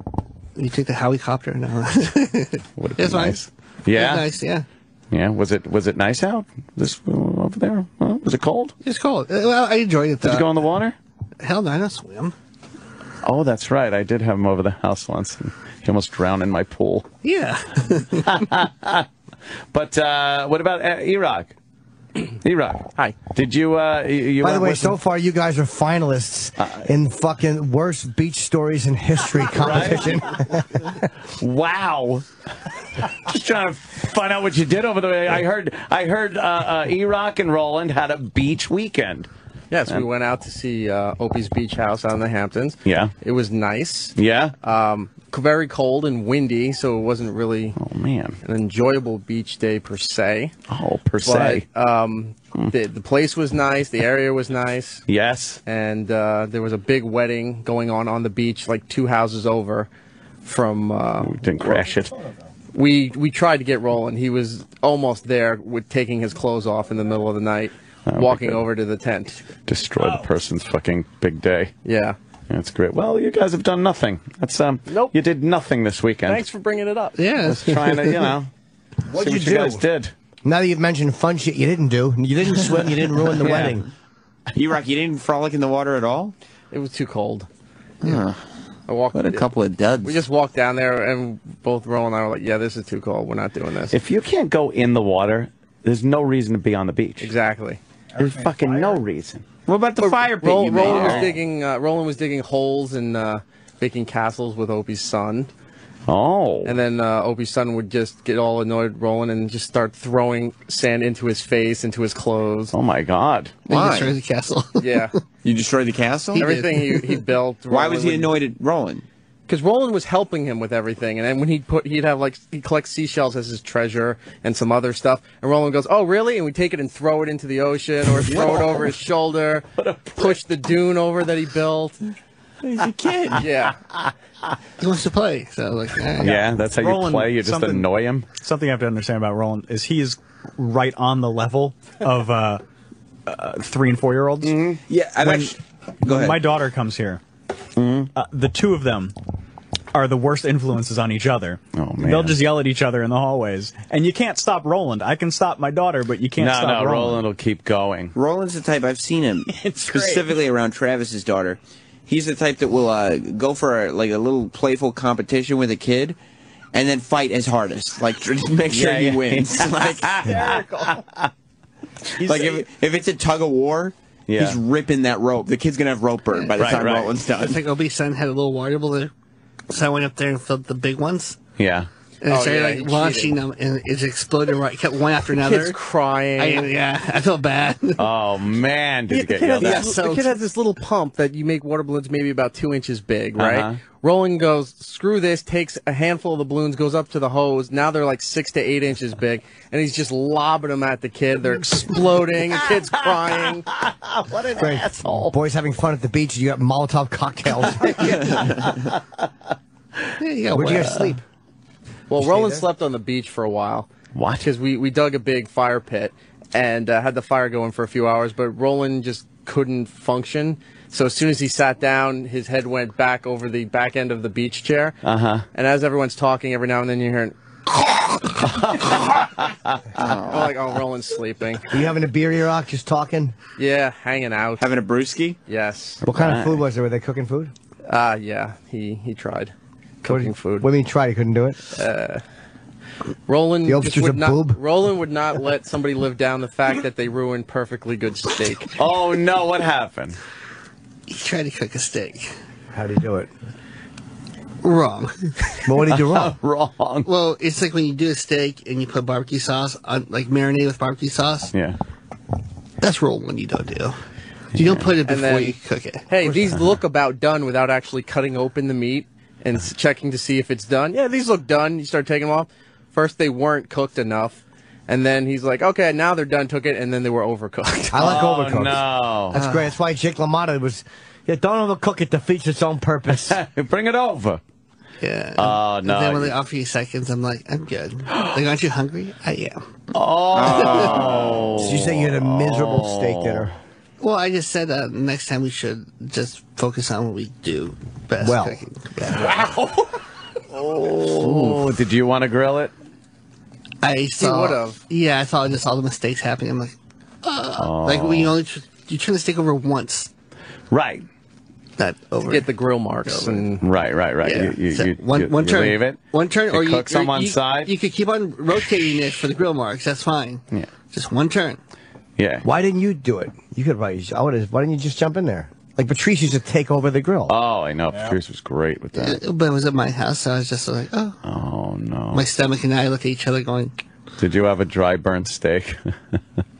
You take the helicopter now. Would It's nice. nice. Yeah. It's nice, yeah. Yeah. Was it was it nice out? This uh, over there? Huh? Was it cold? It's cold. Uh, Well, I enjoyed it. Though. Did though. you go in the water? Hell no, I don't swim. Oh, that's right. I did have him over the house once. And he almost drowned in my pool. Yeah. But uh, what about uh, E-Rock? E-Rock. Hi. Did you? Uh, you, you By the way, with so far you guys are finalists in fucking worst beach stories in history competition. Wow. Just trying to find out what you did over there. I heard I heard uh, uh, E-Rock and Roland had a beach weekend. Yes, we went out to see uh, Opie's Beach House out in the Hamptons. Yeah. It was nice. Yeah. Um, very cold and windy, so it wasn't really oh man an enjoyable beach day per se. Oh, per se. But, um, the the place was nice. The area was nice. Yes. And uh, there was a big wedding going on on the beach, like two houses over from. Uh, didn't crash it. We we tried to get Roland. He was almost there with taking his clothes off in the middle of the night, Oh, walking over to the tent. Destroy the person's fucking big day. Yeah. That's great. Well, you guys have done nothing. That's um. Nope. You did nothing this weekend. Thanks for bringing it up. Yeah. I was trying to, you know. What'd you what do? you guys did. Now that you've mentioned fun shit you didn't do, you didn't swim, you didn't ruin the Yeah. wedding. rock. you didn't frolic in the water at all? It was too cold. Yeah. I walked. What a couple of duds. We just walked down there, and both Roland and I were like, "Yeah, this is too cold. We're not doing this." If you can't go in the water, there's no reason to be on the beach. Exactly. There's fucking no reason. What about the fire pit Roland, you made? Roland was digging. Uh, Roland was digging holes and uh, making castles with Opie's son. Oh. And then uh, Opie's son would just get all annoyed, Roland, and just start throwing sand into his face, into his clothes. Oh my God. They Why? destroyed the castle. Yeah. You destroyed the castle? Everything he, he built. Why was he annoyed at Roland? Because Roland was helping him with everything, and then when he'd put, he'd have like he'd collect seashells as his treasure and some other stuff, and Roland goes, "Oh, really?" And we take it and throw it into the ocean, or throw it over his shoulder, push the dune over that he built. He's a kid. Yeah. He wants to play, so like, eh. Yeah, that's how you play. You just something- annoy him. Something I have to understand about Roland is he is right on the level of uh, uh, three and four year olds. Yeah, I've when, actu- go ahead. my daughter comes here, uh, the two of them are the worst influences on each other. Oh man. They'll just yell at each other in the hallways, and you can't stop Roland. I can stop my daughter, but you can't no, stop no, Roland. Roland will keep going. Roland's the type I've seen him specifically around Travis's daughter. He's the type that will uh, go for a, like a little playful competition with a kid, and then fight his hardest, like to make sure Yeah, he yeah. wins. like, like if, if it's a tug of war, Yeah. he's ripping that rope. The kid's gonna have rope burn by the Right, time right. Roland's done. It's like Opie's son had a little water balloon, so I went up there and filled the big ones. Yeah. And Oh, started yeah, like he launching them, and it exploded right, kept one after another. Kids crying. I, yeah, I feel bad. Oh man, did Yeah, you get kid has yelled at? this, the kid has this little pump that you make water balloons maybe about two inches big, right? Uh-huh. Roland goes, screw this, takes a handful of the balloons, goes up to the hose. Now they're like six to eight inches big, and he's just lobbing them at the kid. They're exploding. the kid's crying. what an Great. Boys having fun at the beach. You got Molotov cocktails. Yeah, Where'd you guys well, sleep? Well, Roland slept on the beach for a while. What? Because we, we dug a big fire pit and uh, had the fire going for a few hours, but Roland just couldn't function. So as soon as he sat down, his head went back over the back end of the beach chair. Uh huh. And as everyone's talking, every now and then you're hearing. I'm like, oh, Roland's sleeping. Are you having a beer, E-Rock, just talking? Yeah, hanging out. Having a brewski? Yes. What kind Right. of food was there? Were they cooking food? Uh, yeah, he, he tried. Cooking food. What do you mean tried? He couldn't do it? Uh, Roland The just officer's would a not. boob? Roland would not let somebody live down the fact that they ruined perfectly good steak. Oh no, what happened? He tried to cook a steak. How do you do it? Wrong. Well, what did you do wrong? Wrong. Well, it's like when you do a steak and you put barbecue sauce on, like marinade with barbecue sauce. Yeah. That's rule one you don't do. You don't put it And before then- you cook it. Hey, these look about done without actually cutting open the meat and checking to see if it's done. Yeah, these look done. You start taking them off. First, they weren't cooked enough. And then he's like, okay, now they're done, took it, and then they were overcooked. I like Oh, overcooked. no. That's great. That's why Jake LaMotta was. Yeah, don't overcook it. Defeats its own purpose. Bring it over. Yeah. Oh, And no. then when they offer you seconds, I'm like, I'm good. like, aren't you hungry? I am. Oh. Did you say you had a miserable steak dinner? Well, I just said uh, next time we should just focus on what we do best. Well. cooking. Yeah. Oh, did you want to grill it? I saw. would've. Yeah, I saw just all the mistakes happening. I'm like, uh, like when you only tr- you turn the steak over once, Right. not over. Get the grill marks and Right, right, right. Yeah. You, you, So you, one you, one you turn, leave it. one turn, You or you cook some on you, side. You could keep on rotating it for the grill marks. That's fine. Yeah. Just one turn. Yeah. Why didn't you do it? You could probably. I would. have, Why didn't you just jump in there? Like Patrice used to take over the grill. Oh, I know. Patrice was great with that. Uh, But it was at my house, so I was just like, oh. Oh no. My stomach and I look at each other, going, Did you have a dry burnt steak?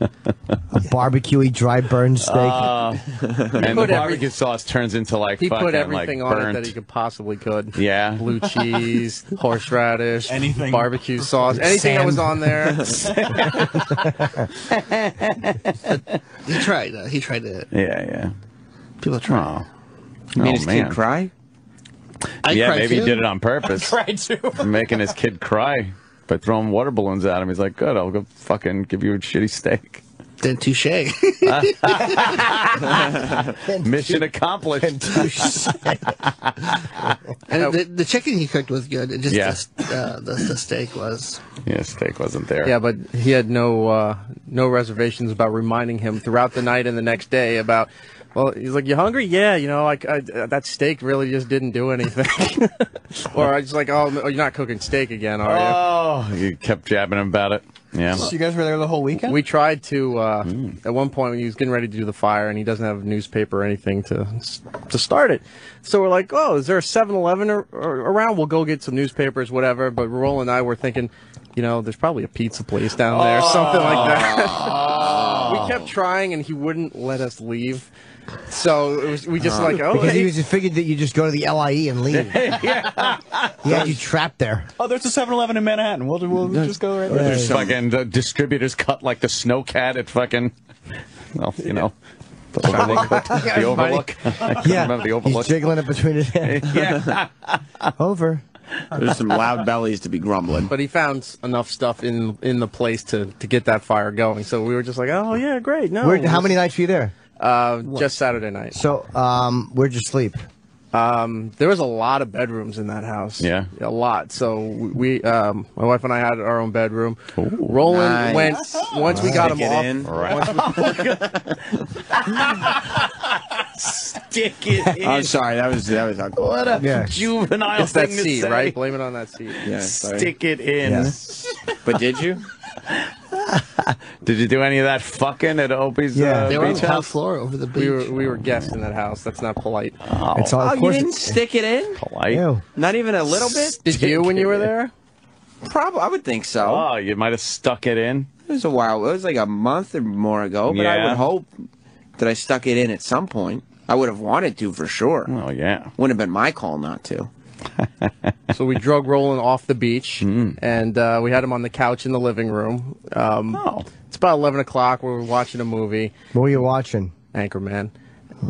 A barbecuey dry burn steak. Uh, and the barbecue sauce turns into like he fucking put everything like on burnt. it that he could possibly could. Yeah. Blue cheese, horseradish, Anything. barbecue sauce, anything that was on there. he tried. Uh, he tried it. Yeah, yeah. People try. Oh. You made Oh, his man. kid cry? I yeah, cried maybe too. he did it on purpose. Tried to. Making his kid cry by throwing water balloons at him. He's like, good, I'll go fucking give you a shitty steak. Then touche. Mission accomplished. and the, the chicken he cooked was good. It just Yeah. the, uh, the, the steak was. yeah, steak wasn't there. Yeah, but he had no uh, no reservations about reminding him throughout the night and the next day about. Well, he's like, "You hungry? Yeah, you know, like I, uh, that steak really just didn't do anything." or I was like, "Oh, no, you're not cooking steak again, are you?" Oh, you kept jabbing him about it. Yeah. So you guys were there the whole weekend? We tried to uh, Hmm. at one point when he was getting ready to do the fire, and he doesn't have a newspaper or anything to to start it. So we're like, "Oh, is there a 7-Eleven or, or around? We'll go get some newspapers, whatever." But Roland and I were thinking, you know, there's probably a pizza place down there, something like that. we kept trying, and he wouldn't let us leave. So it was, we just uh-huh. like, oh, because hey. he was just figured that you just go to the LIE and leave. He had you trapped there. Oh, there's a 7-Eleven in Manhattan. We'll, we'll just go right there. There's fucking the distributors cut like the snowcat at fucking, well, you know, the overlook. the overlook. I can't Yeah, remember the he's overlook. jiggling it between his hands. yeah. Over. There's some loud bellies to be grumbling. But he found enough stuff in in the place to, to get that fire going. So we were just like, oh yeah, great. No, Where, how many nights were you there? Uh, just Saturday night. So, um, where'd you sleep? Um, there was a lot of bedrooms in that house. Yeah. a lot. So we, um, my wife and I had our own bedroom. Roland nice. went once we got him Stick it off. in. Stick it in. I'm sorry, that was that was ugly. What a Yeah. juvenile It's that thing to seat, say. right? Blame it on that seat. Yeah, sorry. Stick it in. Yeah. But did you? Did you do any of that fucking at Opie's Yeah. uh, They were on the top house? floor over the beach. We were we were guests in that house. That's not polite. Oh, It's all, Oh, you didn't it's- stick it in? polite. Ew. Not even a little bit? Did you when you were there? Probably, I would think so. Oh, you might have stuck it in. It was a while. It was like a month or more ago, but I would hope that I stuck it in at some point. I would have wanted to for sure. Oh yeah. Wouldn't have been my call not to. So we drug Roland off the beach, Hmm. and uh, we had him on the couch in the living room. Um, Oh. It's about eleven o'clock. We were watching a movie, What were you watching? Anchorman,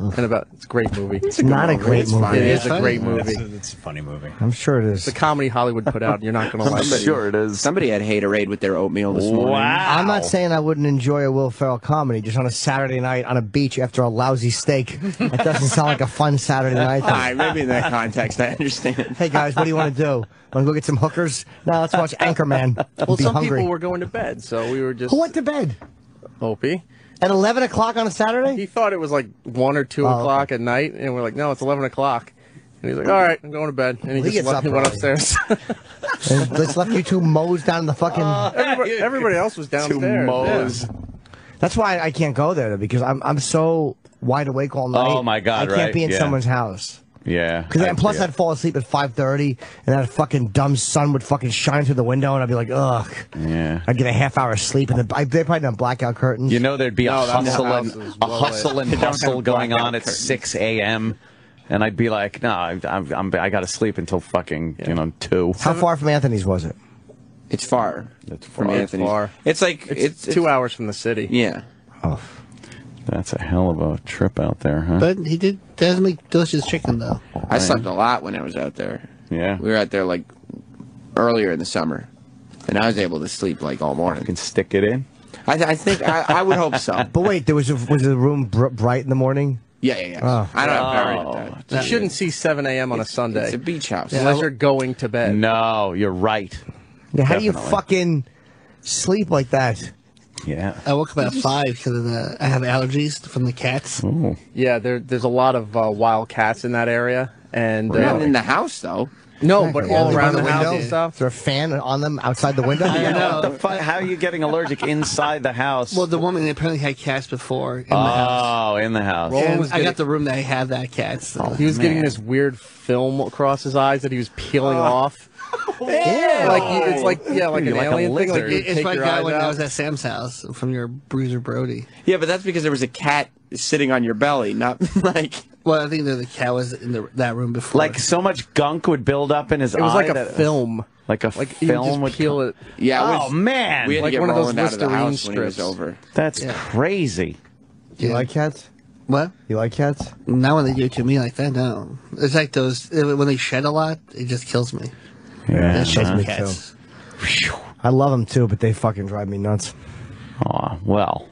and about it's a great movie. It's not a great It's movie. fine. It is a funny. great It's, movie. a- it's a funny movie. I'm sure it is. The comedy Hollywood put out. You're not going to I'm like it. sure it is. Somebody had haterade with their oatmeal this morning. Wow. I'm not saying I wouldn't enjoy a Will Ferrell comedy just on a Saturday night on a beach after a lousy steak. That doesn't sound like a fun Saturday night. All right, maybe in that context, I understand. Hey guys, what do you want to do? Want to go get some hookers? No, let's watch Anchorman. Well, Be some hungry. people were going to bed, so we were just Who went to bed Opie. At 11 o'clock on a Saturday? He thought it was like one or two Oh, o'clock at night, and we're like, no, it's eleven o'clock. And he's like, all right, I'm going to bed. And he He just left, up went upstairs. And let's left you two mows down in the fucking. Uh, everybody, everybody else was Two downstairs. mows. Yeah. That's why I can't go there though, because I'm I'm so wide awake all night. Oh, my God, I can't right, be in yeah. someone's house. Yeah. Because I- and plus yeah. I'd fall asleep at five thirty, and that fucking dumb sun would fucking shine through the window, and I'd be like, ugh. Yeah. I'd get a half hour of sleep, and then I, they probably done blackout curtains. You know, there'd be No, a that hustle and is a well hustle and hustle going blackout on at curtains. six a.m. And I'd be like, no, I'm, I'm, I'm I got to sleep until fucking you know two. How far from Anthony's was it? It's far. It's from far. Anthony's. It's far. It's like It's, it's, two hours from the city. Yeah. Oh. That's a hell of a trip out there, huh? But he did does make delicious chicken though. I slept a lot when I was out there. Yeah. We were out there like earlier in the summer, and I was able to sleep like all morning. can stick it in. I, th- I think I, I would hope so. But wait, there was a, was the room br- bright in the morning? Yeah, yeah, yeah. Oh. I don't have power Oh, at that. You shouldn't see 7 a.m. on a Sunday. It's a beach house. Unless you're going to bed. No, you're right. Yeah, how do you Definitely. fucking sleep like that? Yeah. I woke up at five because of the, I have allergies from the cats. Yeah, there, there's a lot of uh, wild cats in that area. and uh, Not in the house though. No, but all By around the the, house window? and stuff. Is there a fan on them outside the window? Yeah, what the fu- how are you getting allergic inside the house? Well, the woman apparently had cats before in the house. oh, in the house. Roland And was I getting- got the room that I have that cat. So. he was getting man. this weird film across his eyes that he was peeling Oh. off. Oh, yeah. Like it's like yeah, like You're like a thing. Like lizard. you it's take what I your got eyes when I out. was at Sam's house from your Bruiser Brody. Yeah, but that's because there was a cat sitting on your belly, not like. Well, I think that the cat was in the, that room before. Like so much gunk would build up in his eye. It was eye like a that- film. Like a Like you film just would peel come- it. Yeah, it Oh was- man, We had Like to get one of those Roland out of the Listerine house when it was strips. over. that's Yeah. crazy. Do you like cats? what? You like cats? Not when they do it to me like that. No, it's like those when they shed a lot. It just kills me. Yeah. They shed uh-huh. me cats. I love them too, but they fucking drive me nuts. Aw, well,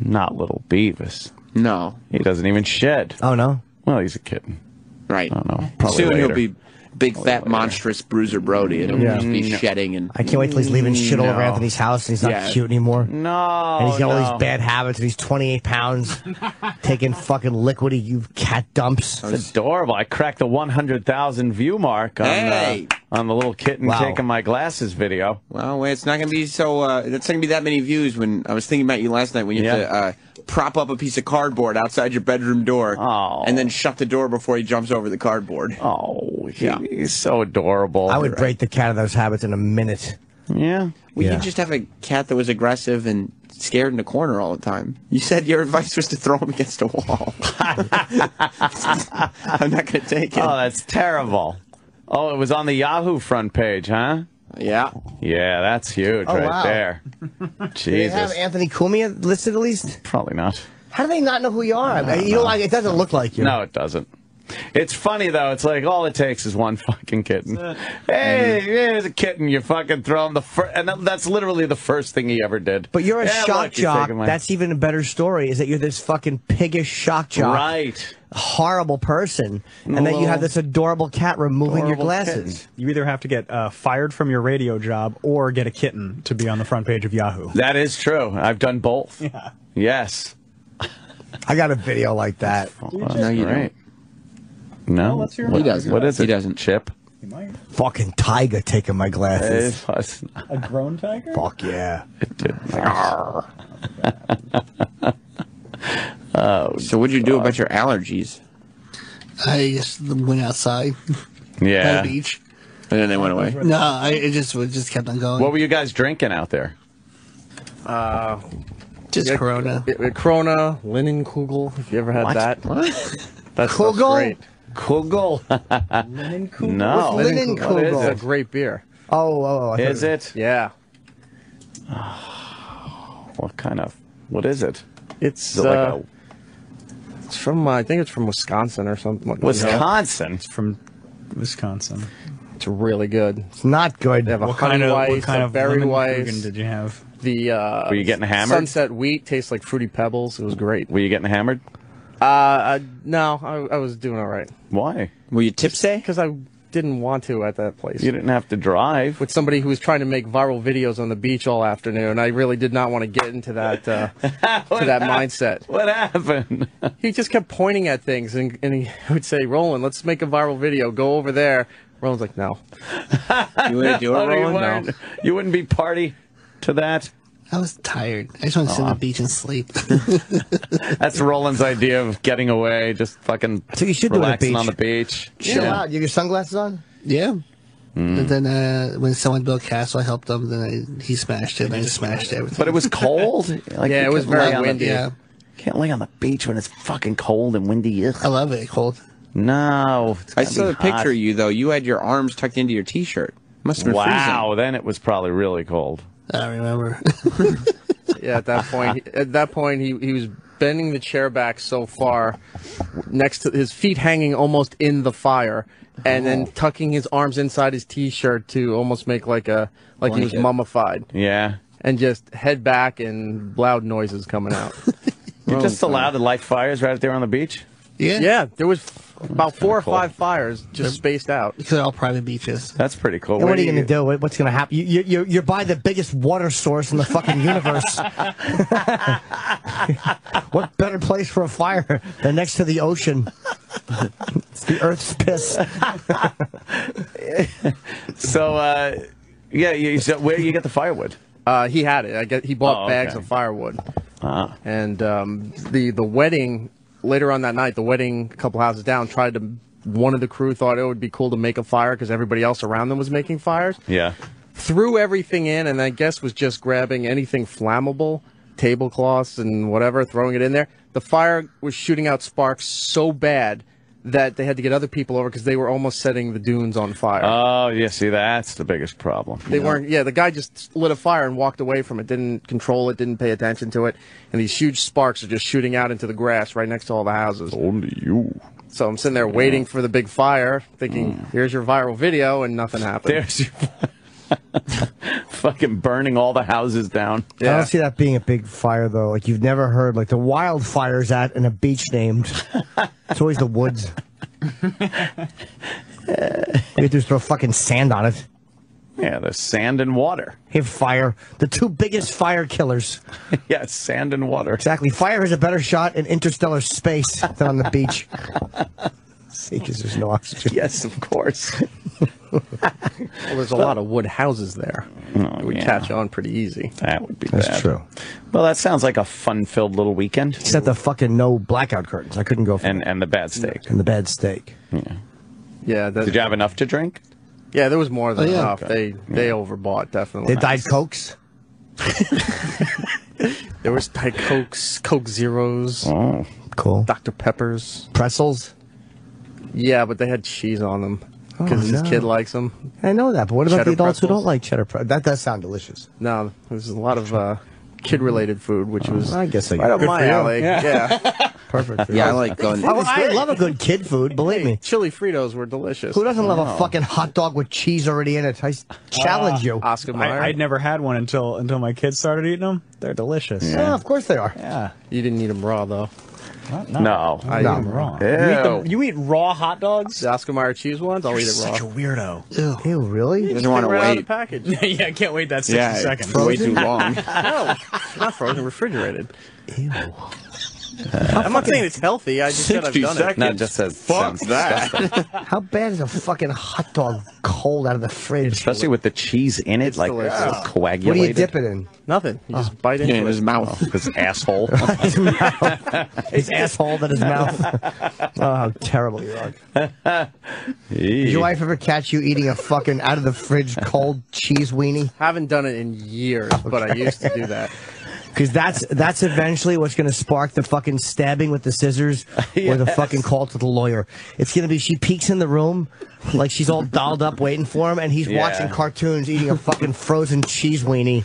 not little Beavis. No, He doesn't even shed. Oh no. Well, he's a kitten. right. I don't know. Probably Soon later. he'll be big, fat, monstrous Bruiser Brody, and he'll Yeah. just be shedding and. I can't wait till he's leaving shit all over Anthony's house and he's not Yeah. cute anymore. No, And he's got all these bad habits and he's 28 pounds, taking fucking liquidy, you cat dumps. It's adorable. I cracked the 100,000 view mark on, Hey! uh, on the little kitten Wow. taking my glasses video. Well, it's not going to be so. Uh, it's not going to be that many views. When I was thinking about you last night, when you have Yeah. to uh, prop up a piece of cardboard outside your bedroom door, Oh. and then shut the door before he jumps over the cardboard. Oh, he- Yeah. he's so adorable. I would break the cat of those habits in a minute. Yeah. We Yeah. could just have a cat that was aggressive and scared in the corner all the time. You said your advice was to throw him against a wall. I'm not going to take it. Oh, that's terrible. Oh, it was on the Yahoo front page, huh? yeah. Yeah, that's huge Oh, right wow. there. Do they have Anthony Cumia listed at least? Probably not. How do they not know who you are? I mean, you know, like, it doesn't look like you. No, it doesn't. It's funny though. It's like all it takes is one fucking kitten. Hey, here's a kitten. You fucking throw him the first, and that- that's literally the first thing he ever did. But you're a Yeah, shock look, jock. my- That's even a better story. Is that you're this fucking piggish shock jock, right. horrible person, and then you have this adorable cat removing your glasses. kitten. You either have to get uh, fired from your radio job or get a kitten to be on the front page of Yahoo. That is true. I've done both. Yeah. Yes. I got a video like that. Oh, no, you Right. No, let's hear He doesn't. What is it? He doesn't. Chip. You might. Fucking tiger taking my glasses. It was. A grown tiger? Fuck yeah. It did. not. oh, So what'd you do about your allergies? I just went outside by yeah. the beach. And then they went away. No, I it just it just kept on going. What were you guys drinking out there? Uh, just yeah, Corona. uh, Corona, Leinenkugel. If you ever had What? that, What? that's Kugel? great. Kugel. Leinenkugel? no. What's Linen What is Kugel? It's a great beer. Oh, oh, oh. Is it? Yeah, What kind of? What is it? it's Is it like uh, it's from uh, I think it's from Wisconsin or something. like a that. Wisconsin? It's from Wisconsin. It's really good. It's not good. They have What honey kind of weiss, what kind a of berry lemon weiss. Did you have? The uh, Were you getting hammered? Sunset wheat tastes like fruity pebbles. It was great. Were you getting hammered? Uh, I, no, I, I was doing all right Why? Were you tipsy? because I didn't want to at that place. You didn't have to drive. with somebody who was trying to make viral videos on the beach all afternoon. I really did not want to get into that uh, to that mindset. What happened? He just kept pointing at things, and, and he would say, "Roland, let's make a viral video. Go over there." Roland's like, "No." You wouldn't do it, Oh, you, Roland? you wouldn't be party to that? I was tired. I just want to sit on the beach and sleep. That's Roland's idea of getting away, just fucking So you should do it relaxing beach. on the beach. Chill Yeah. out. You have your sunglasses on? yeah. Mm. And then uh, when someone built a castle, I helped them. Then I, he smashed it. and I just smashed everything. But it was cold. Like, Yeah, it was very on the- windy. Yeah. Can't lay on the beach when it's fucking cold and windy. Ugh. I love it cold. No, I saw be the picture of you though. You had your arms tucked into your t-shirt. Must have been Wow, then it was probably really cold. I don't remember. Yeah, at that point, at that point, he he was bending the chair back so far, next to his feet hanging almost in the fire, and Oh. then tucking his arms inside his t-shirt to almost make like a like he was mummified, Yeah. and just head back and loud noises coming out. You're just allowed to light fires right there on the beach? Yeah. Yeah, there was about four or cool. five fires just spaced out. Because they're all private beaches. That's pretty cool. And what are you do going to do? What's going to happen? You, you, you're, you're by the biggest water source in the fucking universe. what better place for a fire than next to the ocean? it's the Earth's piss. So, uh, yeah, you, so where you get the firewood? Uh, he had it. I get he bought Oh, bags okay. of firewood, Ah. and um, the the wedding later on that night, the wedding a couple houses down tried to. One of the crew thought it would be cool to make a fire because everybody else around them was making fires. Yeah. Threw everything in, and I guess was just grabbing anything flammable, tablecloths and whatever, throwing it in there. The fire was shooting out sparks so bad that they had to get other people over because they were almost setting the dunes on fire. Oh, yeah, see, that's the biggest problem. They weren't. Yeah, the guy just lit a fire and walked away from it. Didn't control it. Didn't pay attention to it. And these huge sparks are just shooting out into the grass right next to all the houses. Only you. So I'm sitting there waiting for the big fire, thinking, mm. "Here's your viral video," and nothing happened. There's your fucking burning all the houses down. I don't see that being a big fire though. Like you've never heard like the wildfires at in a beach named. It's always the woods. you have to just throw fucking sand on it. Yeah, there's sand and water. Have fire. The two biggest fire killers. yeah, sand and water. Exactly. Fire is a better shot in interstellar space than on the beach. See, because there's no oxygen. Yes, of course. Well, there's a lot of wood houses there. Oh, it would yeah. catch on pretty easy. That would be That's bad. true. Well, that sounds like a fun-filled little weekend. Except the fucking no blackout curtains. I couldn't go for and that. and the bad steak. And the bad steak. Yeah. Yeah. That, Did you have enough to drink? Yeah, there was more than Oh, yeah. enough. They they overbought definitely. They died cokes. There was Diet Cokes, Coke Zeros, Oh, cool. Dr Peppers, pretzels. Yeah, but they had cheese on them because Oh, his no. kid likes them. I know that, but what about Cheddar the adults who don't like cheddar pretzels? That does sound delicious. No, there's a lot of uh, kid-related food, which was I guess I right up good my alley. Yeah. Yeah, Perfect. for Yeah, you. I like going. Oh, I love a good kid food. Believe me. chili Fritos were delicious. Who doesn't love Oh. a fucking hot dog with cheese already in it? I s- challenge you. Oscar Mayer. I, I'd never had one until until my kids started eating them. They're delicious. Yeah, of course they are. Yeah. you didn't eat them raw though. No. No. I No. eat them raw. You, eat Ew. them, you eat raw hot dogs? The Oscar Mayer cheese ones, I'll You're eat it such raw. a weirdo. Ew. Ew, really? He doesn't want to Right out of the wait. package. yeah, I can't wait that 60 Yeah, seconds. it's way too long. no, not frozen, refrigerated. Ew. Uh, I'm not saying it's healthy. I just said I've done seconds. No, it just says Fuck sounds that. How bad is a fucking hot dog cold out of the fridge? Especially with the cheese in it, like delicious. so What do coagulated. What do you dip it in? Nothing. You just oh. bite into Yeah, in it. his mouth. Oh, his asshole. his mouth. His asshole in his mouth. Oh, how terrible you are. Did your wife ever catch you eating a fucking out of the fridge cold cheese weenie? Haven't done it in years, but I used to do that. Because that's that's eventually what's going to spark the fucking stabbing with the scissors or the fucking call to the lawyer. It's going to be she peeks in the room like she's all dolled up waiting for him, and he's Yeah. watching cartoons eating a fucking frozen cheese weenie,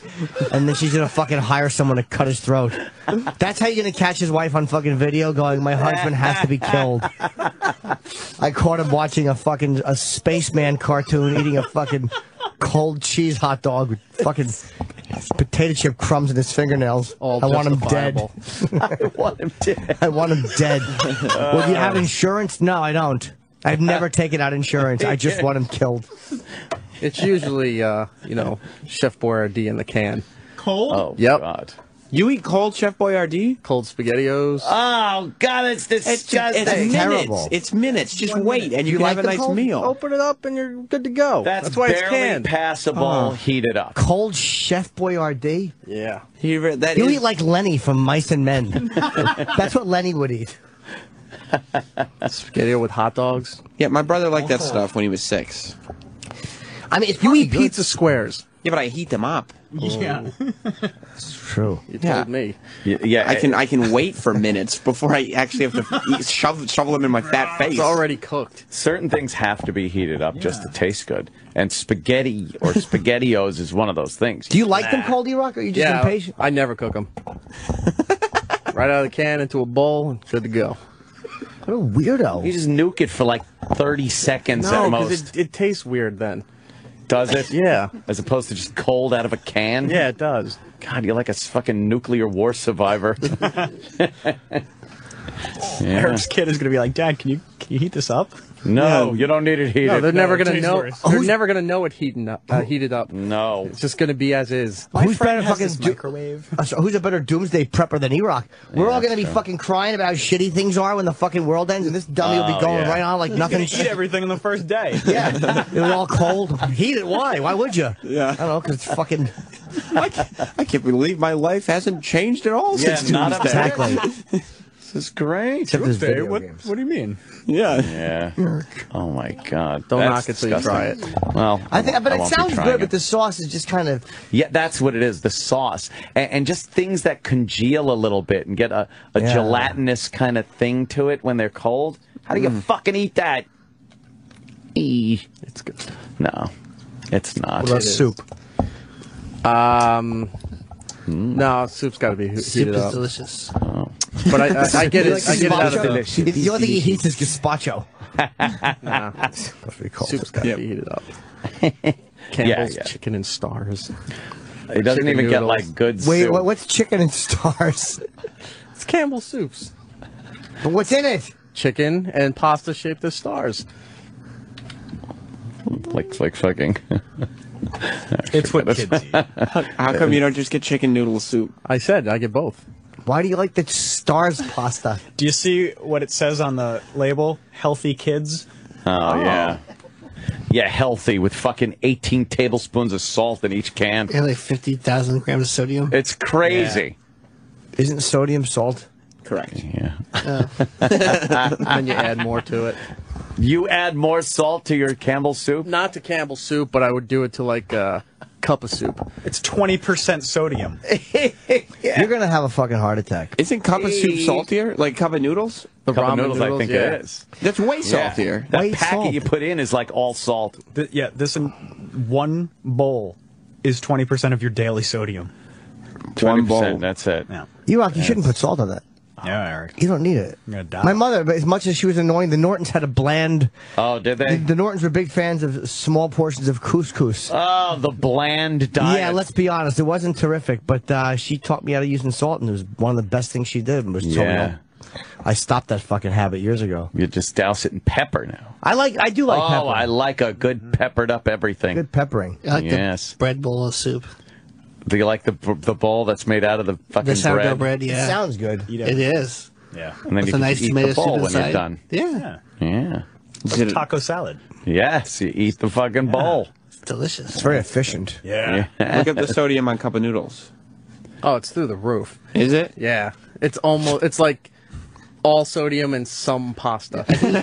and then she's going to fucking hire someone to cut his throat. That's how you're going to catch his wife on fucking video going, "My husband has to be killed." I caught him watching a fucking a spaceman cartoon eating a fucking cold cheese hot dog with fucking potato chip crumbs in his fingernails. All I want him dead. I want him dead. I want him dead. well, do you have insurance? No, I don't. I've never taken out insurance. I just want him killed. It's usually, uh, you know, Chef Boyardee in the can. Cold? Oh, Yep. God. You eat cold Chef Boyardee? Cold SpaghettiOs. Oh God, it's It's, disgusting. it's minutes. It's minutes. Just wait, and you, can have a nice meal. Open it up and you're good to go. That's, why it's barely canned. passable. Oh. Heated up. Cold Chef Boyardee. Yeah. He that You is- eat like Lennie from Mice and Men. That's what Lennie would eat. Spaghetti with hot dogs. yeah, my brother liked that oh. stuff when he was six. I mean, it's You eat good. pizza squares. Yeah, but I heat them up. Yeah. Oh. It's true. You Yeah. told me. Y- Yeah, I can I can wait for minutes before I actually have to eat, shove shovel them in my fat face. It's already cooked. Certain things have to be heated up just to taste good, and spaghetti or spaghettios is one of those things. Do you like them cold, E-Rock, or are you just yeah, impatient? I never cook them. right out of the can into a bowl, and good to go. What a weirdo. You just nuke it for like 30 seconds No, at because most. it, it tastes weird then. Does it? Yeah. As opposed to just cold out of a can? Yeah, it does. God, you're like a fucking nuclear war survivor. Yeah. Eric's kid is going to be like, Dad, can you can you heat this up? No, you don't need it heated. No, they're never gonna tastes know. worse. They're Who's- never gonna know it heating up, uh, heated up. No. It's just gonna be as is. My Who's friend better has fucking this do- microwave. Uh, so who's a better doomsday prepper than E-Rock? We're all going to be true. fucking crying about how shitty things are when the fucking world ends, and this dummy will Oh, be going yeah. right on like He's going nothing. to eat everything on the first day. Yeah, it was all cold. Heat it. Why? Why would you? Yeah. I don't know, because it's fucking. I, can't, believe my life hasn't changed at all Yeah, since not a Tuesday. Exactly. This is great. Except there's Tuesday? video What, games. what do you mean? Yeah. Yeah. Oh my God. Don't That's knock it till you try it. Well, I think, but it won't be sounds trying good. it. But the sauce is just kind of. Yeah, that's what it is. The sauce and, and just things that congeal a little bit and get a, a Yeah. gelatinous kind of thing to it when they're cold. How do you fucking eat that? E. It's good. No, it's not. What about soup? Um, no, soup's got to be he- Soup heated is up. delicious. But I, I, I get it. I get it out of the. Gazpacho? The only thing he heats is gazpacho. Nah, That's pretty cool. soup's got to Yep. be heated up. Campbell's yeah. chicken and stars. It doesn't chicken even get like good Wait, soup. what, what's chicken and stars? It's Campbell's soups. But what's in it? Chicken and pasta shaped as stars. like like fucking. It's what kids eat. How come you don't just get chicken noodle soup? I said I get both. Why do you like the stars pasta? Do you see what it says on the label? Healthy kids. Oh, oh. yeah. Yeah, healthy with fucking 18 tablespoons of salt in each can. And like 50,000 grams of sodium. It's crazy. Isn't sodium salt? Correct. Yeah. and you add more to it. You add more salt to your Campbell soup? Not to Campbell soup, but I would do it to like a cup of soup. It's 20% sodium. You're gonna have a fucking heart attack. Isn't cup of soup saltier? Like cup of noodles? The Cup of ramen noodles, I think yeah. it is. That's way Yeah. saltier. That White packet salt. you put in is like all salt. Th- yeah, this in one bowl is 20% of your daily sodium. 20%, bowl. that's it. Yeah. E-Rock. You shouldn't put salt on that. Yeah, Eric. You don't need it. I'm gonna die. My mother, but as much as she was annoying, the Nortons had a bland. Oh, did they? the Nortons were big fans of small portions of couscous. Oh, the bland diet. Yeah, let's be honest. It wasn't terrific, but uh, she taught me how to use salt, and it was one of the best things she did. Was told me Yeah. I stopped that fucking habit years ago. You just douse it in pepper now. I like. I do like oh, pepper. I like a good peppered up everything. Good peppering. I like Yes. the bread bowl of soup. Do you like the the bowl that's made out of the fucking The sourdough bread? bread, yeah. Sounds good. Eat It is. Yeah. And then With you a can nice eat tomato the soup bowl when you're done. Yeah. Yeah. Yeah. Taco salad. Yes, you eat the fucking bowl. It's delicious. It's very efficient. Yeah. Look at the sodium on cup of noodles. Oh, it's through the roof. Is it? Yeah, it's almost. It's like all sodium and some pasta. I think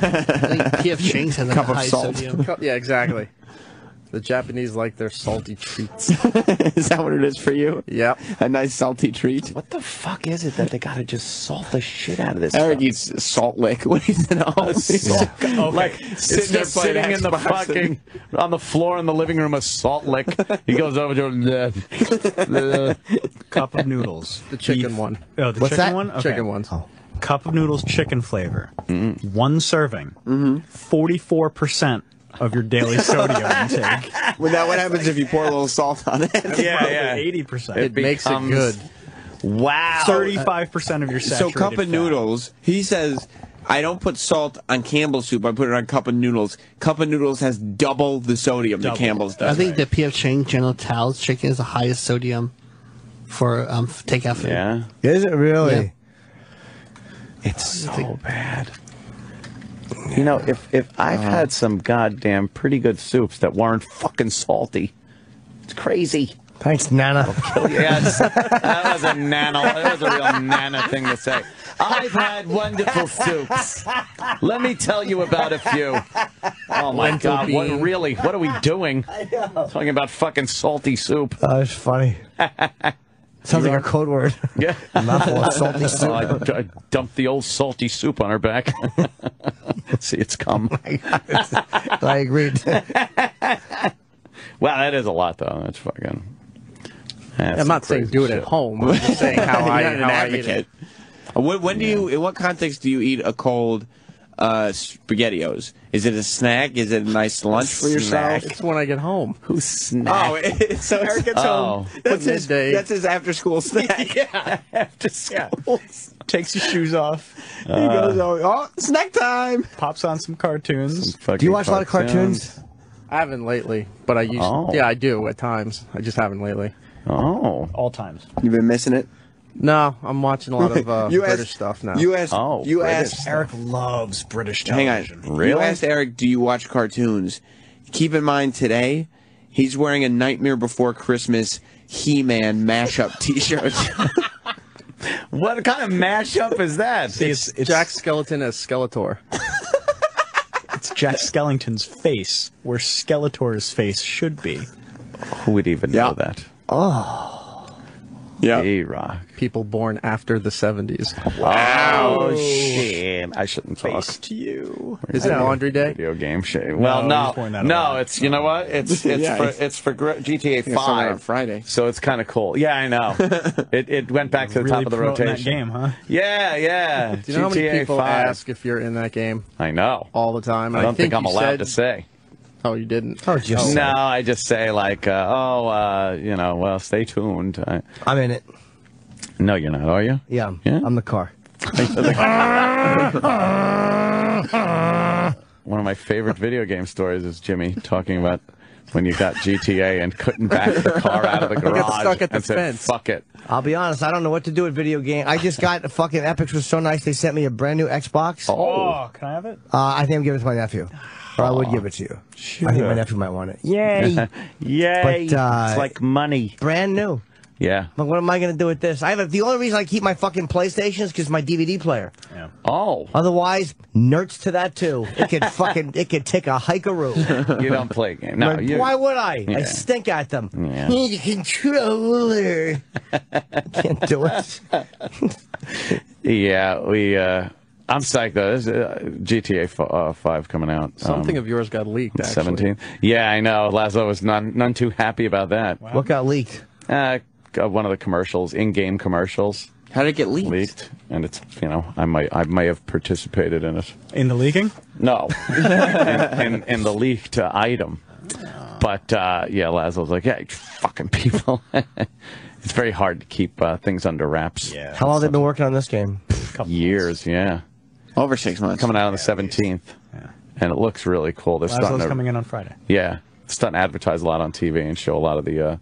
PF Chang's has like Cup a of high salt. sodium. yeah, exactly. The Japanese like their salty treats. is that what it is for you? Yep. A nice salty treat. What the fuck is it that they gotta just salt the shit out of this? Eric stuff? eats salt lick. What is it? Oh, Salt- Oh, like Sitting sitting, there sitting in the Xbox fucking on the floor in the living room of salt lick. He goes over to him. Cup of noodles. The chicken Beef- one. Oh, the What's chicken that? one? Okay. Chicken ones. Cup of noodles, chicken flavor. One serving. Mm-hmm. 44% of your daily sodium intake. Well, now what happens if you pour a little salt on it? yeah, yeah. 80%. It makes it becomes- good. Wow. 35% of your So saturated cup of fat. noodles. He says. I don't put salt on Campbell's soup. I put it on cup of noodles. Cup of noodles has double the sodium Double. that Campbell's does. I does. think the PF Chang General Tao's chicken is the highest sodium for um, f- takeout food. Yeah. Is it really? It's so bad. You know, if if I've Uh-huh. had some goddamn pretty good soups that weren't fucking salty, it's crazy. Thanks, Nana. Yes, that was a nano. That was a real nana thing to say. I've had wonderful soups. Let me tell you about a few. Oh my Lentil god! What really? What are we doing? Talking about fucking salty soup. Oh, it's funny. Sounds like a code word. Yeah. Mouthful of salty Oh, soup. I, I dumped the old salty soup on her back. See, it's come. I agreed. Wow, that is a lot, though. That's fucking. that's I'm not saying do it shit. at home. I'm just saying how I, You're not an how I eat advocate. it. When, when do you? In what context do you eat a cold uh, spaghettios? Is it a snack? Is it a nice lunch for yourself? It's when I get home. Who's snack? Oh, it, so Eric gets Oh. home. That's his, Midday. that's his after school snack. yeah, after school. Takes his shoes off. he goes, oh, oh, snack time. Pops on some cartoons. Do you watch a lot of cartoons? I haven't lately, but I used. Oh. Yeah, I do at times. I just haven't lately. Oh. All times. You've been missing it. No, I'm watching a lot of uh, You British asked- stuff now. You asked. Oh, you British asked. Eric loves British Hang on. television. You asked Eric, "Do you watch cartoons?" Keep in mind today, he's wearing a Nightmare Before Christmas He-Man mashup T-shirt. What kind of mashup is that? It's, it's Jack Skeleton as Skeletor. It's Jack Skellington's face, where Skeletor's face should be. Who would even know that? Yeah. Hey, Rock. People born after the 70s. Oh, shame. I shouldn't talk. to you. Is it Laundry Day? Video game shit. Well, No, no, he's pouring that no. It's you know what? It's it's Yeah, for it's- it's for GTA it's somewhere on Five Friday. So it's kind of cool. Yeah, I know. it it went back to the Really top of the promoting that game, huh? Yeah, yeah. Do you know how many people 5. ask if you're in that game I know. all the time? I don't think, I'm allowed said- to say. Oh, you didn't. Oh, just No, I just say like, uh, oh, uh, you know, well, stay tuned. I, I'm in it. no, you're not, are you? Yeah, Yeah? I'm the car. One of my favorite video game stories is Jimmy talking about when you got GTA and couldn't back the car out of the got garage stuck at the and said, fence. "Fuck it." I'll be honest. I don't know what to do with video game. I just got the fucking Epics was so nice. They sent me a brand new Xbox. Uh, Oh, can I have it? I think I'm giving it to my nephew, or I would give it to you. I think my nephew might want it. Yay! Yay! But, uh, it's like money. brand new. Yeah. But what am I going to do with this? I have a, the only reason I keep my fucking PlayStation is because my DVD player. Yeah. Oh, Otherwise, nerds to that too. It could fucking it could take a hikeroo. you don't play game. No, Like, you. why would I? I stink at them. Yeah. Need a controller. Can't do it. Yeah, we. uh I'm psyched though. There's uh, GTA f- uh, Five coming out. Something um, of yours got leaked, actually. 17. Yeah, I know. Lazlow was none none too happy about that. What got leaked? Uh, uh, one of the commercials, in-game commercials, How did it get leaked? leaked, and it's you know I might I may have participated in it. In the leaking? No, in, in, in the leaked uh, item. But uh, yeah, Lazlow's like, yeah, fucking people. it's very hard to keep uh, things under wraps. Yeah. How long have they been working on this game? Years, yeah. Over six months. Coming out on the seventeenth, and it looks really cool. They're starting to, coming in on Friday. yeah, starting to advertise a lot on TV and show a lot of the uh,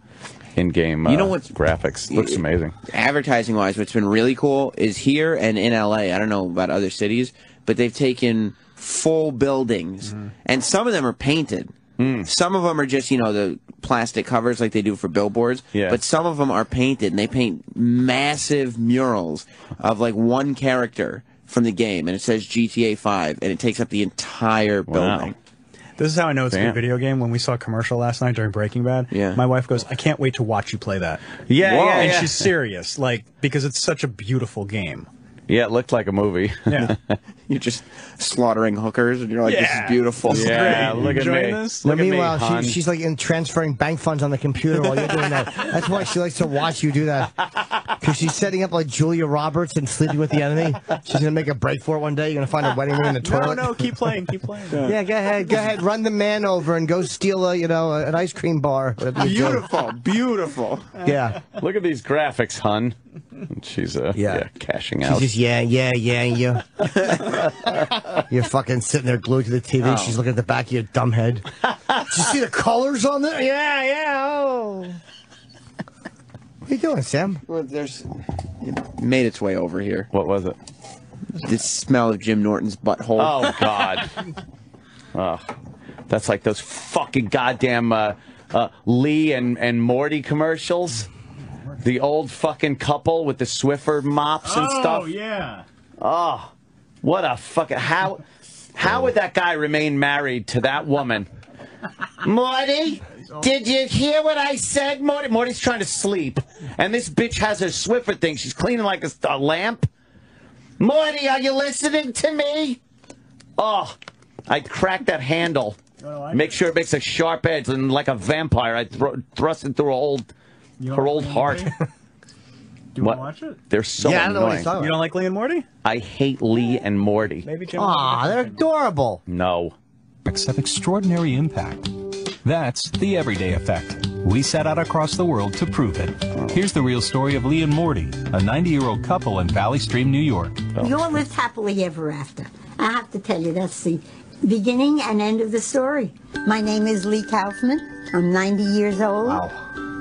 in-game uh, You know what's- graphics. Looks amazing. advertising wise, what's been really cool is here and in LA. I don't know about other cities, but they've taken full buildings, Mm-hmm. and some of them are painted. Mm. Some of them are just you know the plastic covers like they do for billboards. Yeah. But some of them are painted, and they paint massive murals of like one character from the game, and it says GTA Five, and it takes up the entire Wow. building. This is how I know it's a good video game. When we saw a commercial last night during Breaking Bad, Yeah. my wife goes, "I can't wait to watch you play that." Yeah, Whoa. yeah, and yeah. she's serious, like because it's such a beautiful game. Yeah, it looked like a movie. Yeah, You're just slaughtering hookers, and you're like, this is beautiful. This is Yeah, great. look at Enjoying me. this? Look at me, meanwhile, hon. she, she's like in transferring bank funds on the computer while you're doing that. That's why she likes to watch you do that. Because she's setting up like Julia Roberts and sleeping with the enemy. She's gonna make a break for it one day. You're gonna find a wedding ring in the no, toilet. no, no, keep playing, keep playing. Yeah, go ahead, go ahead. Run the man over and go steal a, you know, an ice cream bar. whatever you do. Beautiful, beautiful. Yeah. Uh, look at these graphics, hun. And she's uh, Yeah. yeah. cashing She's out. just yeah, yeah, yeah, yeah. You're fucking sitting there glued to the TV. Oh. She's looking at the back of your dumb head. Did you see the colors on there? Yeah, yeah. Oh. What are you doing, Sam? Well, there's it made its way over here. What was it? The smell of Jim Norton's butthole. Oh God. oh, that's like those fucking goddamn uh, uh, Lee and, and Morty commercials. The old fucking couple with the Swiffer mops and oh, stuff. Oh yeah. Oh, what a fucking how how would that guy remain married to that woman? Morty, did you hear what I said, Morty? Morty's trying to sleep, and this bitch has her Swiffer thing. She's cleaning like a, a lamp. Morty, are you listening to me? Oh, I'd crack that handle. Oh, Make sure it makes a sharp edge, and like a vampire, I'd thro- thrust it through her old, You her old heart. Do you want to watch it? They're so Yeah, I don't know what annoying. talking You don't like Lee and Morty? I hate Lee and Morty. Maybe Jim. Aw, they're adorable. No. Of extraordinary impact. That's the everyday effect. We set out across the world to prove it. Here's the real story of Lee and Morty, a 90 year old couple in Valley Stream, New York. We all lived happily ever after. I have to tell you, that's the beginning and end of the story. My name is Lee Kaufman. I'm 90 years old.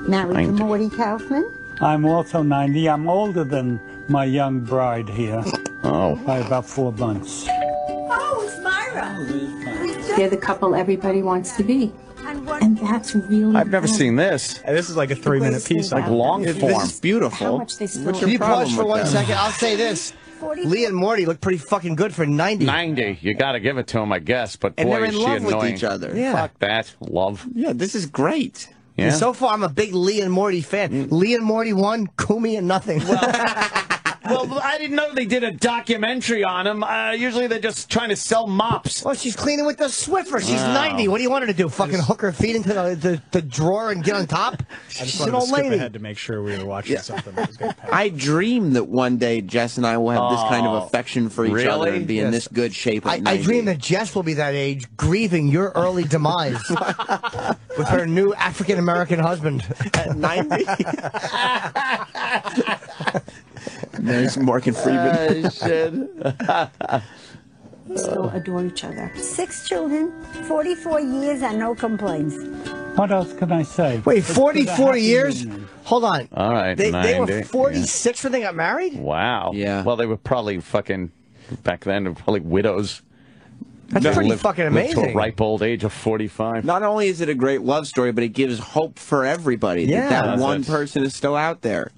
Married to Morty Kaufman. I'm also 90. I'm older than my young bride here. Oh. By about four months. Oh, it's Myra. They're the couple everybody wants to be. And that's really I've never seen this. this is like a three minute piece. Like long form. This is beautiful. How much they still- Can you pause for one second? I'll say this. Lee and Morty look pretty fucking good for 90. 90. You got to give it to him, I guess. But And they're in is she love with annoying. each other. Yeah. Fuck that. Love. Yeah, this is great. Yeah. So far, I'm a big Lee and Morty fan. Mm. Lee and Morty one, Kumi and nothing. Well, I didn't know they did a documentary on him. Uh, usually they're just trying to sell mops. Well, she's cleaning with the Swiffer. She's Wow. 90. What do you want her to do? Fucking hook her feet into the, the, the drawer and get on top? I just She's wanted an to old skip lady. ahead to make sure we were watching something that was. I dream that one day Jess and I will have this kind Oh, of affection for each other and be in this good shape. At I, I dream that Jess will be that age, grieving your early demise with her new African American husband at 90. There's Morgan Freeman. Ah, still adore each other. Six children, 44 years, and no complaints. What else can I say? Wait, It's 44 years? union. Hold on. All right. They, they were 90. 46 when they got married? Wow. Yeah. Well, they were probably fucking back then. They were probably widows. That's That pretty lived- fucking lived to a amazing. ripe old age of forty-five. Not only is it a great love story, but it gives hope for everybody Yeah. that that one it. person is still out there.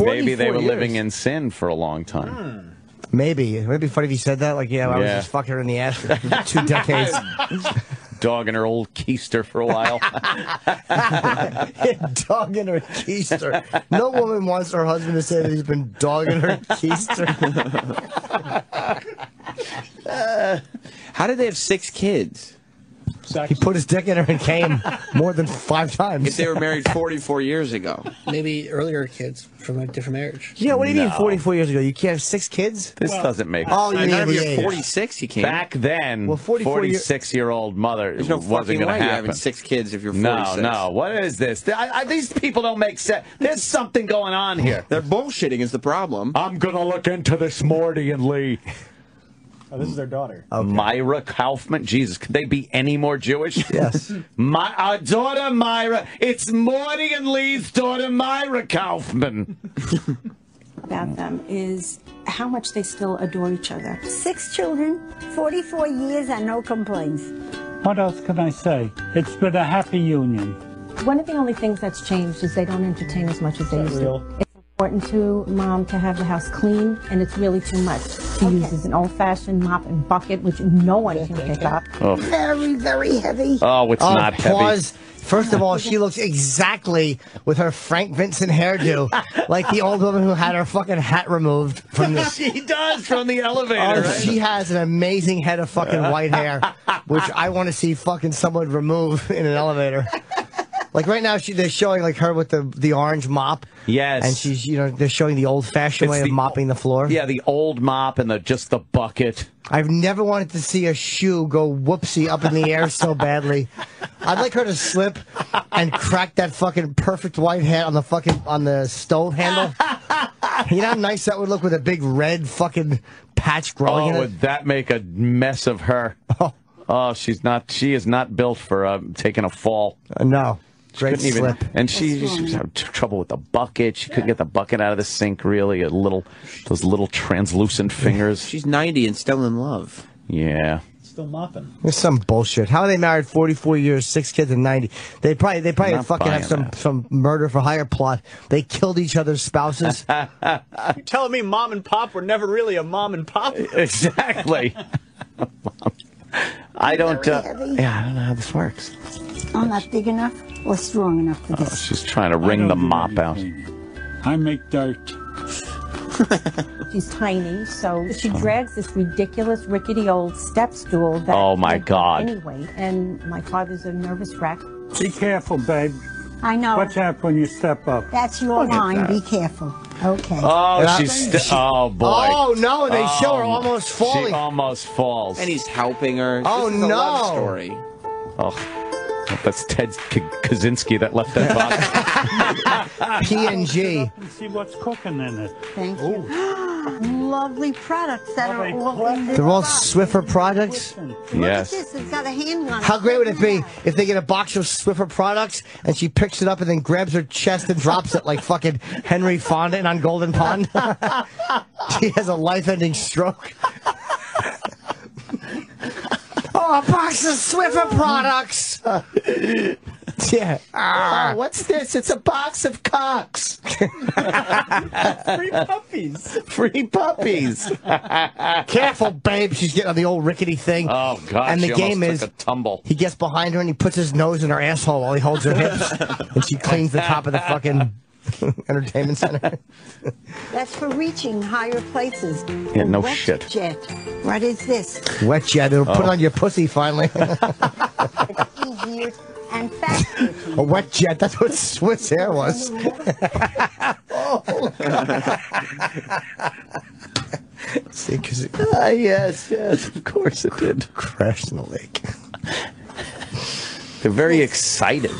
Maybe they were years. living in sin for a long time. Hmm. Maybe. it Would it be funny if you said that? Like, yeah, I was just fucking her in the ass for two decades. Dogging her old keister for a while. dogging her keister. No woman wants her husband to say that he's been dogging her keister. How did they have six kids? He put his dick in her and came more than five times. If they were married 44 years ago. Maybe earlier kids from a different marriage. Yeah, what do you mean 44 years ago? You can't have six kids? This doesn't make Oh, you I mean, you're 46, you can't. Back then, Well, 44 year- 46 year old mother There's no wasn't fucking going way to you're happen. having six kids if you're no, 46. no. What is this? I, I, these people don't make sense. There's something going on here. They're bullshitting is the problem. I'm going to look into this Morty and Lee. Oh, this is their daughter. Myra Kaufman. Jesus, could they be any more Jewish? Yes. My our daughter Myra. It's Morty and Lee's daughter Myra Kaufman. About them is how much they still adore each other. Six children, 44 years, and no complaints. What else can I say? It's been a happy union. One of the only things that's changed is they don't entertain as much as they used to. It's important to mom to have the house clean, and it's really too much. She uses an old-fashioned mop and bucket, which no one can pick up. Oh, Very, very heavy. oh it's Oh, not heavy. pause. First of all, she looks exactly with her Frank Vincent hairdo, like the old woman who had her fucking hat removed from the. she does from the elevator. Oh, right? she has an amazing head of fucking white hair, which I want to see fucking someone remove in an elevator. Like right now, she they're showing like her with the the orange mop. Yes. and she's you know they're showing the old fashioned It's way of the- mopping the floor. Yeah, the old mop and the just the bucket. I've never wanted to see a shoe go whoopsie up in the air so badly. I'd like her to slip and crack that fucking perfect white hat on the fucking on the stove handle. you know how nice that would look with a big red fucking patch growing Oh, in it. would that make a mess of her? Oh, she's not. She is not built for uh, taking a fall. Uh, no. Great couldn't even, and she, she was having trouble with the bucket. She couldn't get the bucket out of the sink. Really, a little, those little translucent fingers. She's 90 and still in love. Yeah. Still mopping. There's some bullshit. How are they married 44 years, six kids, and 90? They probably they probably fucking have some that. some murder for hire plot. They killed each other's spouses. You're telling me mom and pop were never really a mom and pop? Exactly. I don't. Uh, Very yeah, I don't know how this works. I'm not big enough or strong enough for Oh, this. she's trying to wring the mop out. I make dirt. She's tiny, so she drags this ridiculous rickety old step stool that Oh, my God. anyway. And my father's a nervous wreck. Be careful, babe. I know. Watch out when you step up. That's your Look line. that. Be careful. Okay. Oh, Yeah. she's. St- oh boy. Oh, no, they show her Oh, almost falling. She almost falls. And he's helping her. Oh, this is a love no. story. Oh, that's Ted K- Kaczynski that left that box. P&G. And see what's cooking in it. Thank you. Lovely products that Are are all in this They're all box. Swiffer products. Look yes. at this. It's got a handle on it. How great would it be if they get a box of Swiffer products and she picks it up and then grabs her chest and drops it like fucking Henry Fonda on Golden Pond? she has a life-ending stroke. Oh, a box of Swiffer products. yeah. Ah. what's this? It's a box of cocks. Free puppies. Free puppies. Careful, babe. She's getting on the old rickety thing. Oh God! And the she game is took a tumble. he gets behind her and he puts his nose in her asshole while he holds her hips, and she cleans the top of the fucking entertainment center. That's for reaching higher places. Yeah, no Wet shit. Jet. What is this? Wet jet. It'll put Oh. on your pussy finally. It's easier and faster a wet jet. That's what Swissair was. See, because it Ah, yes, yes, of course it did. crashed in the lake. They're very excited.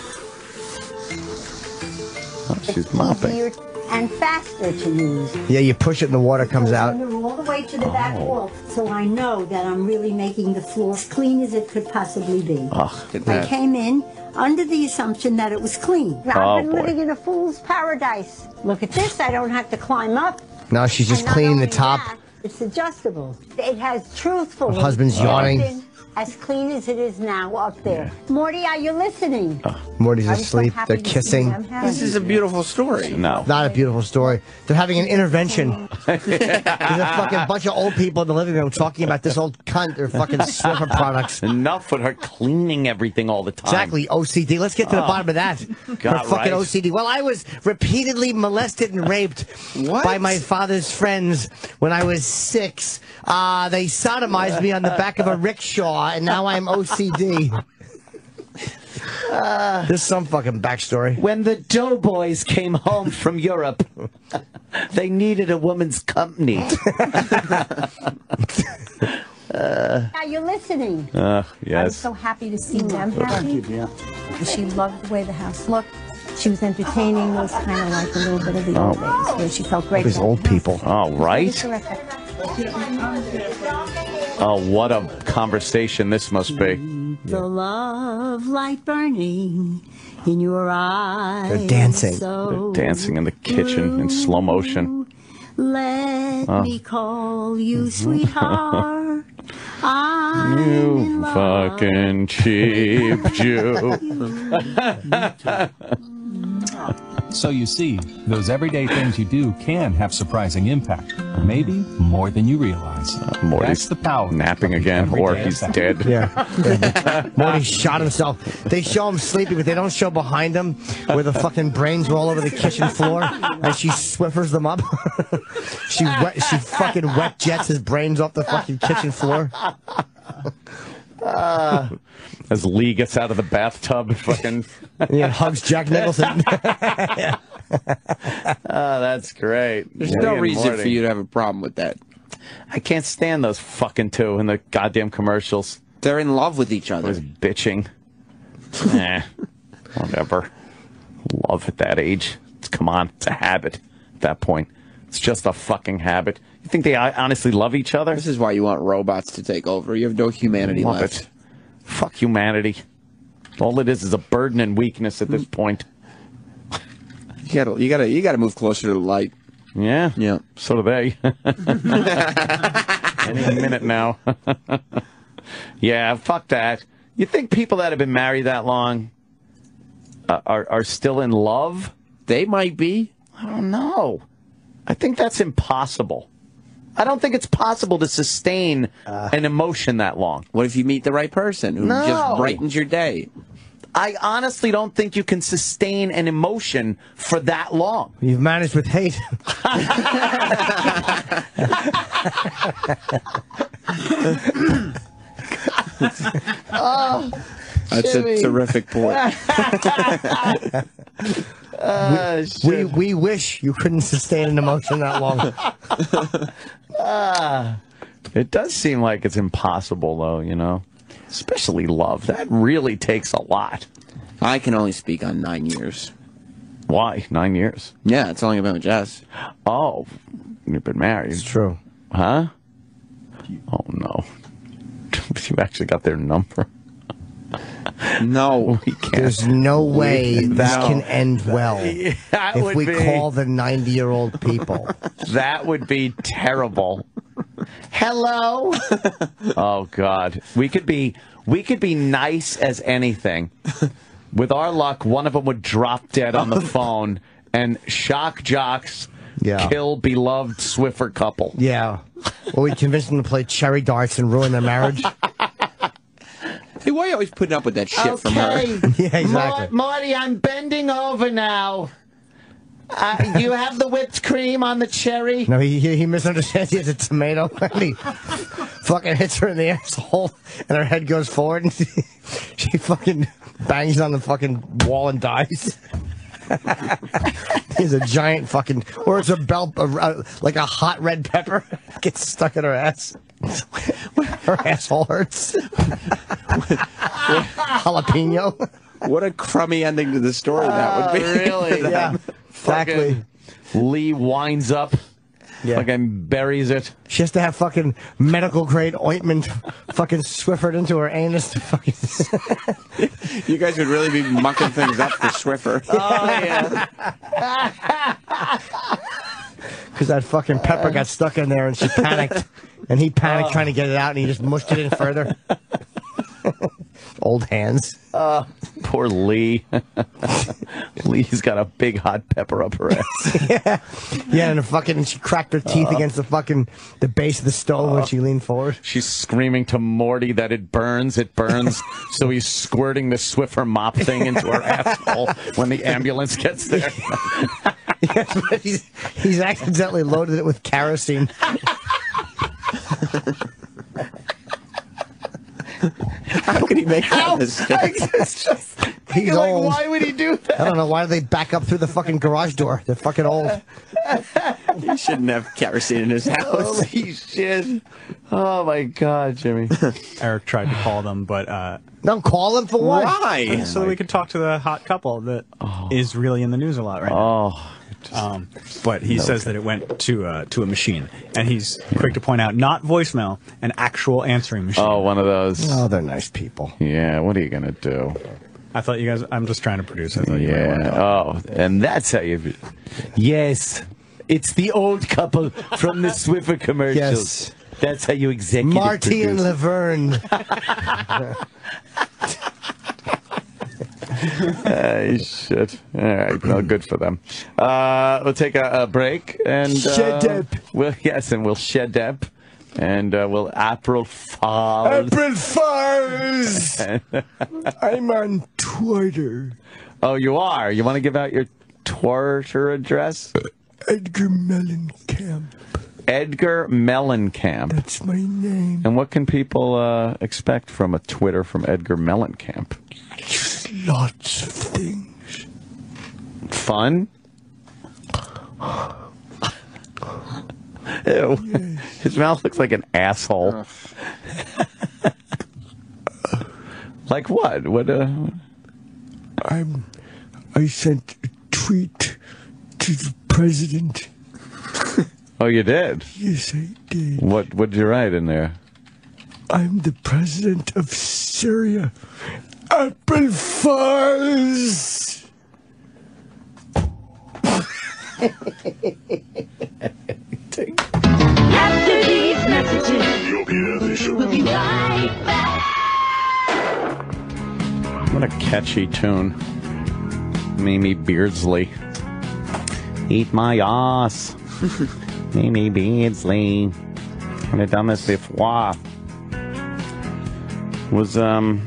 Oh, she's mopping. easier and faster to use. Yeah, you push it and the water comes out. All the way to the back Oh. wall, so I know that I'm really making the floor as clean as it could possibly be. Ah, Ugh. I came in under the assumption that it was clean. Oh, I've Oh, been boy. living in a fool's paradise. Look at this. I don't have to climb up. No, she's just cleaning the top. that, it's adjustable. It has truthfully. Her husband's never yawning. Been As clean as it is now up there. Morty, are you listening? Morty's I'm asleep. happy They're kissing. This is a beautiful story. No. Not a beautiful story. They're having an intervention. There's a fucking bunch of old people in the living room talking about this old cunt. They're fucking Swiffer products. Enough with her cleaning everything all the time. Exactly, OCD. Let's get to the Oh. bottom of that. God, Her fucking right. OCD. Well, I was repeatedly molested and raped by my father's friends when I was six. Uh, they sodomized me on the back of a rickshaw, and now I'm OCD. There's some fucking backstory. When the Doughboys came home from Europe, they needed a woman's company. Are you listening? Uh, I was yes. so happy to see them happy. She loved the way the house looked. She was entertaining. It was kind of like a little bit of the old days where she felt great. These old people. All right. Terrific. Oh, what a conversation this must be. The love light burning in your eyes. They're dancing. So They're dancing in the kitchen in slow motion. Let Oh. me call you sweetheart. I'm in You love. fucking cheap Jew. So you see, those everyday things you do can have surprising impact. Maybe more than you realize. Uh, Morty's That's the power. napping again, or he's effect. dead. Yeah. Morty shot himself. They show him sleeping, but they don't show behind him where the fucking brains were all over the kitchen floor, and she swiffers them up. she wet, she fucking wet jets his brains off the fucking kitchen floor. Ah. As Lee gets out of the bathtub, and fucking. Yeah, hugs Jack Nicholson. Oh, that's great. There's Lee no reason Morty. for you to have a problem with that. I can't stand those fucking two in the goddamn commercials. They're in love with each Always other. bitching. eh, whatever. Love at that age. It's, come on, it's a habit. At that point, it's just a fucking habit. You think they uh, honestly love each other? This is why you want robots to take over. You have no humanity Love left. it. Fuck humanity. All it is is a burden and weakness at this point. You gotta, you gotta, you gotta move closer to the light. Yeah. Yeah. So do they. Any minute now. yeah, fuck that. You think people that have been married that long uh, are are still in love? They might be. I don't know. I think that's impossible. I don't think it's possible to sustain uh. an emotion that long. What if you meet the right person who No. just brightens your day? I honestly don't think you can sustain an emotion for that long. You've managed with hate. oh, That's Jimmy. a terrific point. Ah, we, we wish you couldn't sustain an emotion that long. Ah, it does seem like it's impossible, though. You know, especially love. That really takes a lot. I can only speak on nine years. Why nine years? Yeah, it's only about Jess. Oh, you've been married. It's true. Huh? Oh no. you actually got their number. No, we can't. There's no way this No. can end well That if we be- call the 90 year old people. That would be terrible. Hello. oh God, we could be we could be nice as anything. With our luck, one of them would drop dead on the phone, and shock jocks Yeah. kill beloved Swiffer couple. Yeah. Or we convince them to play cherry darts and ruin their marriage. Hey, why are you always putting up with that shit from her? Yeah, exactly. Marty, I'm bending over now. Uh, you have the whipped cream on the cherry. No, he, he, he misunderstands. He has a tomato and he fucking hits her in the asshole and her head goes forward and she, she fucking bangs on the fucking wall and dies. He's a giant fucking, or it's a belt, a, a- like a hot red pepper gets stuck in her ass. Her asshole hurts. Jalapeno. What a crummy ending to the story that would be. Really? Yeah, exactly. Fucking Lee winds up. Yeah. Fucking buries it. She has to have fucking medical grade ointment fucking swiffered into her anus to fucking. You guys would really be mucking things up for Swiffer. Oh yeah. Because that fucking pepper got stuck in there and she panicked. And he panicked oh. trying to get it out and he just mushed it in further. Old hands. Uh, poor Lee. Lee's got a big hot pepper up her ass. yeah. Yeah, and fucking she cracked her teeth against the fucking the base of the stove when she leaned forward. She's screaming to Morty that it burns, it burns. so he's squirting the Swiffer mop thing into her asshole when the ambulance gets there. Yes, but he's, he's accidentally loaded it with kerosene. How could he make that mistake? it's just, He's like, old. why would he do that? I don't know why do they back up through the fucking garage door. They're fucking old. He shouldn't have kerosene in his house. Holy shit. Oh my God, Jimmy. Eric tried to call them, but uh, No, call him for what? Why? so that we could talk to the hot couple that is really in the news a lot right now. Oh. Um, but he says that it went to uh, to a machine, and he's quick to point out not voicemail, an actual answering machine. Oh, one of those. Oh, they're nice people. Yeah, what are you going to do? I thought you guys. I'm just trying to produce. I thought you might want Yeah. to. Oh, and that's how you. Yes, it's the old couple from the Swiffer commercials. Yes. That's how you executive Marty and produce. Laverne. Ah, shit. All right. Well, good for them. Uh, we'll take a, a break and uh, Shed up. We'll yes, and we'll shed up, and uh, we'll April Fool. April Fools! I'm on Twitter. oh, you are. You want to give out your Twitter address? Edgar Mellencamp. Edgar Mellencamp. That's my name. And what can people uh, expect from a Twitter from Edgar Mellencamp? Lots of things. Fun? Ew. His mouth looks like an asshole. like what? What? Uh, I'm. I sent a tweet to the president. oh, you did. Yes, I did. What? What did you write in there? I'm the president of Syria, Apple fuzz. After these messages, we'll be right back. What a catchy tune. Mimi Beardsley. Eat my ass. Mimi Beardsley. And the dumbest before. Was, um.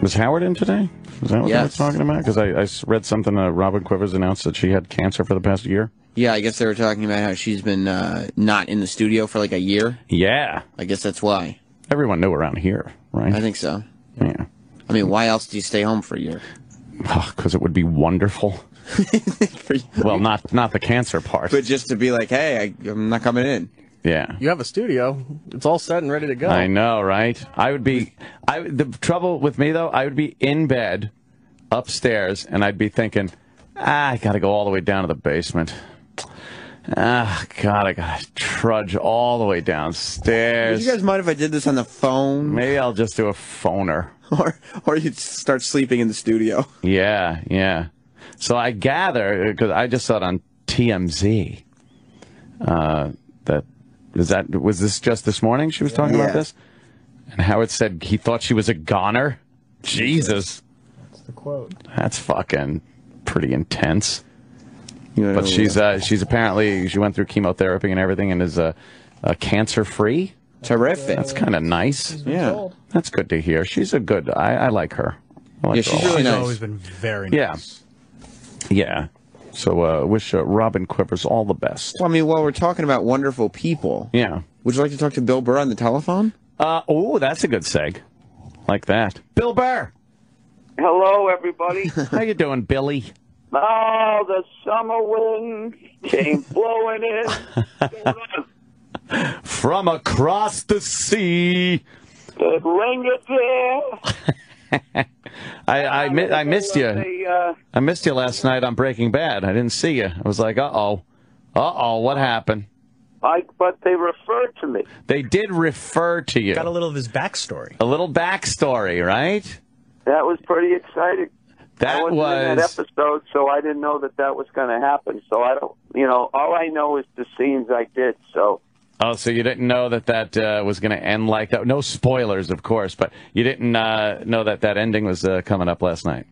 Was Howard in today? Is that what Yes. they were talking about? Because I, I read something uh, Robin Quivers announced that she had cancer for the past year. Yeah, I guess they were talking about how she's been uh, not in the studio for like a year. Yeah. I guess that's why. Everyone knew around here, right? I think so. Yeah. I mean, why else do you stay home for a year? Because it would be wonderful. well, not not the cancer part. But just to be like, hey, I, I'm not coming in. Yeah. You have a studio. It's all set and ready to go. I know, right? I would be. I the trouble with me though, I would be in bed upstairs, and I'd be thinking, ah, I got to go all the way down to the basement. Ah, God, I got to trudge all the way Would downstairs. you guys mind if I did this on the phone? Maybe I'll just do a phoner. Or, or you'd start sleeping in the studio. Yeah, yeah. So I gather because I just saw it on TMZ. Uh, that was that was this just this morning? She was talking about this, and Howard said he thought she was a goner. Jesus, That's the quote. that's fucking pretty intense. You But know, she's uh, she's apparently she went through chemotherapy and everything and is uh, uh, cancer free. terrific. That's kind of nice. Yeah. That's good to hear. She's a good. I, I like her. I like Yeah, she's really She's nice. always been very nice. Yeah. So uh, wish uh, Robin Quivers all the best. Well, I mean, while we're talking about wonderful people, Yeah. would you like to talk to Bill Burr on the telephone? Uh, oh, that's a good seg. Like that. Bill Burr. Hello, everybody. How you doing, Billy? oh, the summer wind came blowing in. From across the sea. It lingered there. I I, mi- I missed you. They, uh, I missed you last night on Breaking Bad. I didn't see you. I was like, uh oh, uh oh, what happened? I, but they referred to me. They did refer to you. Got a little of his backstory. A little backstory, right? That was pretty exciting. I That wasn't in that episode, so I didn't know that that was going to happen. So I don't, you know, all I know is the scenes I did. So Oh, so you didn't know that that uh, was going to end like that? No spoilers, of course, but you didn't uh, know that that ending was uh, coming up last night.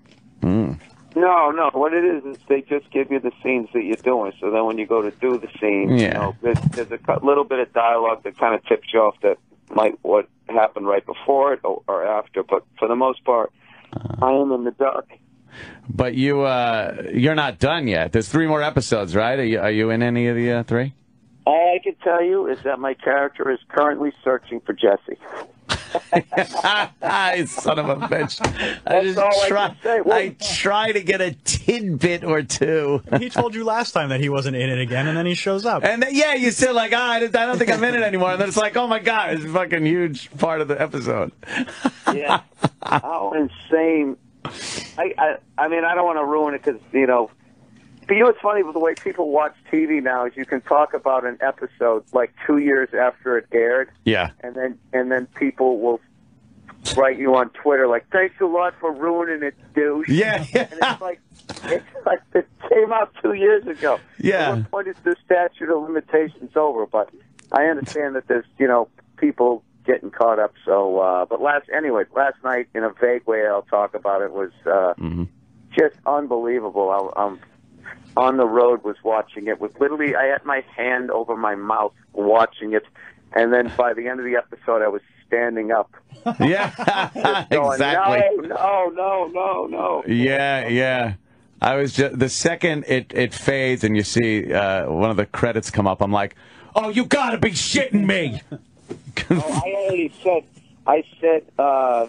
Mm. no, no. What it is is they just give you the scenes that you're doing. So then when you go to do the scene, you Yeah. know, there's, there's a little bit of dialogue that kind of tips you off that might what happened right before it or, or after. But for the most part, I am in the dark. But you uh, you're not done yet. There's three more episodes, right? Are you, are you in any of the uh, three? All I can tell you is that my character is currently searching for Jesse. you son of a bitch! I just all I try. can say. I try to get a tidbit or two. He told you last time that he wasn't in it again, and then he shows up. And then, yeah, you said like, ah, I don't I don't think I'm in it anymore. And then it's like, oh my god, it's a fucking huge part of the episode. yeah. How insane. I, I I mean, I don't want to ruin it because, you know, but you know what's funny with the way people watch TV now is you can talk about an episode like two years after it aired, Yeah. and then and then people will write you on Twitter like, "Thanks a lot for ruining it, douche." Yeah, and it's like it's like it came out two years ago. Yeah. At what point is the statute of limitations over? But I understand that there's you know people getting caught up. So, uh, but last anyway, last night in a vague way, I'll talk about it was uh, Mm-hmm. just unbelievable. I, I'm on the road was watching it with literally I had my hand over my mouth watching it, and then by the end of the episode, I was standing up. Yeah, going, exactly. No, no, no, no, no. Yeah, yeah. I was just the second it it fades and you see uh, one of the credits come up. I'm like, oh, you gotta be shitting me. oh, I already said. I said. uh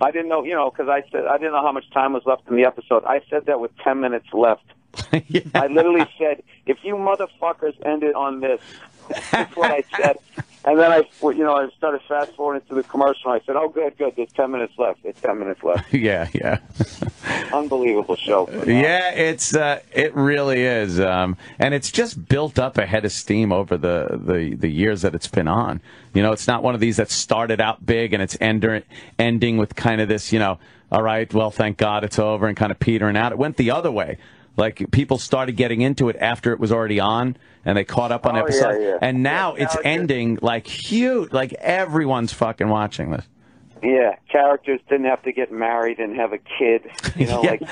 I didn't know, you know, because I said I didn't know how much time was left in the episode. I said that with ten minutes left. I literally said, "If you motherfuckers ended on this," that's what I said. And then I, you know, I started fast forwarding to the commercial. I said, "Oh, good, good. There's ten minutes left. There's ten minutes left." yeah, yeah. Unbelievable show. Yeah, it's uh, it really is, um, and it's just built up a head of steam over the, the the years that it's been on. You know, it's not one of these that started out big and it's ender, ending with kind of this, you know, all right, well, thank God it's over and kind of petering out. It went the other way. Like people started getting into it after it was already on, and they caught up on Oh, episodes. yeah, yeah. And now Yeah, it's now it's- ending like huge. Like everyone's fucking watching this. Yeah, characters didn't have to get married and have a kid. You know, like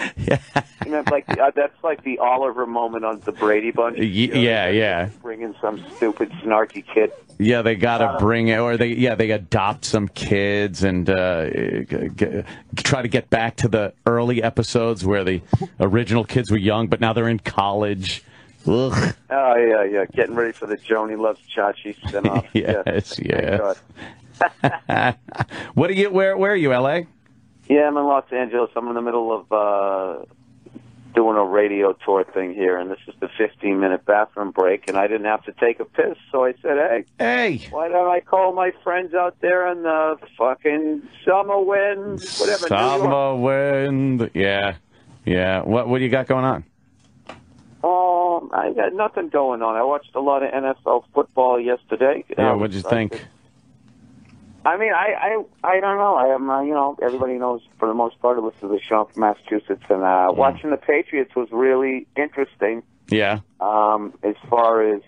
you know, like uh, that's like the Oliver moment on the Brady Bunch. Y- yeah, yeah. Bringing some stupid snarky kid. Yeah, they got to bring it, or they yeah they adopt some kids and uh, g- try to get back to the early episodes where the original kids were young, but now they're in college. Ugh. Oh yeah, yeah. Getting ready for the Joni Loves Chachi spinoff. Yes, Thank yes. What are you? Where where are you? L.A. Yeah, I'm in Los Angeles. I'm in the middle of uh doing a radio tour thing here, and this is the 15 minute bathroom break, and I didn't have to take a piss, so I said, "Hey, hey, why don't I call my friends out there in the fucking summer wind, whatever?" Summer wind. Yeah, yeah. What what do you got going on? Um, I got nothing going on. I watched a lot of NFL football yesterday. Yeah, Um, what'd you think? I mean, I, I, I don't know. I am, uh, you know, everybody knows for the most part I listen to the show from Massachusetts, and uh, watching the Patriots was really interesting. Yeah. Um, as far as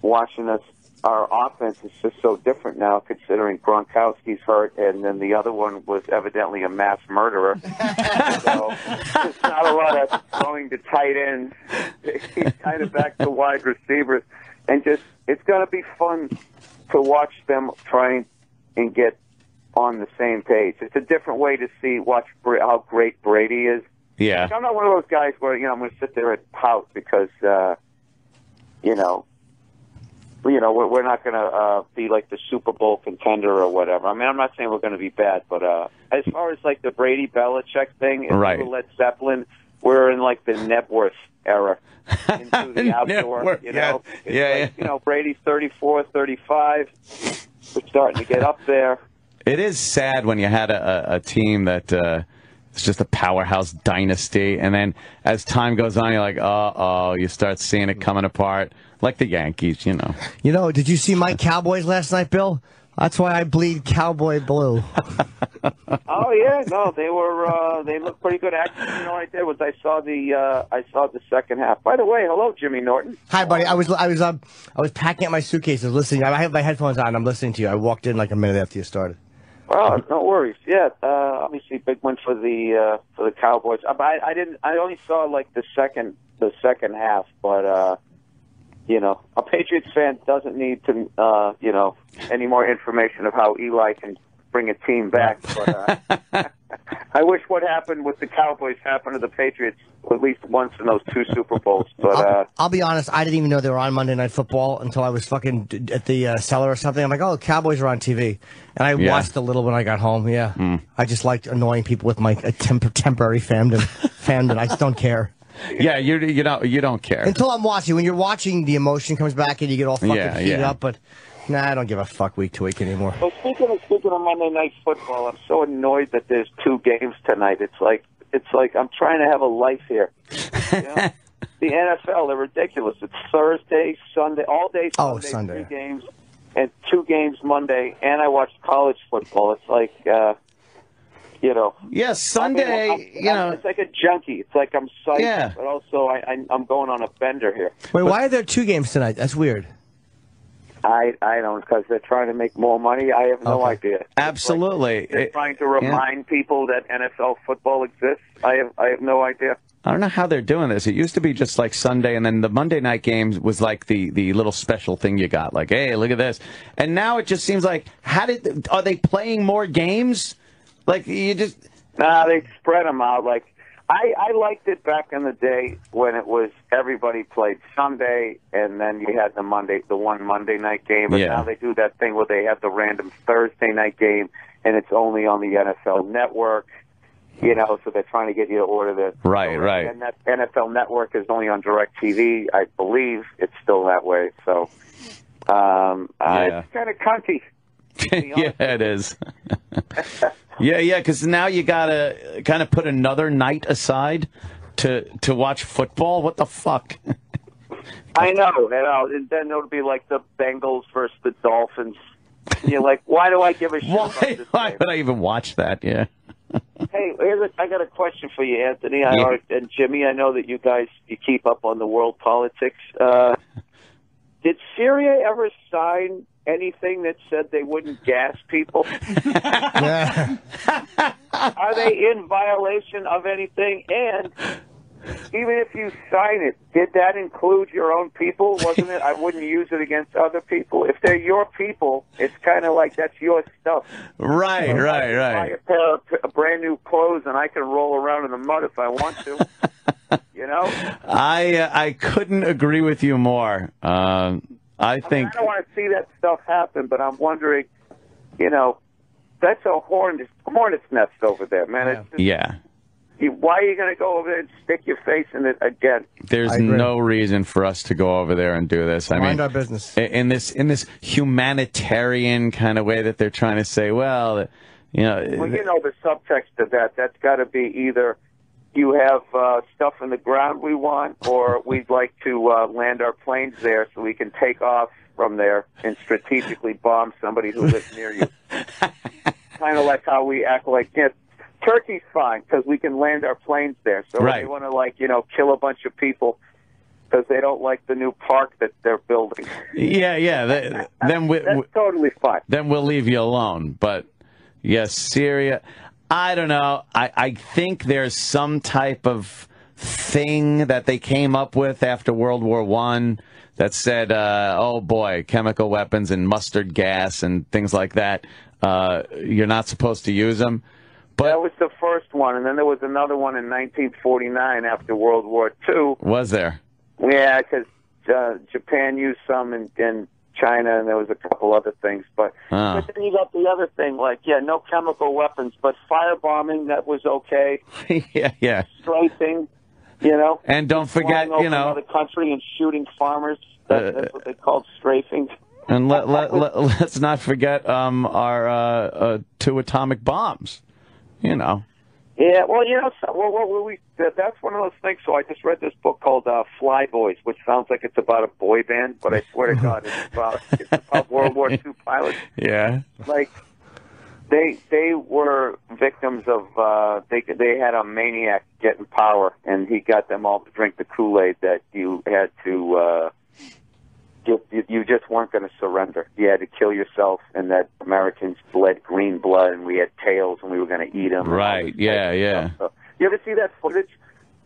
watching us, our offense is just so different now, considering Gronkowski's hurt, and then the other one was evidently a mass murderer. so there's not a lot of going to tight ends. He's kind of back to wide receivers, and just it's going to be fun to watch them trying and get on the same page. It's a different way to see watch how great Brady is. Yeah. I'm not one of those guys where you know I'm going to sit there and pout because uh, you know, you know we're, we're not going to uh, be like the Super Bowl contender or whatever. I mean, I'm not saying we're going to be bad, but uh, as far as like the Brady Belichick thing, if Right. Led Zeppelin, we're in like the Knebworth era into the outdoor. Knebworth, you know, yeah. Yeah, like, yeah. you know, Brady's 34, 35. We're starting to get up there. It is sad when you had a, a, a team that uh, is just a powerhouse dynasty, and then as time goes on, you're like, uh oh, you start seeing it coming apart, like the Yankees, you know. You know, did you see my Cowboys last night, Bill? That's why I bleed cowboy blue. Oh yeah, no, they were uh they looked pretty good. Actually, you know what I did was I saw the uh I saw the second half. By the way, hello Jimmy Norton. Hi, buddy. I was I was um, I was packing up my suitcases, listening. I have my headphones on. I'm listening to you. I walked in like a minute after you started. Oh, no worries. Yeah, uh obviously big one for the uh for the Cowboys. Uh, but I, I didn't I only saw like the second the second half, but uh you know, a Patriots fan doesn't need to uh, you know, any more information of how Eli can bring a team back. But uh I wish what happened with the Cowboys happened to the Patriots at least once in those two Super Bowls. But uh I'll, I'll be honest. I didn't even know they were on Monday Night Football until I was fucking at the uh, cellar or something. I'm like, oh, the Cowboys are on TV, and I Yeah. watched a little when I got home. Yeah, I just liked annoying people with my uh, temp- temporary fandom. fandom. I just don't care. Yeah, you you don't you don't care. Until I'm watching. When you're watching, the emotion comes back and you get all fucking Yeah, heated yeah. up. But nah, I don't give a fuck week to week anymore. Well, speaking of speaking of Monday Night Football, I'm so annoyed that there's two games tonight. It's like it's like I'm trying to have a life here. You know? the NFL, they're ridiculous. It's Thursday, Sunday, all day Sunday, Oh, Sunday. three games, and two games Monday. And I watched college football. It's like, uh, you know, Yeah, Sunday, I mean, I'm- you know. it's like a junkie. It's like I'm psyched, Yeah. but also I, I, I'm going on a bender here. Wait, why are there two games tonight? That's weird. I I don't because they're trying to make more money. I have no idea. Absolutely. They're It- trying to remind people that NFL football exists. I have I have no idea. I don't know how they're doing this. It used to be just like Sunday, and then the Monday night games was like the the little special thing you got. Like, hey, look at this. And now it just seems like, how did are they playing more games? Like you just Nah, they spread them out. Like I I liked it back in the day when it was everybody played Sunday and then you had the Monday the one Monday night game. But Yeah. now they do that thing where they have the random Thursday night game and it's only on the NFL Network. You know, so they're trying to get you to order the right, right. And that NFL Network is only on DirecTV. I believe it's still that way. So, um, uh, Uh, Yeah. It's kind of cunty. yeah, it is. yeah, yeah, because now you gotta kind of put another night aside to to watch football. What the fuck? I know, and, uh, and then it'll be like the Bengals versus the Dolphins. And you're like, why do I give a shit about Why, this why game? would I even watch that? Yeah. Hey, here's a, I got a question for you, Anthony I, Yeah. or- and Jimmy. I know that you guys you keep up on the world politics. Uh, did Syria ever sign anything that said they wouldn't gas people? Are they in violation of anything? And even if you sign it, did that include your own people? Wasn't it? I wouldn't use it against other people. If they're your people, it's kind of like that's your stuff. Right, You know, right, I can right. Buy a pair of brand new clothes, and I can roll around in the mud if I want to. you know, I uh, I couldn't agree with you more. Um, I think I don't want to see that stuff happen, but I'm wondering, you know, that's a hornet's, hornet's nest over there, man. It's just, yeah. you, why are you going to go over there and stick your face in it again? There's no reason for us to go over there and do this. I Mind mean, our business. in this in this humanitarian kind of way that they're trying to say, well, you know, Well, you know the subtext of that. That's got to be either you have uh, stuff in the ground we want, or we'd like to uh, land our planes there so we can take off from there and strategically bomb somebody who lives near you. kind of like how we act like yeah, Turkey's fine because we can land our planes there. So Right. if they want to like you know kill a bunch of people because they don't like the new park that they're building. yeah, yeah. th- then we, That's totally fine. then we'll leave you alone. But yes, Syria. I don't know. I, I think there's some type of thing that they came up with after World War One that said, uh, "Oh boy, chemical weapons and mustard gas and things like that. Uh, you're not supposed to use them." But that was the first one, and then there was another one in 1949 after World War II. Was there? Yeah, because uh, Japan used some in, in China, and there was a couple other things. But, Ah. but then you got the other thing, like yeah, no chemical weapons, but firebombing that was okay. yeah, yeah. Strafing, you know. And don't forget, you know- the country and shooting farmers. That, Uh, that's what they called strafing. And let, let, let, let's not forget um, our uh, uh, two atomic bombs. You know. Yeah, well, you know, so, well, well, we, that, that's one of those things. So I just read this book called uh, Flyboys, which sounds like it's about a boy band, but I swear to God, it's about it's about World War II pilots. Yeah. Like they they were victims of uh, they they had a maniac get in power, and he got them all to drink the Kool Aid that you had to. Uh, you, you just weren't going to surrender. You had to kill yourself, and that Americans bled green blood, and we had tails, and we were going to eat them. Right. Yeah. Yeah. So, you ever see that footage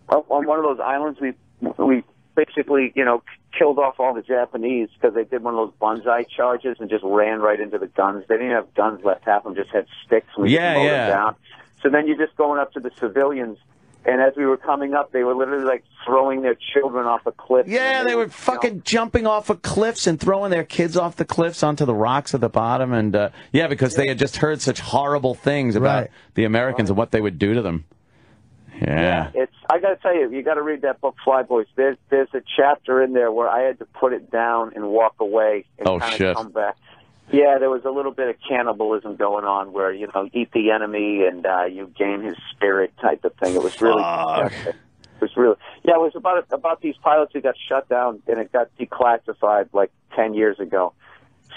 on one of those islands? We we basically you know killed off all the Japanese because they did one of those banzai charges and just ran right into the guns. They didn't have guns left; half of them just had sticks. And we Yeah, yeah. them down. So then you're just going up to the civilians. And as we were coming up, they were literally like throwing their children off a cliff. Yeah, they were fucking jumping off of cliffs and throwing their kids off the cliffs onto the rocks at the bottom. And uh, yeah, because they had just heard such horrible things about Right. the Americans and what they would do to them. Yeah. It's I got to tell you, you got to read that book, Flyboys. There's there's a chapter in there where I had to put it down and walk away and Oh, kind of shit. come back. Yeah, there was a little bit of cannibalism going on where you know eat the enemy and uh, you gain his spirit type of thing. It was really disgusting. It was really yeah. It was about about these pilots who got shut down and it got declassified like ten years ago.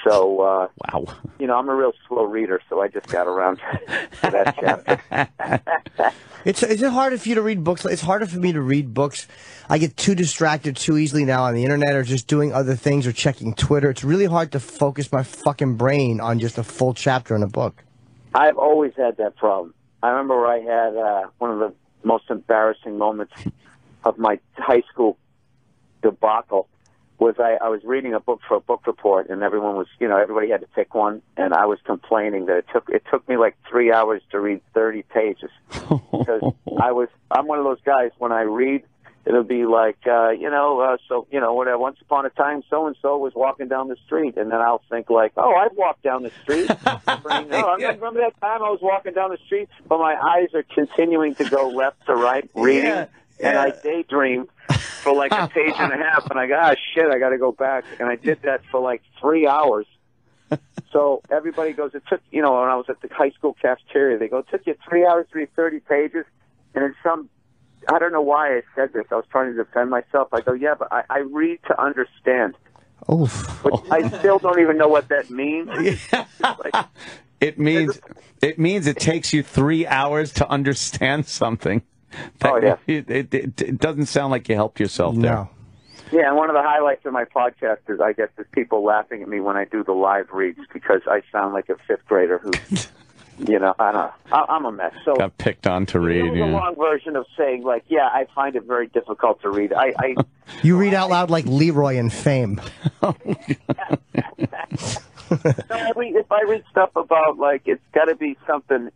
So uh, wow, you know I'm a real slow reader, so I just got around to that chapter. It's is it harder for you to read books? It's harder for me to read books. I get too distracted too easily now on the internet or just doing other things or checking Twitter. It's really hard to focus my fucking brain on just a full chapter in a book. I've always had that problem. I remember I had uh, one of the most embarrassing moments of my high school debacle was I, I was reading a book for a book report and everyone was you know everybody had to pick one and I was complaining that it took it took me like three hours to read thirty pages. Because I was I'm one of those guys when I read it'll be like uh you know uh so you know whatever once upon a time so and so was walking down the street and then I'll think like oh I've walked down the street. No, I remember that time I was walking down the street but my eyes are continuing to go left to right reading Yeah, and I daydream for like a page and a half and I go ah shit I got to go back and I did that for like 3 hours so everybody goes, it took, you know, when I was at the high school cafeteria, they go, it took you three hours to read 30 pages. And in some, I don't know why I said this. I was trying to defend myself. I go, yeah, but I, I read to understand. Oof. Which I still don't even know what that means. It means it means it takes you three hours to understand something. That- Oh, yeah. It, it, it, it doesn't sound like you helped yourself there. Yeah, and one of the highlights of my podcast is I get is people laughing at me when I do the live reads because I sound like a fifth grader who, you know, I don't know. I, I'm a mess. So Got picked on to it read. was a Yeah. long version of saying like, yeah, I find it very difficult to read. I, I You read out loud like Leroy in Fame. Oh, no, I read, if I read stuff about like it's got to be something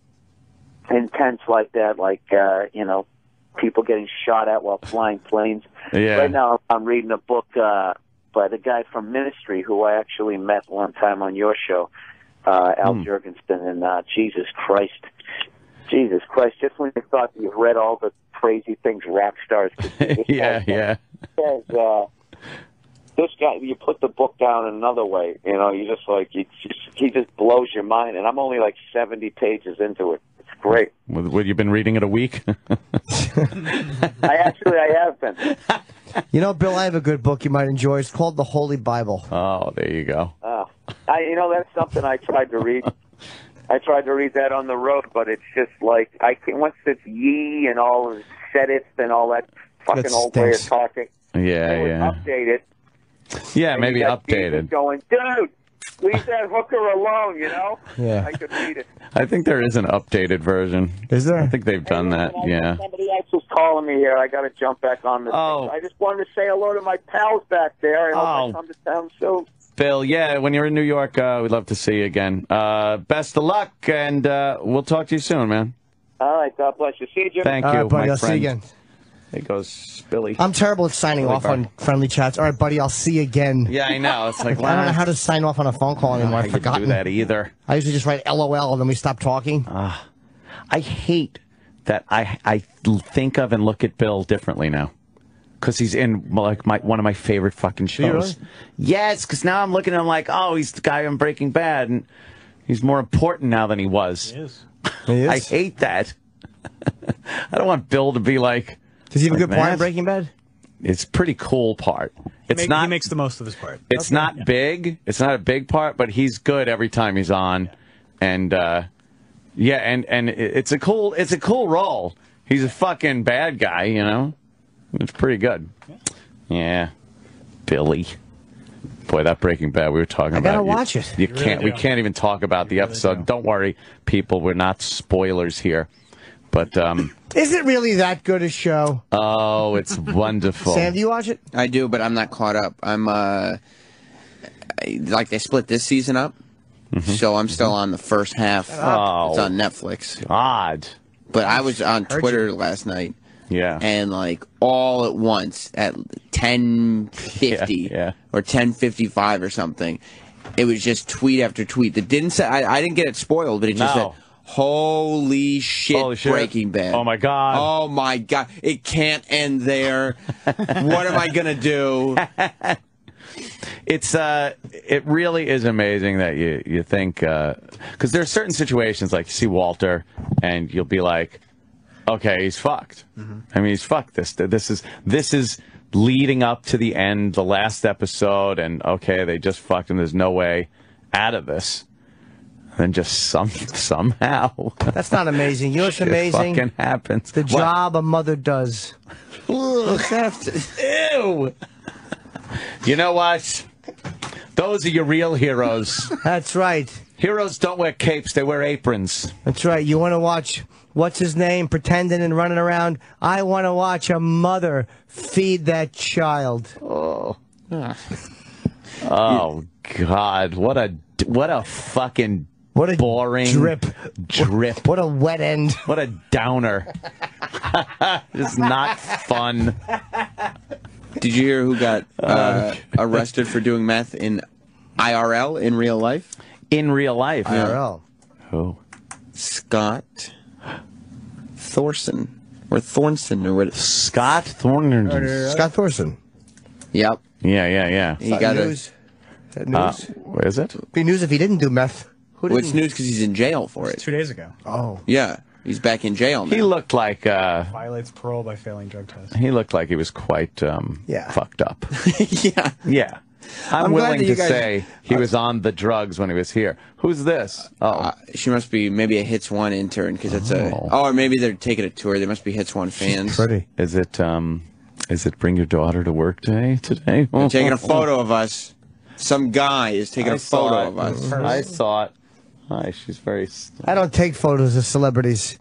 intense like that, like uh, you know, people getting shot at while flying planes. Yeah. Right now, I'm reading a book uh, by the guy from Ministry who I actually met one time on your show, uh, Al Hmm. Jourgensen, and uh, Jesus Christ, Jesus Christ! Just when you thought you've read all the crazy things rap stars could do, yeah, guy yeah. says, uh, this guy, you put the book down another way. You know, you just like you just, he just blows your mind. And I'm only like 70 pages into it. It's great. Would, would you been reading it a week? I actually I have been. You know, Bill, I have a good book you might enjoy. It's called The Holy Bible. Oh, there you go. Uh, I you know that's something I tried to read. I tried to read that on the road, but it's just like I can once it's ye and all of set it and all that fucking That old way of talking. Yeah, It was yeah. Updated. Yeah, And maybe you updated. Going, dude, leave that hooker alone. You know. Yeah. I could read it. I think there is an updated version. Is there? I think they've done that. Yeah. Somebody else was calling me here. I got to jump back on this. Oh. I just wanted to say hello to my pals back there. I hope Oh. I come to town soon. Bill, yeah, when you're in New York, uh, we'd love to see you again. Uh, best of luck, and uh, we'll talk to you soon, man. All right, God bless you. See you, Jim. Thank All you, right, buddy, my I'll see you friend. again. There goes Billy. I'm terrible at signing Billy off Burr. on friendly chats. All right, buddy, I'll see you again. Yeah, I know. It's like, I don't know how to sign off on a phone call anymore. I I've could forgotten. do that either. I usually just write LOL and then we stop talking. Ah, I hate that I I think of and look at Bill differently now. Because he's in like my one of my favorite fucking you really? shows. Yes, because now I'm looking at him like, oh, he's the guy on Breaking Bad, and he's more important now than he was. He is. I hate that. I don't want Bill to be like. Does he have a good part in. Breaking Bad? It's pretty cool part. He, It's make- not. he makes the most of his part. It's not big. It's not a big part, but he's good every time he's on, and uh, yeah, and and it's a cool it's a cool role. He's a fucking bad guy, you know. It's pretty good. Yeah, Billy. Boy, that Breaking Bad we were talking I about. gotta you- watch it. You You really can't. we can't even talk about the episode. Don't worry, people. We're not spoilers here. But um, Is it really that good a show? oh, it's wonderful. Sam, do you watch it? I do, but I'm not caught up. I'm uh, I, like they split this season up, so I'm still on the first half. Oh. It's on Netflix. Odd. But I was on Heard Twitter last night. Yeah. And like all at once at 10:50 Yeah, yeah. or 10:55 or something, it was just tweet after tweet that didn't say. I, I didn't get it spoiled, but it just No. Holy shit, Holy shit. Breaking Bad. Oh, my God. Oh my god. It can't end there. what am I going to do? it's uh it really is amazing that you you think because there are certain situations like you see Walter and you'll be like okay he's fucked I mean he's fucked this this is this is leading up to the end the last episode and okay they just fucked him there's no way out of this and then just some somehow That's not amazing. You know what's amazing? fucking happens The What? job a mother does. Ew. You know what? Those are your real heroes. That's right. Heroes don't wear capes, they wear aprons. That's right. You want to watch what's his name pretending and running around? I want to watch a mother feed that child. Oh. Ah. Oh God, what a what a fucking what a boring drip drip. What a wet end. What a downer. it's not fun. Did you hear who got uh, arrested for doing meth in IRL in real life? In real life, IRL. Who? Scott Thorson or Thornson or what? Scott Thornton. Scott Thorson. Yep. Yeah, yeah, yeah. He got news. a, News? Uh, is it? Be news if he didn't do meth. Who Well, it's news because he's in jail for it. Two days ago. Oh. Yeah, he's back in jail now. He looked like uh, Violates parole by failing drug tests. he looked like he was quite um, Yeah. fucked up. yeah. Yeah. I'm, I'm willing to guys- say he was on the drugs when he was here. Who's this? Oh, Uh, she must be maybe a Hits One intern because it's a. Oh. Oh, or maybe they're taking a tour. They must be Hits One fans. She's Pretty. is it um, is it bring your daughter to work day today? They're taking a photo of us. Some guy is taking I a photo it. of us. I saw it. Hi, she's very. I don't take photos of celebrities.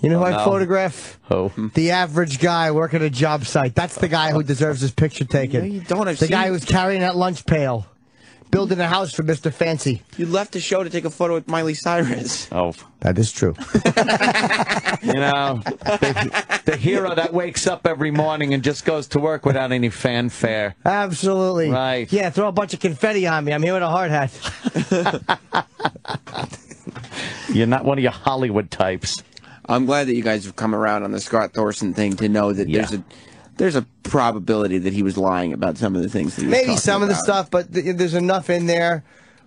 You know who Oh, I no. photograph? Oh, The average guy working a job site. That's the guy who deserves his picture taken. No, you don't. I've the guy who's carrying that lunch pail, building a house for Mr. Fancy. You left the show to take a photo with Miley Cyrus. oh. That is true. You know, the, the hero that wakes up every morning and just goes to work without any fanfare. Absolutely. Right. Yeah, throw a bunch of confetti on me. I'm here with a hard hat. You're not one of your Hollywood types. I'm glad that you guys have come around on the Scott Thorson thing to know that there's a there's a probability that he was lying about some of the things that he was Maybe talking some of the stuff, but th- there's enough in there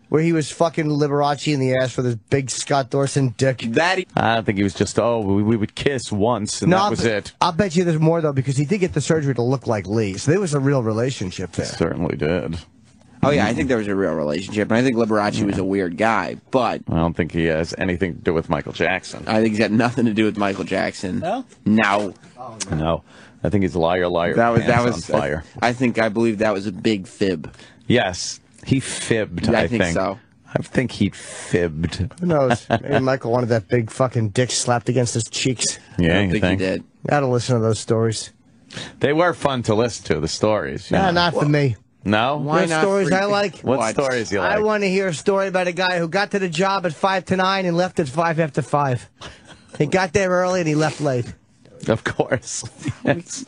where he was fucking Liberace in the ass with his big Scott Thorson dick. That I don't think he was just, oh, we, we would kiss once and that I'll was it. I'll bet you there's more though because he did get the surgery to look like Lee, so there was a real relationship there. Certainly did. Oh yeah, I think there was a real relationship, and I think Liberace was a weird guy, but I don't think he has anything to do with Michael Jackson. I think he's got nothing to do with Michael Jackson. No? No. No. I think he's liar, liar, That was that pants was on fire. I think I believe that was a big fib. Yes, he fibbed. Yeah, I I, think so. I think he fibbed. Who knows? Maybe Michael wanted that big fucking dick slapped against his cheeks. Yeah, I don't you think, think? he did. Gotta listen to those stories. They were fun to listen to. The stories. you Nah, know. not for me. No. Why There's not stories I like. What, stories you like? I want to hear a story about a guy who got to the job at five to nine and left at five after five. He got there early and he left late. Of course. Yes.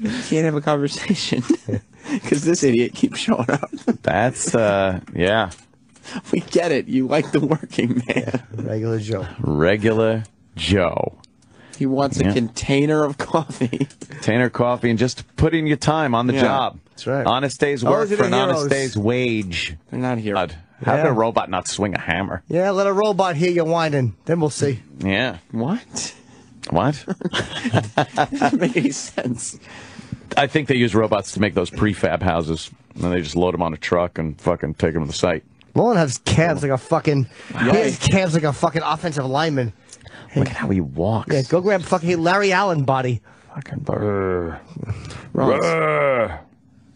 We can't have a conversation because this idiot keeps showing up. That's uh, yeah, We get it. You like the working man. Regular Joe. regular Joe. He wants a Yeah. container of coffee. Tanner Coffee and just put in your time on the Yeah, job. that's right. Honest day's work are for the an honest day's wage. They're not here. God, how did Yeah. a robot not swing a hammer? Yeah, let a robot hear you whining. Then we'll see. Yeah. What? What? doesn't make any sense. I think they use robots to make those prefab houses, and they just load them on a truck and fucking take them to the site. Mullen has calves like a fucking. He has calves like a fucking offensive lineman. Look at how he walks. Yeah, go grab fucking Larry Allen body. Fucking brr. Rollins,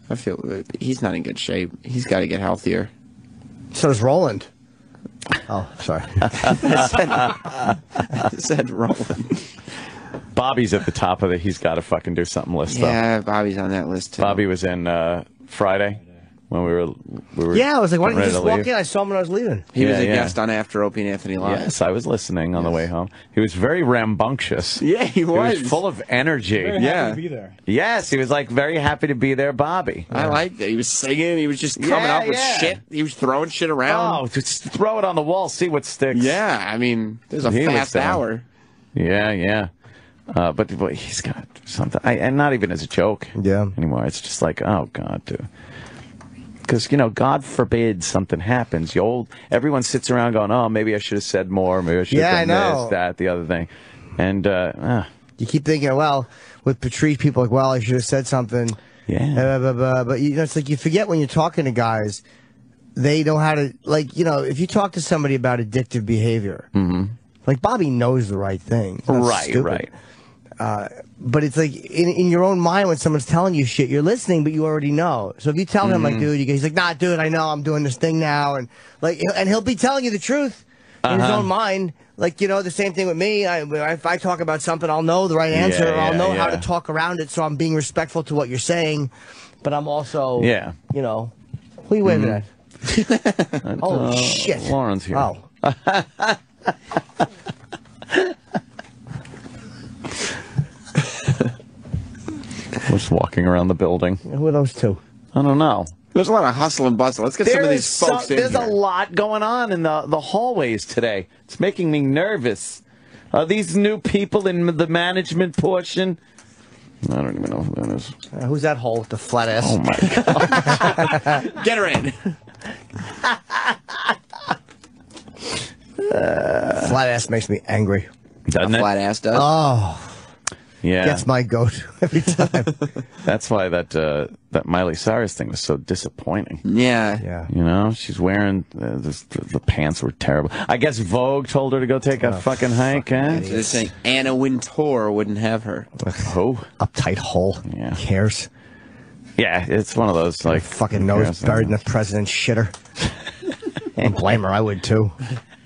I feel uh, he's not in good shape. He's got to get healthier. So does Roland. Oh, sorry. I said Roland. Bobby's at the top of it. He's got to fucking do something list. though. Yeah, Bobby's on that list too. Bobby was in uh, Friday when we were we were. yeah, I was like, why getting didn't you just walk leave. in? I saw him when I was leaving. He was a yeah. guest on After Opie and Anthony Live. Yes, I was listening on the way home. He was very rambunctious. Yeah, he He was. was full of energy. Very Yeah. happy to be there. Yes, he was like very happy to be there, Bobby. I liked it. He was singing. He was just coming Yeah, up with yeah. shit. He was throwing shit around. Oh, just throw it on the wall, see what sticks. Yeah, I mean, there's a He fast hour. Yeah, yeah. Uh, but, but he's got something, I, and not even as a joke Yeah. anymore. It's just like, oh God, dude. Because you know, God forbid something happens. You old, everyone sits around going, "Oh, maybe I should have said more. Maybe I should Yeah, have I done this, that, the other thing." And uh, uh, You keep thinking, well, with Patrice, people are like, well, I should have said something. yeah, Uh, blah, blah, blah. But you know, it's like you forget when you're talking to guys, they know how to like. You know, if you talk to somebody about addictive behavior, like Bobby knows the right thing, right, stupid. right. But it's like in, in your own mind when someone's telling you shit, you're listening, but you already know. So if you tell him Mm-hmm. like, dude, you he's like, nah, dude, I know I'm doing this thing now, and like, and he'll be telling you the truth in his Uh-huh. own mind. Like you know, the same thing with me. I, if I talk about something, I'll know the right answer, Yeah, or I'll yeah, know how to talk around it. So I'm being respectful to what you're saying, but I'm also, Yeah. you know, who you waving at? Oh Uh, shit, Lauren's here. Oh, Was walking around the building. who are those two? I don't know. There's a lot of hustle and bustle. Let's get some of these folks some- in there's here. a lot going on in the, the hallways today. It's making me nervous. Are these new people in the management portion? I don't even know who that is. Uh, who's that hole with the flat ass? Oh my God. Get her in. flat ass makes me angry. Doesn't it? Flat ass does. Oh, Yeah. gets my goat every time. That's why that uh, that Miley Cyrus thing was so disappointing. yeah. yeah. You know, she's wearing uh, this, the, the pants were terrible. I guess Vogue told her to go take a fucking hike. Huh? They're saying Anna Wintour wouldn't have her. Oh, Uptight hole. Yeah. Cares. yeah, it's one of those like Fucking nose Yes, buried in the president's shitter. Don't blame her. I would too.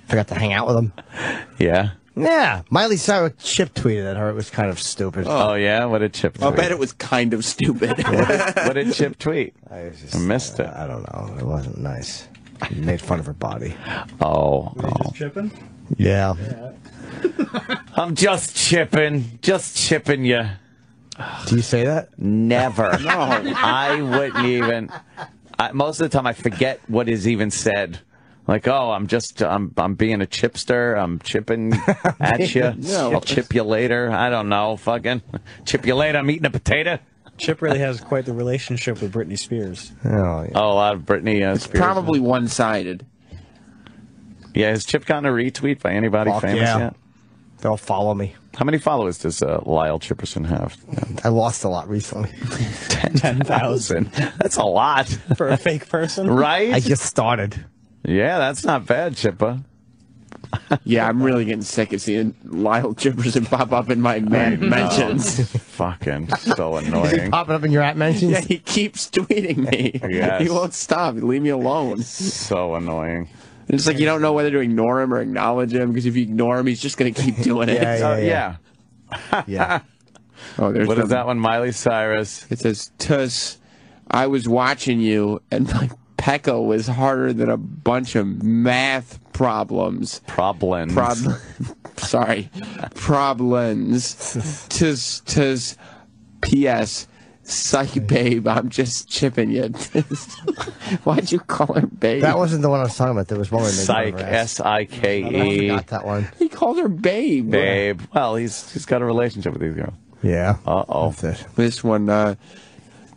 Forgot to hang out with him. Yeah. Yeah. Miley Cyrus chip tweeted at her. It was kind of stupid. Oh, yeah. What a Chip? Tweet. I'll bet it was kind of stupid. what a Chip tweet? I, just, I missed uh, it. I don't know. It wasn't nice. He made fun of her body. Oh, They oh. just chipping? Yeah. I'm just chipping, just chipping you. Do you say that? Never. no, I wouldn't even. I, most of the time, I forget what is even said. Like, oh, I'm just, I'm, I'm being a chipster. I'm chipping at you. No. I'll chip you later. I don't know. Fucking chip you later. I'm eating a potato. Chip really has quite the relationship with Britney Spears. Oh, yeah. Oh, a lot of Britney uh, Spears. Probably one sided. Yeah, has Chip gotten a retweet by anybody Fuck famous yeah. yet? They'll follow me. How many followers does uh, Lyle Chipperson have? I lost a lot recently. 10,000. That's a lot. For a fake person? Right? I just started. Yeah, that's not bad, Chipper. Yeah, I'm really getting sick of seeing Lyle Jefferson pop up in my man mentions. Fucking so Is he annoying. popping up in your at mentions? Yeah, he keeps tweeting me. Yes. He won't stop. Leave me alone. So annoying. It's like you don't know whether to ignore him or acknowledge him because if you ignore him, he's just going to keep doing it. Yeah, Uh, yeah. yeah. Yeah. Oh, there's What is some- that one? Miley Cyrus. It says, Tuss, I was watching you, and my Pecco was harder than a bunch of math problems. Problems. Prob- sorry. Problems. Tis, tis, P.S. Psych, babe, I'm just chipping you. Why'd you call her babe? That wasn't the one I was talking about. There was one where they made Psych. fun of her ass. S I K I E. forgot that one. He called her babe. Babe. Well, he's he's got a relationship with these girls. Yeah. Uh oh. That's. This one, uh,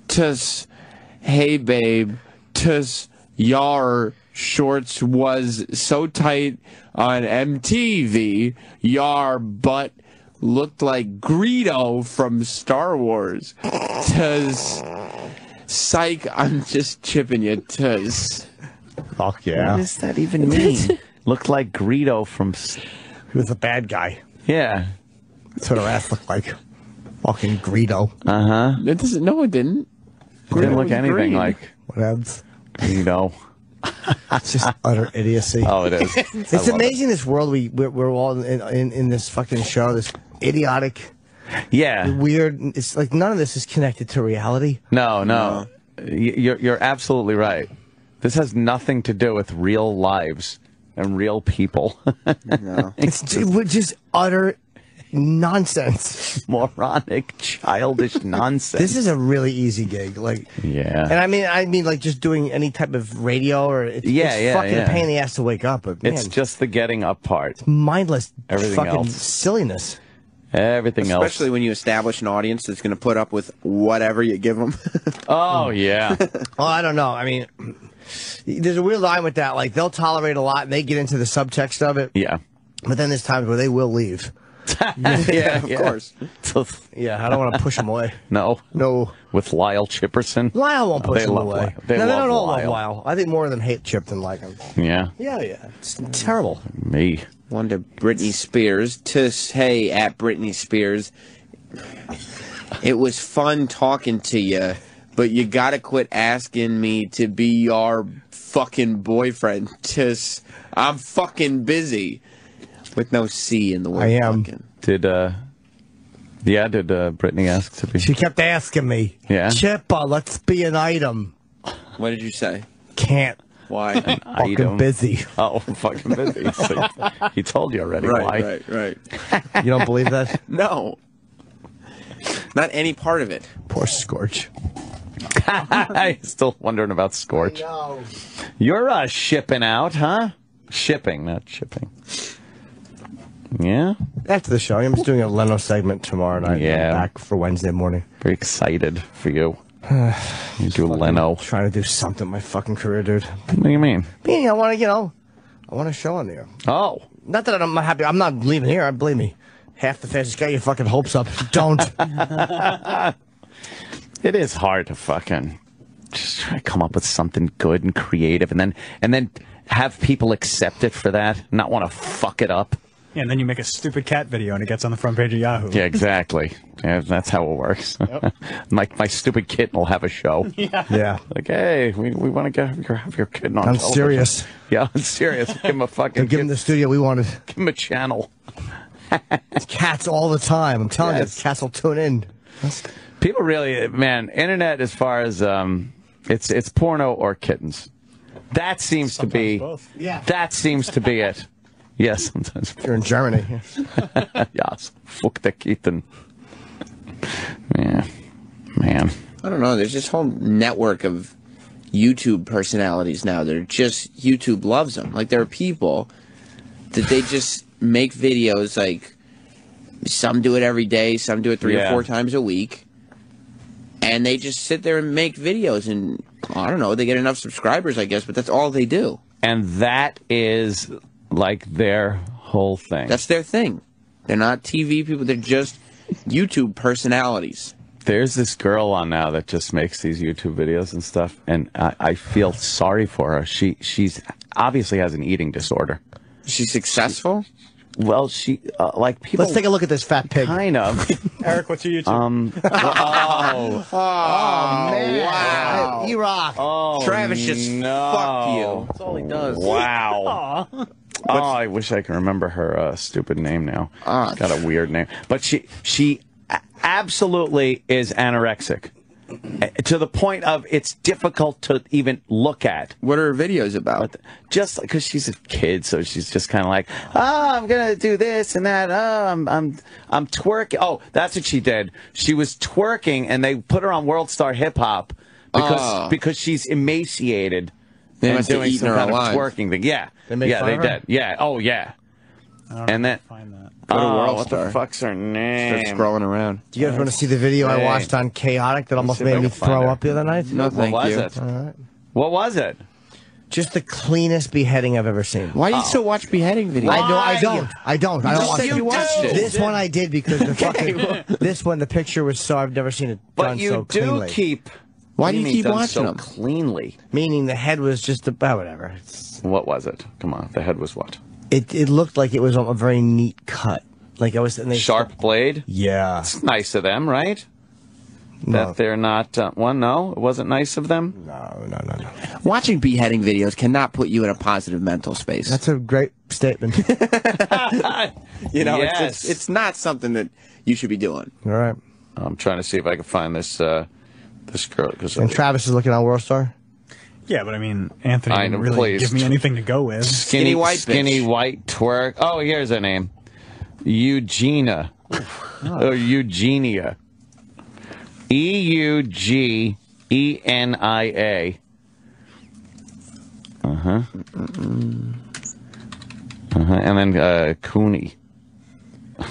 Tus, hey babe, Tus, yar shorts was so tight on MTV, yar butt looked like Greedo from Star Wars. Tus, psych, I'm just chipping you, Tus. Fuck What yeah. does that even mean? Looked like Greedo from. He was a bad guy. Yeah. That's what her ass looked like. Fucking Greedo. Uh huh. It doesn't, no, it didn't. Didn't look was anything green. like Whatevs. know. It's just utter idiocy. Oh, it is. It's I love amazing this world we we're, we're all in, in in this fucking show. This idiotic. Yeah. weird. It's like none of this is connected to reality. No, no. Y- You're you're absolutely right. This has nothing to do with real lives and real people. No. It's ju- just utter nonsense. Moronic, childish nonsense. This is a really easy gig. Like, yeah. and I mean, I mean, like just doing any type of radio or it's, Yeah, it's yeah, fucking yeah. a pain in the ass to wake up. But man, It's just the getting up part. mindless Everything fucking else. silliness. Everything Especially else. Especially when you establish an audience that's going to put up with whatever you give them. Oh yeah. well, I don't know. I mean, there's a weird line with that. Like they'll tolerate a lot and they get into the subtext of it, yeah. but then there's times where they will leave. yeah. of course. Yeah, I don't want to push them away. No. No, With Lyle Chipperson. Lyle won't push They them love away. Lyle. They no, they don't all Lyle. love Lyle. I think more of them hate Chip than like him. Yeah. Yeah, yeah. It's terrible. Me. One to Britney Spears. To hey at Britney Spears. It was fun talking to you, but you gotta quit asking me to be your fucking boyfriend. Just I'm fucking busy. With no C in the word. I am. fucking. Did uh yeah, did uh Brittany ask to be She kept asking me, Yeah. Chip, uh, let's be an item. What did you say? Can't. Why? Fucking item? busy. Oh, fucking busy. So he told you already right, why. right, right. You don't believe that? No. Not any part of it. Poor Scorch. I'm still wondering about Scorch. No. You're uh, shipping out, huh? Shipping, not shipping. Yeah. After the show, I'm just doing a Leno segment tomorrow night. Yeah. I'm back for Wednesday morning. Very excited for you. You do Leno. Trying to do something in my fucking career, dude. What do you mean? Meaning, I want to, you know, I want a show on the air. Oh. Not that I'm not happy. I'm not leaving here. I believe me. Half the fans got your fucking hopes up. Don't. It is hard to fucking just try to come up with something good and creative, and then and then have people accept it for that, not want to fuck it up. Yeah, and then you make a stupid cat video and it gets on the front page of Yahoo. Yeah, exactly. Yeah, that's how it works. my my stupid kitten will have a show. Yeah. Yeah. Like, hey, we, we want to get your have your kitten on. I'm television. serious. Yeah, I'm serious. Give him a fucking. Give him the studio we wanted. Give him a channel. It's cats all the time. I'm telling Yes. you, cats will tune in. People really, man, internet as far as um, it's it's porno or kittens. That seems to be. Yeah. That seems to be it. Yes, sometimes. You're in Germany. yes. Fuck the kitten. Yeah. Man. I don't know. There's this whole network of YouTube personalities now that are just YouTube loves them. Like there are people that they just make videos. Like some do it every day, some do it three Yeah. or four times a week, and they just sit there and make videos. And I don't know. They get enough subscribers, I guess, but that's all they do. And that is like their whole thing. That's their thing. They're not TV people. They're just YouTube personalities. There's this girl on now that just makes these YouTube videos and stuff, and I, I feel sorry for her. She she's obviously has an eating disorder. She's successful. Well, she uh, like people. Let's take a look at this fat pig. Kind of. Eric, what's your YouTube? Um. oh. Oh, man. wow. Hey, E-Rock. Oh. Travis just no. fucked you. That's all he does. Wow. Oh, I wish I could remember her uh, stupid name now. Ah. She's got a weird name, but she she absolutely is anorexic Uh, to the point of it's difficult to even look at. What are her videos about? Just because she's a kid, so she's just kind of like, oh, I'm gonna do this and that. Oh, I'm I'm I'm twerking. Oh, that's what she did. She was twerking, and they put her on World Star Hip Hop because Oh. because she's emaciated They and must have doing eaten some her kind alive. of twerking thing. Yeah, They made yeah, fun they of her? did. Yeah, oh yeah. And then Find that. Go to oh, what the fuck's her name? Start scrolling around. Do you guys want to see the video I watched on Kaotic that almost see if I made me throw it. up the other night? No, What thank was you. it? All right. What was it? Just the cleanest beheading I've ever seen. Why do you oh. still watch beheading videos? I know. I don't. I don't. I don't just watch said you it. watched it. This one I did because the fucking this one the picture was so I've never seen it But done you do keep. Why what do you mean keep done watching so them? cleanly? Meaning the head was just about whatever. It's- What was it? Come on, the head was what? It it looked like it was a very neat cut. Like I was and they Sharp blade. Yeah. It's nice of them, right? No. That they're not. Uh, one, no, it wasn't nice of them. No, no, no, no. Watching beheading videos cannot put you in a positive mental space. That's a great statement. you know, it's, it's, it's not something that you should be doing. All right. I'm trying to see if I can find this uh, this girl because And Travis is looking on World Star. Yeah, but I mean, Anthony I didn't really please. give me anything to go with. skinny, Skinny white skinny bitch. white twerk. Oh, here's her name, Eugenia, or Eugenia, E U G E N I A. Uh huh. Uh huh. And then uh, Cooney.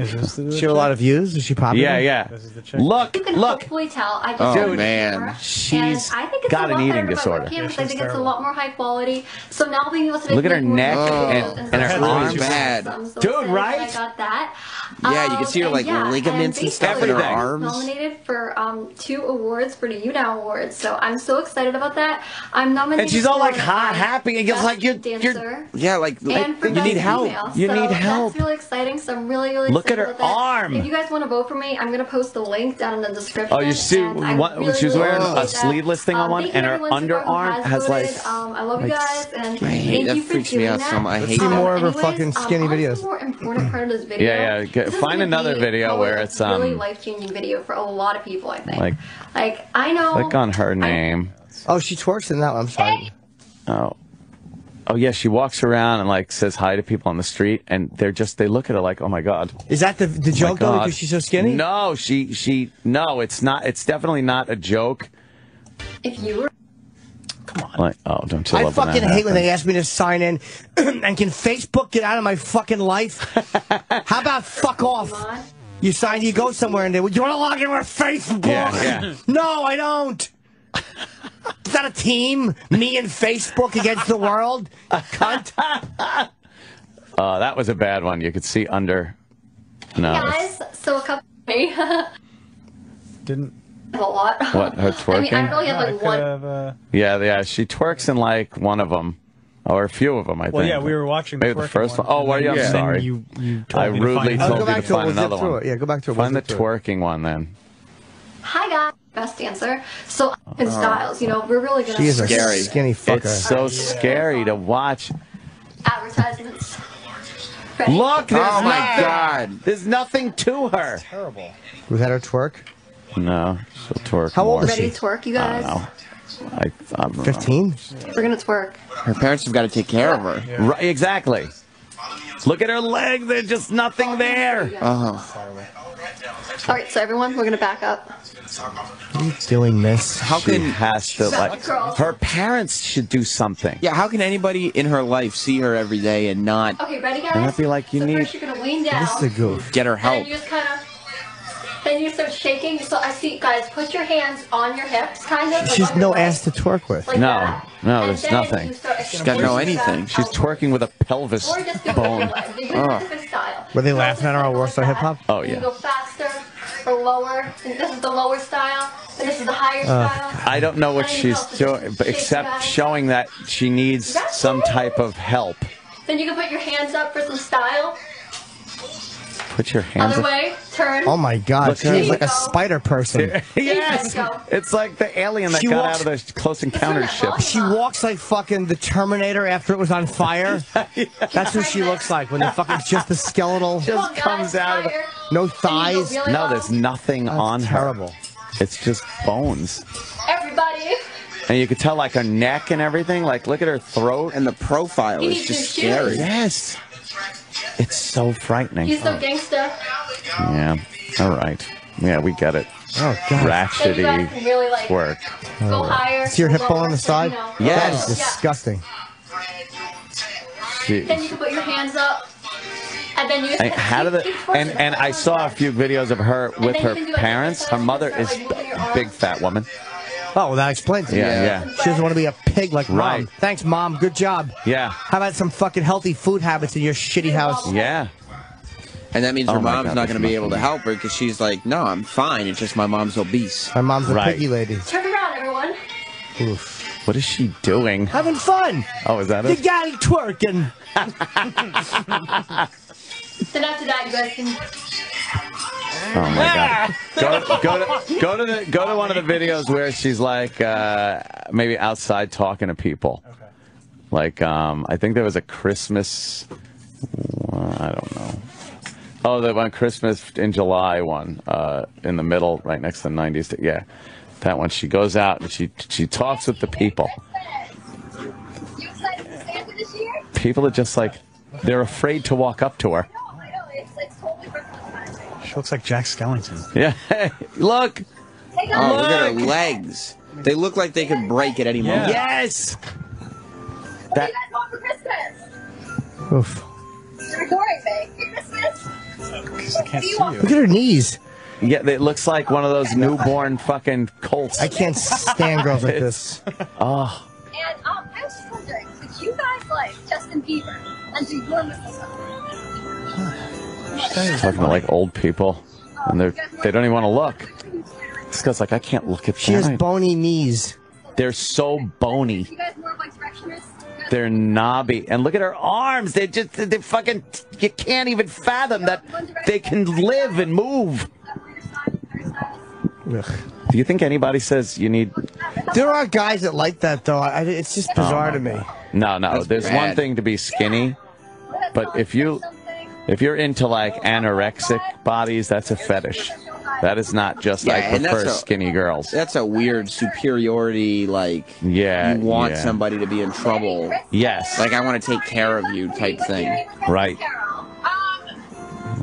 Is this the She have a lot of views. Is she popular? Yeah, yeah. This is the chick. Look, You can look. hopefully tell. I just Oh, started man. before, She's and I think it's got an eating disorder. Yeah, because I she's think it's a lot more high quality. So now being able to Look at her neck videos and- stuff and her is arms. Bad. So Dude, right? I got that. Yeah, you can see her, Um, like, yeah, ligaments and stuff in her basically, I was arms. Nominated for um, two awards for the UNOW Awards, so I'm so excited about that. I'm nominated. And she's all like hot, happy, and you're like, you're- you're- Yeah, like, like you need help. female. You so need help. That's really exciting. So I'm really, really Look at her about arm. If you guys want to vote for me, I'm gonna post the link down in the description. Oh, you see, and what, really, she was really wearing a sleeveless thing on Um, one, thank and her everyone so far who underarm has like. Um, I love you guys, and I hate- thank that you for freaks me out that. some- I hate see that. more of her anyways, fucking um, skinny on to videos. the more important part of this video. Yeah, yeah, get- This is find another video probably where a it's, really um, life changing video for a lot of people. I think. Like- like I know. Click on her name. Oh, she twerks in that one. I'm sorry. Oh. Oh yeah, she walks around and like says hi to people on the street, and they're just they look at her like, oh my god. Is that the the Oh joke though? Because she's so skinny. No, she she no, it's not. It's definitely not a joke. if you were come Like, oh, don't you I fucking that hate when they ask me to sign in. and can Facebook get out of my fucking life? How about fuck off? You sign, you go somewhere and they, do you want to log in with Facebook? Yeah, yeah. No, I don't. Is that a team? Me and Facebook against the world? Cunt. Uh, that was a bad one. You could see under. No. Guys, so a couple. Didn't. a lot. What, her I mean, I twerking? really have like one. uh, Yeah, yeah. She twerks in like one of them, or a few of them. I think. Well, yeah, we were watching the Maybe the first one. one, Oh, and were then- you? I'm and sorry. you- you told I me to rudely find it. I'll told go you back to to find We'll another one. it. Yeah, go back to it. We'll Find the zip through it. twerking one then. Hi guys, best dancer. So in uh-huh. styles, you know, we're really gonna She is a skinny fucker. It's so scary to watch. advertisements. Look, there's Oh, my nothing- God. There's nothing to her. Terrible. Was that her twerk? No, she'll twerk. How old more. is Ready she? to twerk, you I guys? don't know. I, I don't know. 15? We're gonna twerk. Her parents have got to take care of her. Right, exactly. Look at her legs. There's just nothing oh, there. Oh. All right, so everyone, we're gonna back up. What are you doing, this. How She can has to like her parents should do something. yeah? How can anybody in her life see her every day and not Okay, ready, guys? And I'd be like, you so need. First, you're gonna lean down. This is a goof. get her And help? you just kind of. Then you start shaking. So I see, guys, put your hands on your hips, kind of. like She's on no ass to twerk with. like No, that. no, And there's nothing. start She's got no anything. She's out. twerking with a pelvis Or just do bone. your legs. You do Oh. a style. Were they So laughing at her on just World Star like Hip Hop? Oh You yeah. go faster or lower. And this is the lower style. And this is the higher oh, style. I don't know what And she's doing, but except your showing that she needs That's some it. type of help. Then you can put your hands up for some style. Put your hands Other up. way, turn. Oh my god, Look she at is like a spider person. yes, There you go. it's like the alien that She got walks- out of the Close Encounters ship. She walks like fucking the Terminator after it was on fire. That's what she looks like when the fucking it's just the skeletal, Come on, Just comes guys, out of the. no And you go thighs. really No, low. there's nothing on her. terrible. It's just bones. Everybody. And you could tell like her neck and everything. Like look at her throat. And the profile You is just new shoes. scary. Yes. It's so frightening. He's so gangster. Yeah. All right. Yeah, we get it. Oh god. Then you guys Ratchety can really like work. go higher. See your hip go bone on lower, the so, side? you know. Yes. That is disgusting. She, Then you can put your hands up. And then you and how do the and and I saw a few videos of her with her you can do like parents. Her mother is like moving your a big fat woman. Oh, well, that explains it. Yeah, yeah. She doesn't want to be a pig like Right. mom. Thanks, mom. Good job. Yeah. How about some fucking healthy food habits in your shitty house? Yeah. And that means Oh her my mom's God, not going to be able to help her because she's like, no, I'm fine. It's just my mom's obese. My mom's a Right. piggy lady. Turn around, everyone. Oof. What is she doing? Having fun. Oh, is that it? The it? guy twerking. Then after that, you guys can. Oh my god. Go, go to go to the go to one of the videos where she's like uh, maybe outside talking to people. Like um, I think there was a Christmas. I don't know. Oh, the one Christmas in July one uh, in the middle, right next to the '90s. Yeah, that one. She goes out and she she talks with the people. You excited for Santa this year? People are just like they're afraid to walk up to her. She looks like Jack Skellington. Yeah, look. Hey, guys. Oh, look at her legs. They look like they could break at any moment. Yes. That you for Christmas? Oof. You're recording me. Christmas? Because I can't Do you see want- you. Look at her knees. yeah, it looks like one of those newborn fucking colts. I can't stand girls like this. Oh, And um, I was just wondering, would you guys like Justin Bieber and do your Christmas song? Talking to like old people, and they're they don't even want to look. This guy's like, I can't look at She has bony knees. They're so bony. You guys more One Directioners? They're knobby, and look at her arms. They just they fucking you can't even fathom that they can live and move. Ugh. Do you think anybody says you need? There are guys that like that though. I, it's just bizarre Oh, to me. No, no. That's There's one thing to be skinny, but if you if you're into like anorexic bodies, that's a fetish. That is not just Yeah, I prefer a- skinny girls. That's a weird superiority, like, Yeah, you want yeah. somebody to be in trouble. Yes. Like, I want to take care of you type thing. Right. Um,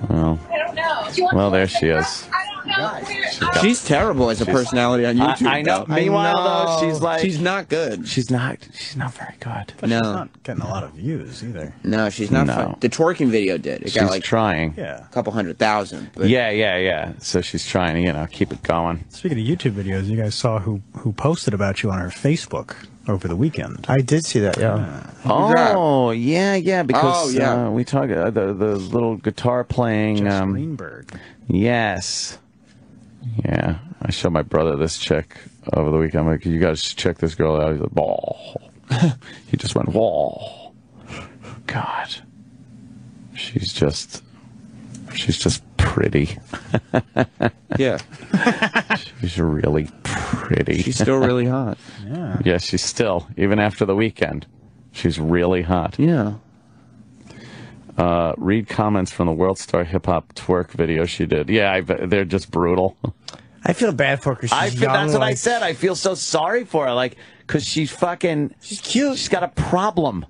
Well, I don't know. Do you want well, there she to is. Her? I don't know. God. She's terrible as a personality on YouTube. I know. though. Meanwhile, though, she's like she's not good. She's not. She's not very good. But No. she's not getting a lot of views either. No, she's not No. fun. The twerking video did. It She's got like trying. Yeah. a couple hundred thousand. But Yeah, yeah, yeah. So she's trying to, you know, keep it going. Speaking of YouTube videos, you guys saw who who posted about you on her Facebook over the weekend. I did see that. Yeah. Oh, yeah, yeah. Because Oh, yeah. uh, we talk uh, the the little guitar playing. Jess Um, Greenberg. yes. Yeah, I showed my brother this chick over the weekend. I'm like, you guys should check this girl out. He's like, ball. he just went wall. God, she's just, she's just pretty. yeah, she's really pretty. she's still really hot. Yeah. Yeah, she's still, even after the weekend, she's really hot. Yeah. Uh, read comments from the World Star Hip Hop twerk video she did. Yeah, I, they're just brutal. I feel bad for her 'cause she's I feel, young, that's what I said. I feel so sorry for her, like, because she's fucking. She's cute. She's got a problem.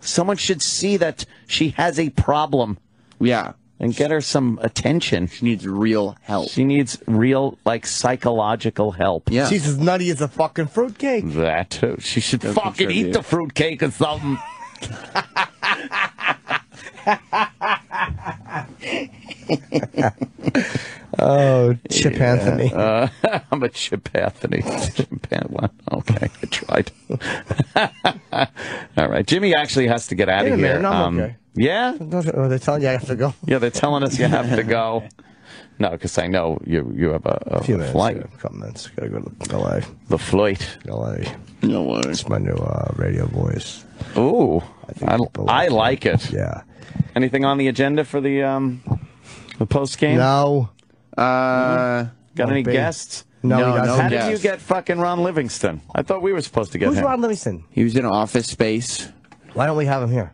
Someone should see that she has a problem. Yeah. And get her some attention. She needs real help. She needs real, like, psychological help. Yeah. She's as nutty as a fucking fruitcake. That too. She should Don't fucking eat contribute. the fruitcake or something. Oh, Chip Anthony. Uh, I'm a Chip Anthony. Chip An- well, Okay, I tried. All right, Jimmy actually has to get out Wait of here. minute, no, I'm Um, okay. Yeah, Oh, they're telling you I have to go. yeah, they're telling us you have to go. No, because I know you you have a, a, A few minutes. flight. yeah, a couple minutes. Gotta go to LA. The flight. LA. No way. It's my new uh, radio voice. Ooh, think I, I like like it. Yeah. Anything on the agenda for the um the post game? No. Uh, Got any be. guests? No, No, no How guests. did you get fucking Ron Livingston? I thought we were supposed to get Who's him. Ron Livingston? he was in Office Space. Why don't we have him here?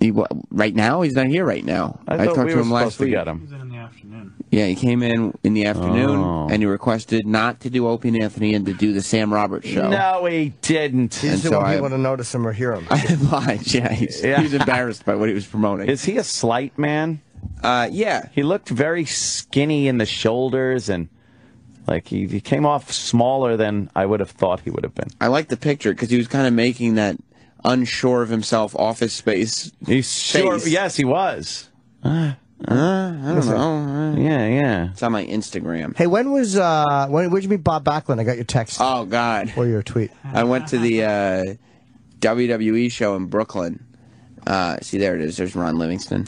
He right now he's not here right now. I thought talked we to were him last supposed to week. get him. In the afternoon. Yeah, he came in in the afternoon Oh. and he requested not to do Opie and Anthony and to do the Sam Roberts show. No, he didn't. He And just so didn't want people to notice him or hear him. I lied. Yeah, he's, Yeah. he was embarrassed by what he was promoting. Is he a slight man? Uh, yeah, He looked very skinny in the shoulders and like he, he came off smaller than I would have thought he would have been. I like the picture because he was kind of making that unsure of himself Office Space. He's sure. Yes, he was. Uh, I don't know. Uh, yeah, yeah. It's on my Instagram. Hey, when was uh when where'd you meet Bob Backlund? I got your text Oh God, or your tweet. I went to the uh, WWE show in Brooklyn. Uh, see, there it is. There's Ron Livingston.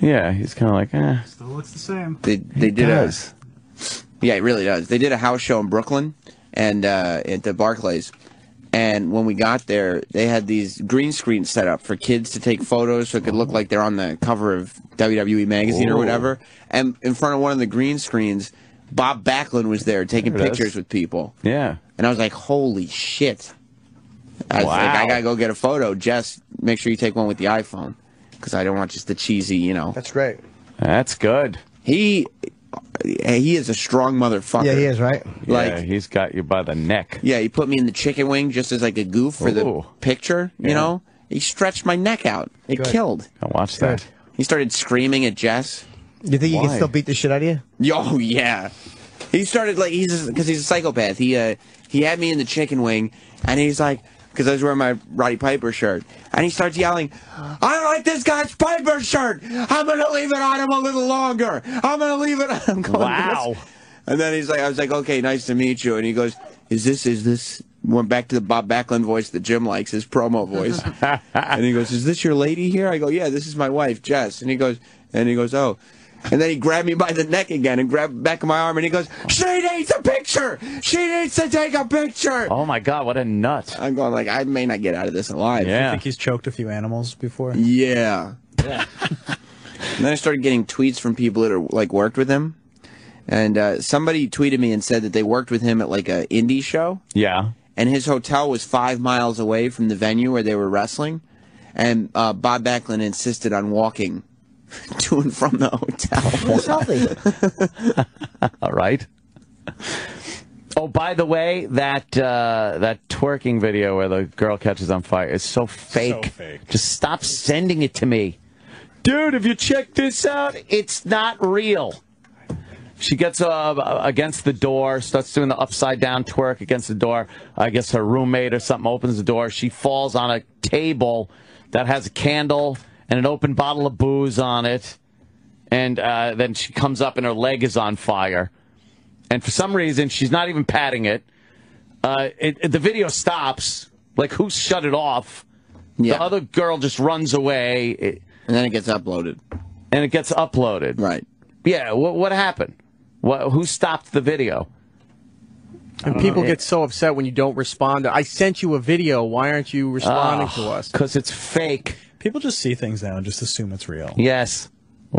Yeah, he's kind of like, eh. Still looks the same. They they did does. a yeah, it really does. They did a house show in Brooklyn and uh, at the Barclays. And when we got there, they had these green screens set up for kids to take photos, so it could look oh. like they're on the cover of WWE magazine or oh. whatever. And in front of one of the green screens, Bob Backlund was there taking There it is. pictures with people. Yeah. And I was like, "Holy shit!" I was like, Wow. "I gotta go get a photo. Jess, make sure you take one with the iPhone, because I don't want just the cheesy, you know." That's great. That's good. He he is a strong motherfucker. Yeah, he is right. Like, yeah, he's got you by the neck. yeah, he put me in the chicken wing just as like a goof for the picture. You Yeah. know, he stretched my neck out. It Good. killed. I watched that. He started screaming at Jess. You think he can still beat the shit out of you? Oh yeah. He started like he's because he's a psychopath. He uh he had me in the chicken wing, and he's like because I was wearing my Roddy Piper shirt, and he starts yelling, "I like this guy's Piper shirt. I'm gonna leave it on him a little longer. I'm gonna leave it." on him. going, Wow. And then he's like, I was like, "Okay, nice to meet you." And he goes, "Is this is this?" Went back to the Bob Backlund voice that Jim likes, his promo voice. and he goes, "Is this your lady here?" I go, "Yeah, this is my wife, Jess." And he goes, and he goes, "Oh." And then he grabbed me by the neck again and grabbed back of my arm and he goes, She needs a picture! She needs to take a picture! Oh my God, what a nut. I'm going like I may not get out of this alive. I Yeah. think he's choked a few animals before. Yeah. and then I started getting tweets from people that are like worked with him. And uh, somebody tweeted me and said that they worked with him at like a indie show Yeah. and his hotel was five miles away from the venue where they were wrestling. And uh, Bob Backlund insisted on walking to and from the hotel. All right. Oh, by the way, that uh, that twerking video where the girl catches on fire is so fake. fake. Just stop sending it to me, dude. If you check this out, it's not real. She gets uh, against the door, starts doing the upside down twerk against the door. I guess her roommate or something opens the door. She falls on a table that has a candle and an open bottle of booze on it. And uh, then she comes up and her leg is on fire. And for some reason, she's not even patting it. Uh, it, it- the video stops. Like, who shut it off? The other girl just runs away. It- and then it gets uploaded. And it gets uploaded. Right. Yeah. What, what happened? What, who stopped the video? And Uh, people get so upset when you don't respond. I sent you a video. Why aren't you responding to us? Because it's fake. People just see things now and just assume it's real. Yes.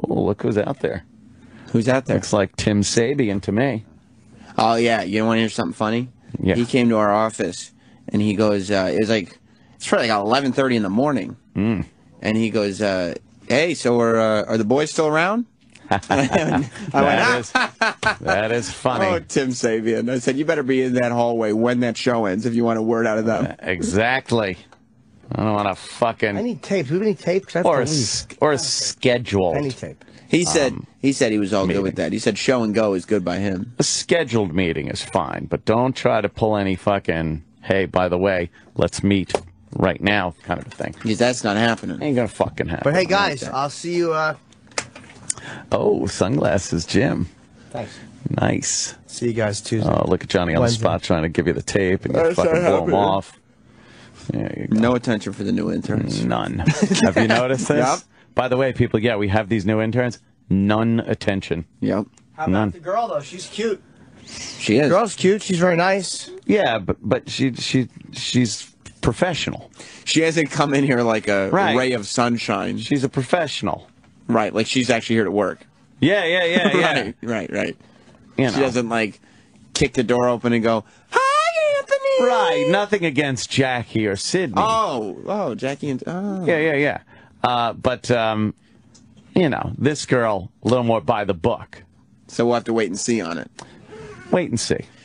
Oh, look who's out there. Who's out there? Looks like Tim Sabean to me. Oh yeah, you want to hear something funny? Yeah. He came to our office and he goes, uh, it was like it's probably like eleven thirty in the morning, Mm. and he goes, uh, "Hey, so are uh, are the boys still around?" And I went, I went, That is, that is funny. Oh, Tim Sabean. I said, you better be in that hallway when that show ends if you want a word out of them. Exactly. I don't want to fucking. I need tape. Do we have any tape? 'Cause I or a, or a scheduled. Any tape. He said Um, he said he was all good with that. He said show and go is good by him. A scheduled meeting is fine, but don't try to pull any fucking, hey, by the way, let's meet right now kind of a thing. Because that's not happening. Ain't gonna fucking happen. But hey, guys, I'll see you. Uh, Oh, sunglasses, Jim. Thanks. Nice. See you guys Tuesday. Oh, look at Johnny on Wednesday. the spot trying to give you the tape and you That's fucking blow him off. There you go. No attention for the new interns. None. Have you noticed this? Yep. By the way, people, yeah, we have these new interns. None attention. Yep. How None. the girl though? She's cute. She is. Girl's cute. She's very nice. Yeah, but but she she she's professional. She hasn't come in here like a Right. ray of sunshine. She's a professional. Right, like she's actually here to work. Yeah, yeah, yeah, yeah. right, right, right. You She doesn't like kick the door open and go, "Hi, Anthony." Right. Nothing against Jackie or Sydney. Oh, oh, Jackie and oh. Yeah, yeah, yeah. Uh, but um, you know, this girl a little more by the book. So we'll have to wait and see on it. Wait and see.